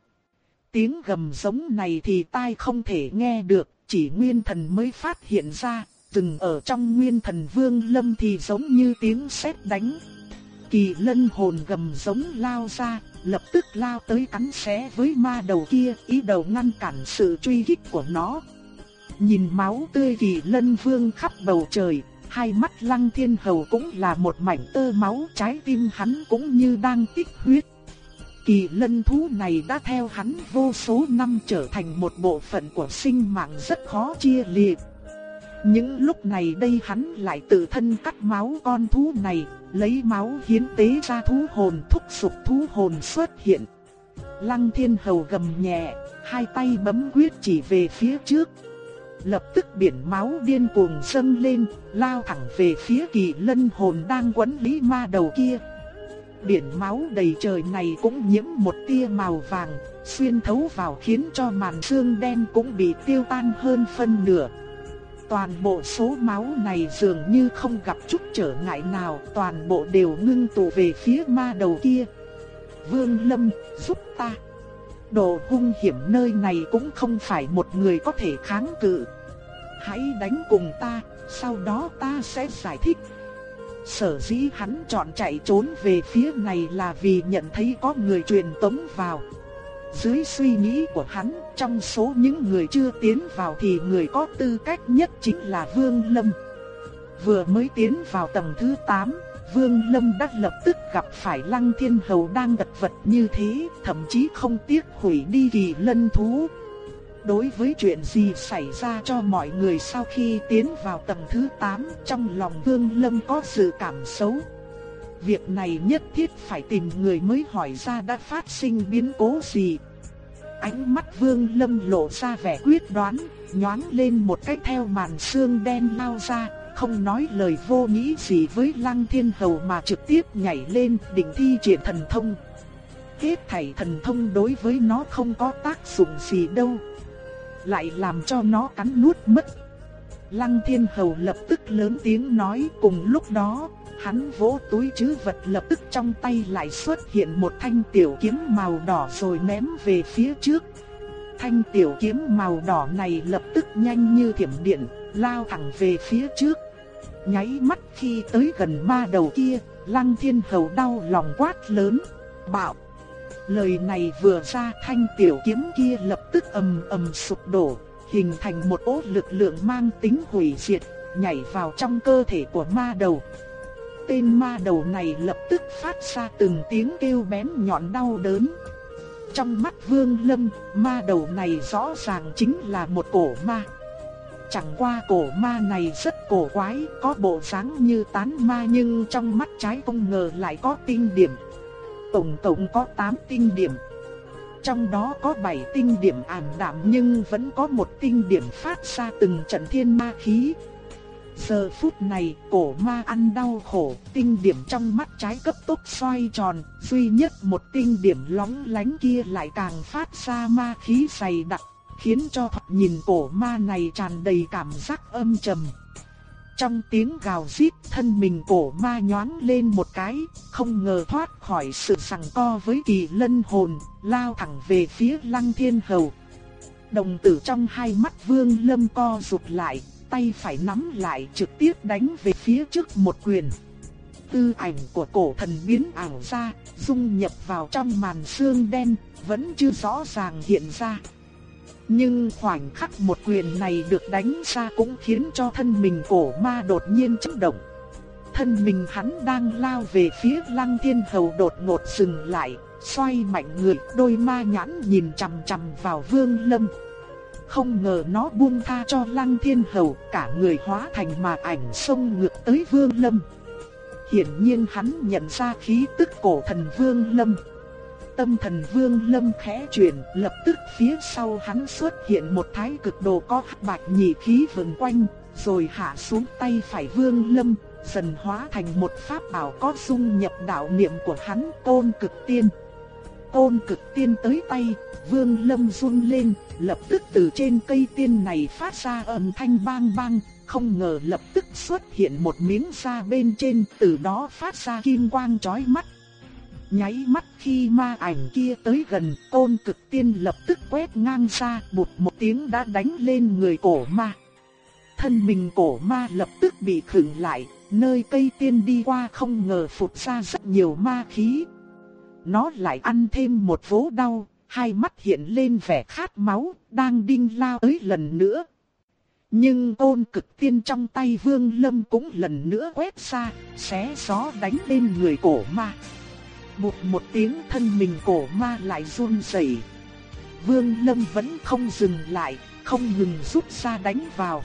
Tiếng gầm giống này thì tai không thể nghe được, chỉ nguyên thần mới phát hiện ra, từng ở trong nguyên thần vương lâm thì giống như tiếng sét đánh. Kỳ lân hồn gầm giống lao ra, lập tức lao tới cắn xé với ma đầu kia, ý đầu ngăn cản sự truy kích của nó. Nhìn máu tươi kỳ lân vương khắp bầu trời, hai mắt lăng thiên hầu cũng là một mảnh tơ máu trái tim hắn cũng như đang tích huyết. Kỳ lân thú này đã theo hắn vô số năm trở thành một bộ phận của sinh mạng rất khó chia liệt. Những lúc này đây hắn lại tự thân cắt máu con thú này, lấy máu hiến tế ra thú hồn thúc sụp thú hồn xuất hiện. Lăng thiên hầu gầm nhẹ, hai tay bấm quyết chỉ về phía trước. Lập tức biển máu điên cuồng dâng lên, lao thẳng về phía kỳ lân hồn đang quấn lý ma đầu kia. Biển máu đầy trời này cũng nhiễm một tia màu vàng, xuyên thấu vào khiến cho màn xương đen cũng bị tiêu tan hơn phân nửa. Toàn bộ số máu này dường như không gặp chút trở ngại nào, toàn bộ đều ngưng tụ về phía ma đầu kia. Vương Lâm, giúp ta. Đồ hung hiểm nơi này cũng không phải một người có thể kháng cự. Hãy đánh cùng ta, sau đó ta sẽ giải thích. Sở dĩ hắn chọn chạy trốn về phía này là vì nhận thấy có người truyền tống vào. Dưới suy nghĩ của hắn, trong số những người chưa tiến vào thì người có tư cách nhất chính là Vương Lâm. Vừa mới tiến vào tầng thứ 8, Vương Lâm đã lập tức gặp phải Lăng Thiên Hầu đang gật vật như thế, thậm chí không tiếc hủy đi kỳ lân thú. Đối với chuyện gì xảy ra cho mọi người sau khi tiến vào tầng thứ 8, trong lòng Vương Lâm có sự cảm xấu. Việc này nhất thiết phải tìm người mới hỏi ra đã phát sinh biến cố gì. Ánh mắt Vương Lâm lộ ra vẻ quyết đoán, nhoáng lên một cách theo màn xương đen lao ra, không nói lời vô nghĩ gì với Lăng Thiên Hầu mà trực tiếp nhảy lên định thi triển thần thông. Hết thảy thần thông đối với nó không có tác dụng gì đâu. Lại làm cho nó cắn nuốt mất. Lăng Thiên Hầu lập tức lớn tiếng nói cùng lúc đó, Hắn vỗ túi chứ vật lập tức trong tay lại xuất hiện một thanh tiểu kiếm màu đỏ rồi ném về phía trước. Thanh tiểu kiếm màu đỏ này lập tức nhanh như thiểm điện, lao thẳng về phía trước. Nháy mắt khi tới gần ma đầu kia, Lăng Thiên Hầu đau lòng quát lớn, bạo. Lời này vừa ra thanh tiểu kiếm kia lập tức ầm ầm sụp đổ, hình thành một ố lực lượng mang tính hủy diệt, nhảy vào trong cơ thể của ma đầu tên ma đầu này lập tức phát ra từng tiếng kêu bén nhọn đau đớn. Trong mắt Vương Lâm, ma đầu này rõ ràng chính là một cổ ma. Chẳng qua cổ ma này rất cổ quái, có bộ dáng như tán ma nhưng trong mắt trái không ngờ lại có tinh điểm. tổng cộng có 8 tinh điểm. Trong đó có 7 tinh điểm ảm đạm nhưng vẫn có một tinh điểm phát ra từng trận thiên ma khí. Giờ phút này, cổ ma ăn đau khổ, tinh điểm trong mắt trái cấp tốc xoay tròn, duy nhất một tinh điểm lóng lánh kia lại càng phát ra ma khí dày đặc, khiến cho thoạt nhìn cổ ma này tràn đầy cảm giác âm trầm. Trong tiếng gào rít thân mình cổ ma nhoáng lên một cái, không ngờ thoát khỏi sự sằng co với kỳ lân hồn, lao thẳng về phía lăng thiên hầu. Đồng tử trong hai mắt vương lâm co rụt lại, tay phải nắm lại trực tiếp đánh về phía trước một quyền. Tư ảnh của cổ thần biến ảo ra, dung nhập vào trong màn xương đen, vẫn chưa rõ ràng hiện ra. Nhưng khoảnh khắc một quyền này được đánh ra cũng khiến cho thân mình cổ ma đột nhiên chấn động. Thân mình hắn đang lao về phía lăng thiên hầu đột ngột dừng lại, xoay mạnh người, đôi ma nhãn nhìn chằm chằm vào vương lâm. Không ngờ nó buông tha cho lăng thiên hầu, cả người hóa thành mà ảnh xông ngược tới vương lâm. Hiển nhiên hắn nhận ra khí tức cổ thần vương lâm. Tâm thần vương lâm khẽ chuyển, lập tức phía sau hắn xuất hiện một thái cực đồ có hắc bạch nhị khí vần quanh, rồi hạ xuống tay phải vương lâm, dần hóa thành một pháp bảo có dung nhập đạo niệm của hắn tôn cực tiên. Tôn cực tiên tới tay, vương lâm run lên, lập tức từ trên cây tiên này phát ra âm thanh bang bang, không ngờ lập tức xuất hiện một miếng da bên trên, từ đó phát ra kim quang chói mắt. Nháy mắt khi ma ảnh kia tới gần, tôn cực tiên lập tức quét ngang ra, bụt một tiếng đã đánh lên người cổ ma. Thân mình cổ ma lập tức bị khựng lại, nơi cây tiên đi qua không ngờ phụt ra rất nhiều ma khí. Nó lại ăn thêm một vố đau, hai mắt hiện lên vẻ khát máu, đang đinh lao tới lần nữa. Nhưng ôn cực tiên trong tay vương lâm cũng lần nữa quét ra, xé gió đánh lên người cổ ma. Bụt một tiếng thân mình cổ ma lại run rẩy. Vương lâm vẫn không dừng lại, không ngừng rút ra đánh vào.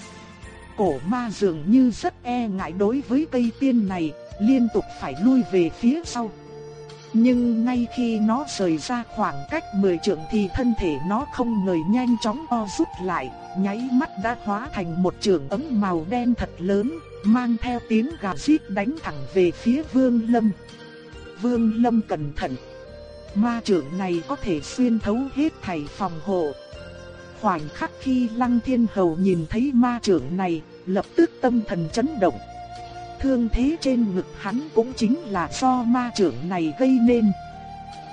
Cổ ma dường như rất e ngại đối với cây tiên này, liên tục phải lui về phía sau. Nhưng ngay khi nó rời ra khoảng cách 10 trượng thì thân thể nó không ngời nhanh chóng o rút lại, nháy mắt đã hóa thành một trường ấm màu đen thật lớn, mang theo tiếng gào rít đánh thẳng về phía Vương Lâm. Vương Lâm cẩn thận. Ma trưởng này có thể xuyên thấu hết thảy phòng hộ. Khoảnh khắc khi Lăng Thiên Hầu nhìn thấy ma trưởng này, lập tức tâm thần chấn động. Thương thế trên ngực hắn cũng chính là do ma trưởng này gây nên.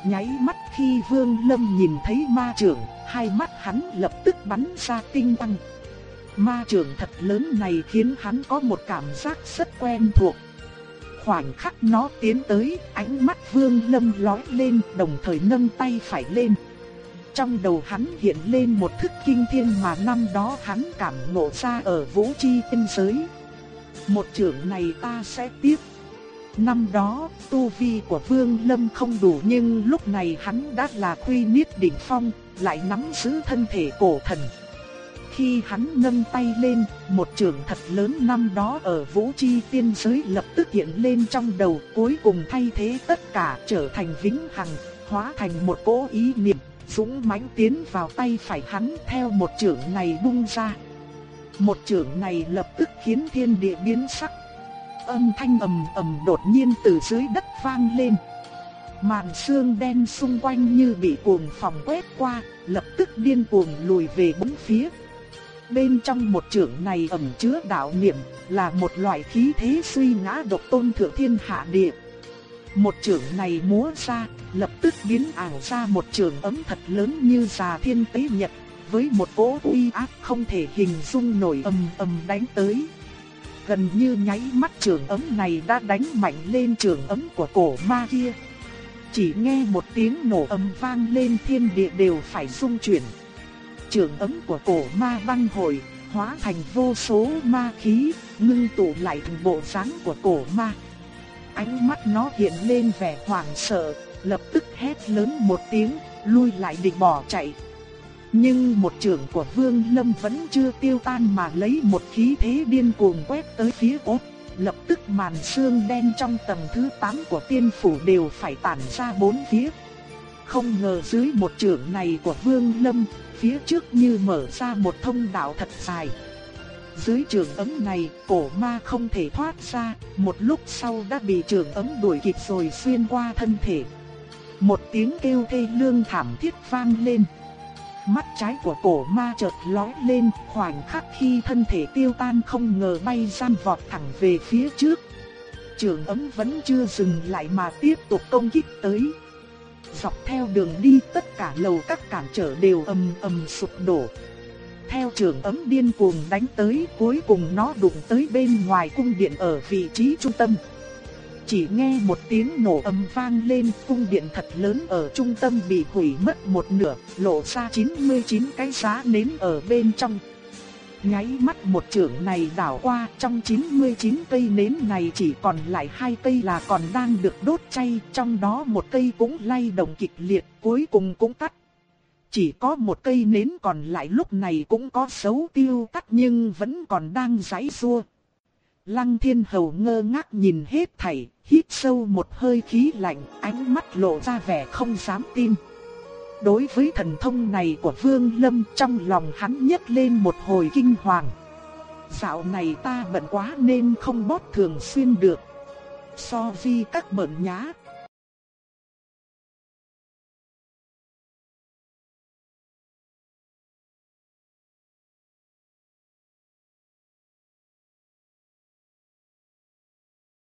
Nháy mắt khi Vương Lâm nhìn thấy ma trưởng, hai mắt hắn lập tức bắn ra tinh quang. Ma trưởng thật lớn này khiến hắn có một cảm giác rất quen thuộc. Khoảnh khắc nó tiến tới, ánh mắt Vương Lâm lóe lên, đồng thời nâng tay phải lên. Trong đầu hắn hiện lên một thức kinh thiên mà năm đó hắn cảm ngộ ra ở vũ chi tinh giới. Một trưởng này ta sẽ tiếp. Năm đó, tu vi của Vương Lâm không đủ nhưng lúc này hắn đã là quy niết đỉnh phong, lại nắm giữ thân thể cổ thần. Khi hắn nâng tay lên, một trường thật lớn năm đó ở Vũ Chi tiên giới lập tức hiện lên trong đầu, cuối cùng thay thế tất cả trở thành vĩnh hằng, hóa thành một cỗ ý niệm, dũng mãnh tiến vào tay phải hắn theo một trường này bung ra. Một trường này lập tức khiến thiên địa biến sắc. Âm thanh ầm ầm đột nhiên từ dưới đất vang lên. Màn xương đen xung quanh như bị cuồng phòng quét qua, lập tức điên cuồng lùi về bốn phía. Bên trong một trường này ẩn chứa đạo niệm, là một loại khí thế suy ngã độc tôn thượng thiên hạ địa. Một trường này múa ra, lập tức biến ảo ra một trường ấm thật lớn như già thiên tế nhật, với một cỗ uy áp không thể hình dung nổi ầm ầm đánh tới. Gần như nháy mắt trường ấm này đã đánh mạnh lên trường ấm của cổ ma kia. Chỉ nghe một tiếng nổ ầm vang lên thiên địa đều phải rung chuyển. Trường ấm của cổ ma băng hồi, hóa thành vô số ma khí, ngưng tụ lại thành bộ dáng của cổ ma. Ánh mắt nó hiện lên vẻ hoảng sợ, lập tức hét lớn một tiếng, lui lại định bỏ chạy, nhưng một trường của Vương Lâm vẫn chưa tiêu tan mà lấy một khí thế điên cuồng quét tới phía út lập tức màn xương đen trong tầng thứ 8 của tiên phủ đều phải tản ra bốn phía. Không ngờ dưới một trường này của Vương Lâm, phía trước như mở ra một thông đạo thật dài. Dưới trường ấm này, cổ ma không thể thoát ra, một lúc sau đã bị trường ấm đuổi kịp rồi xuyên qua thân thể. Một tiếng kêu thê lương thảm thiết vang lên. Mắt trái của cổ ma chợt lóe lên, khoảnh khắc khi thân thể tiêu tan không ngờ bay gian vọt thẳng về phía trước. Trường ấm vẫn chưa dừng lại mà tiếp tục công kích tới. Dọc theo đường đi tất cả lầu các cản trở đều ầm ầm sụp đổ. Theo trường ấm điên cuồng đánh tới cuối cùng nó đụng tới bên ngoài cung điện ở vị trí trung tâm. Chỉ nghe một tiếng nổ âm vang lên, cung điện thật lớn ở trung tâm bị hủy mất một nửa, lộ ra 99 cái giá nến ở bên trong. Nháy mắt một trưởng này đảo qua, trong 99 cây nến này chỉ còn lại hai cây là còn đang được đốt chay, trong đó một cây cũng lay động kịch liệt, cuối cùng cũng tắt. Chỉ có một cây nến còn lại lúc này cũng có xấu tiêu tắt nhưng vẫn còn đang giãy xua. Lăng thiên hầu ngơ ngác nhìn hết thảy, hít sâu một hơi khí lạnh, ánh mắt lộ ra vẻ không dám tin. Đối với thần thông này của Vương Lâm trong lòng hắn nhấc lên một hồi kinh hoàng. Dạo này ta bận quá nên không bót thường xuyên được. So vi các bận nhá,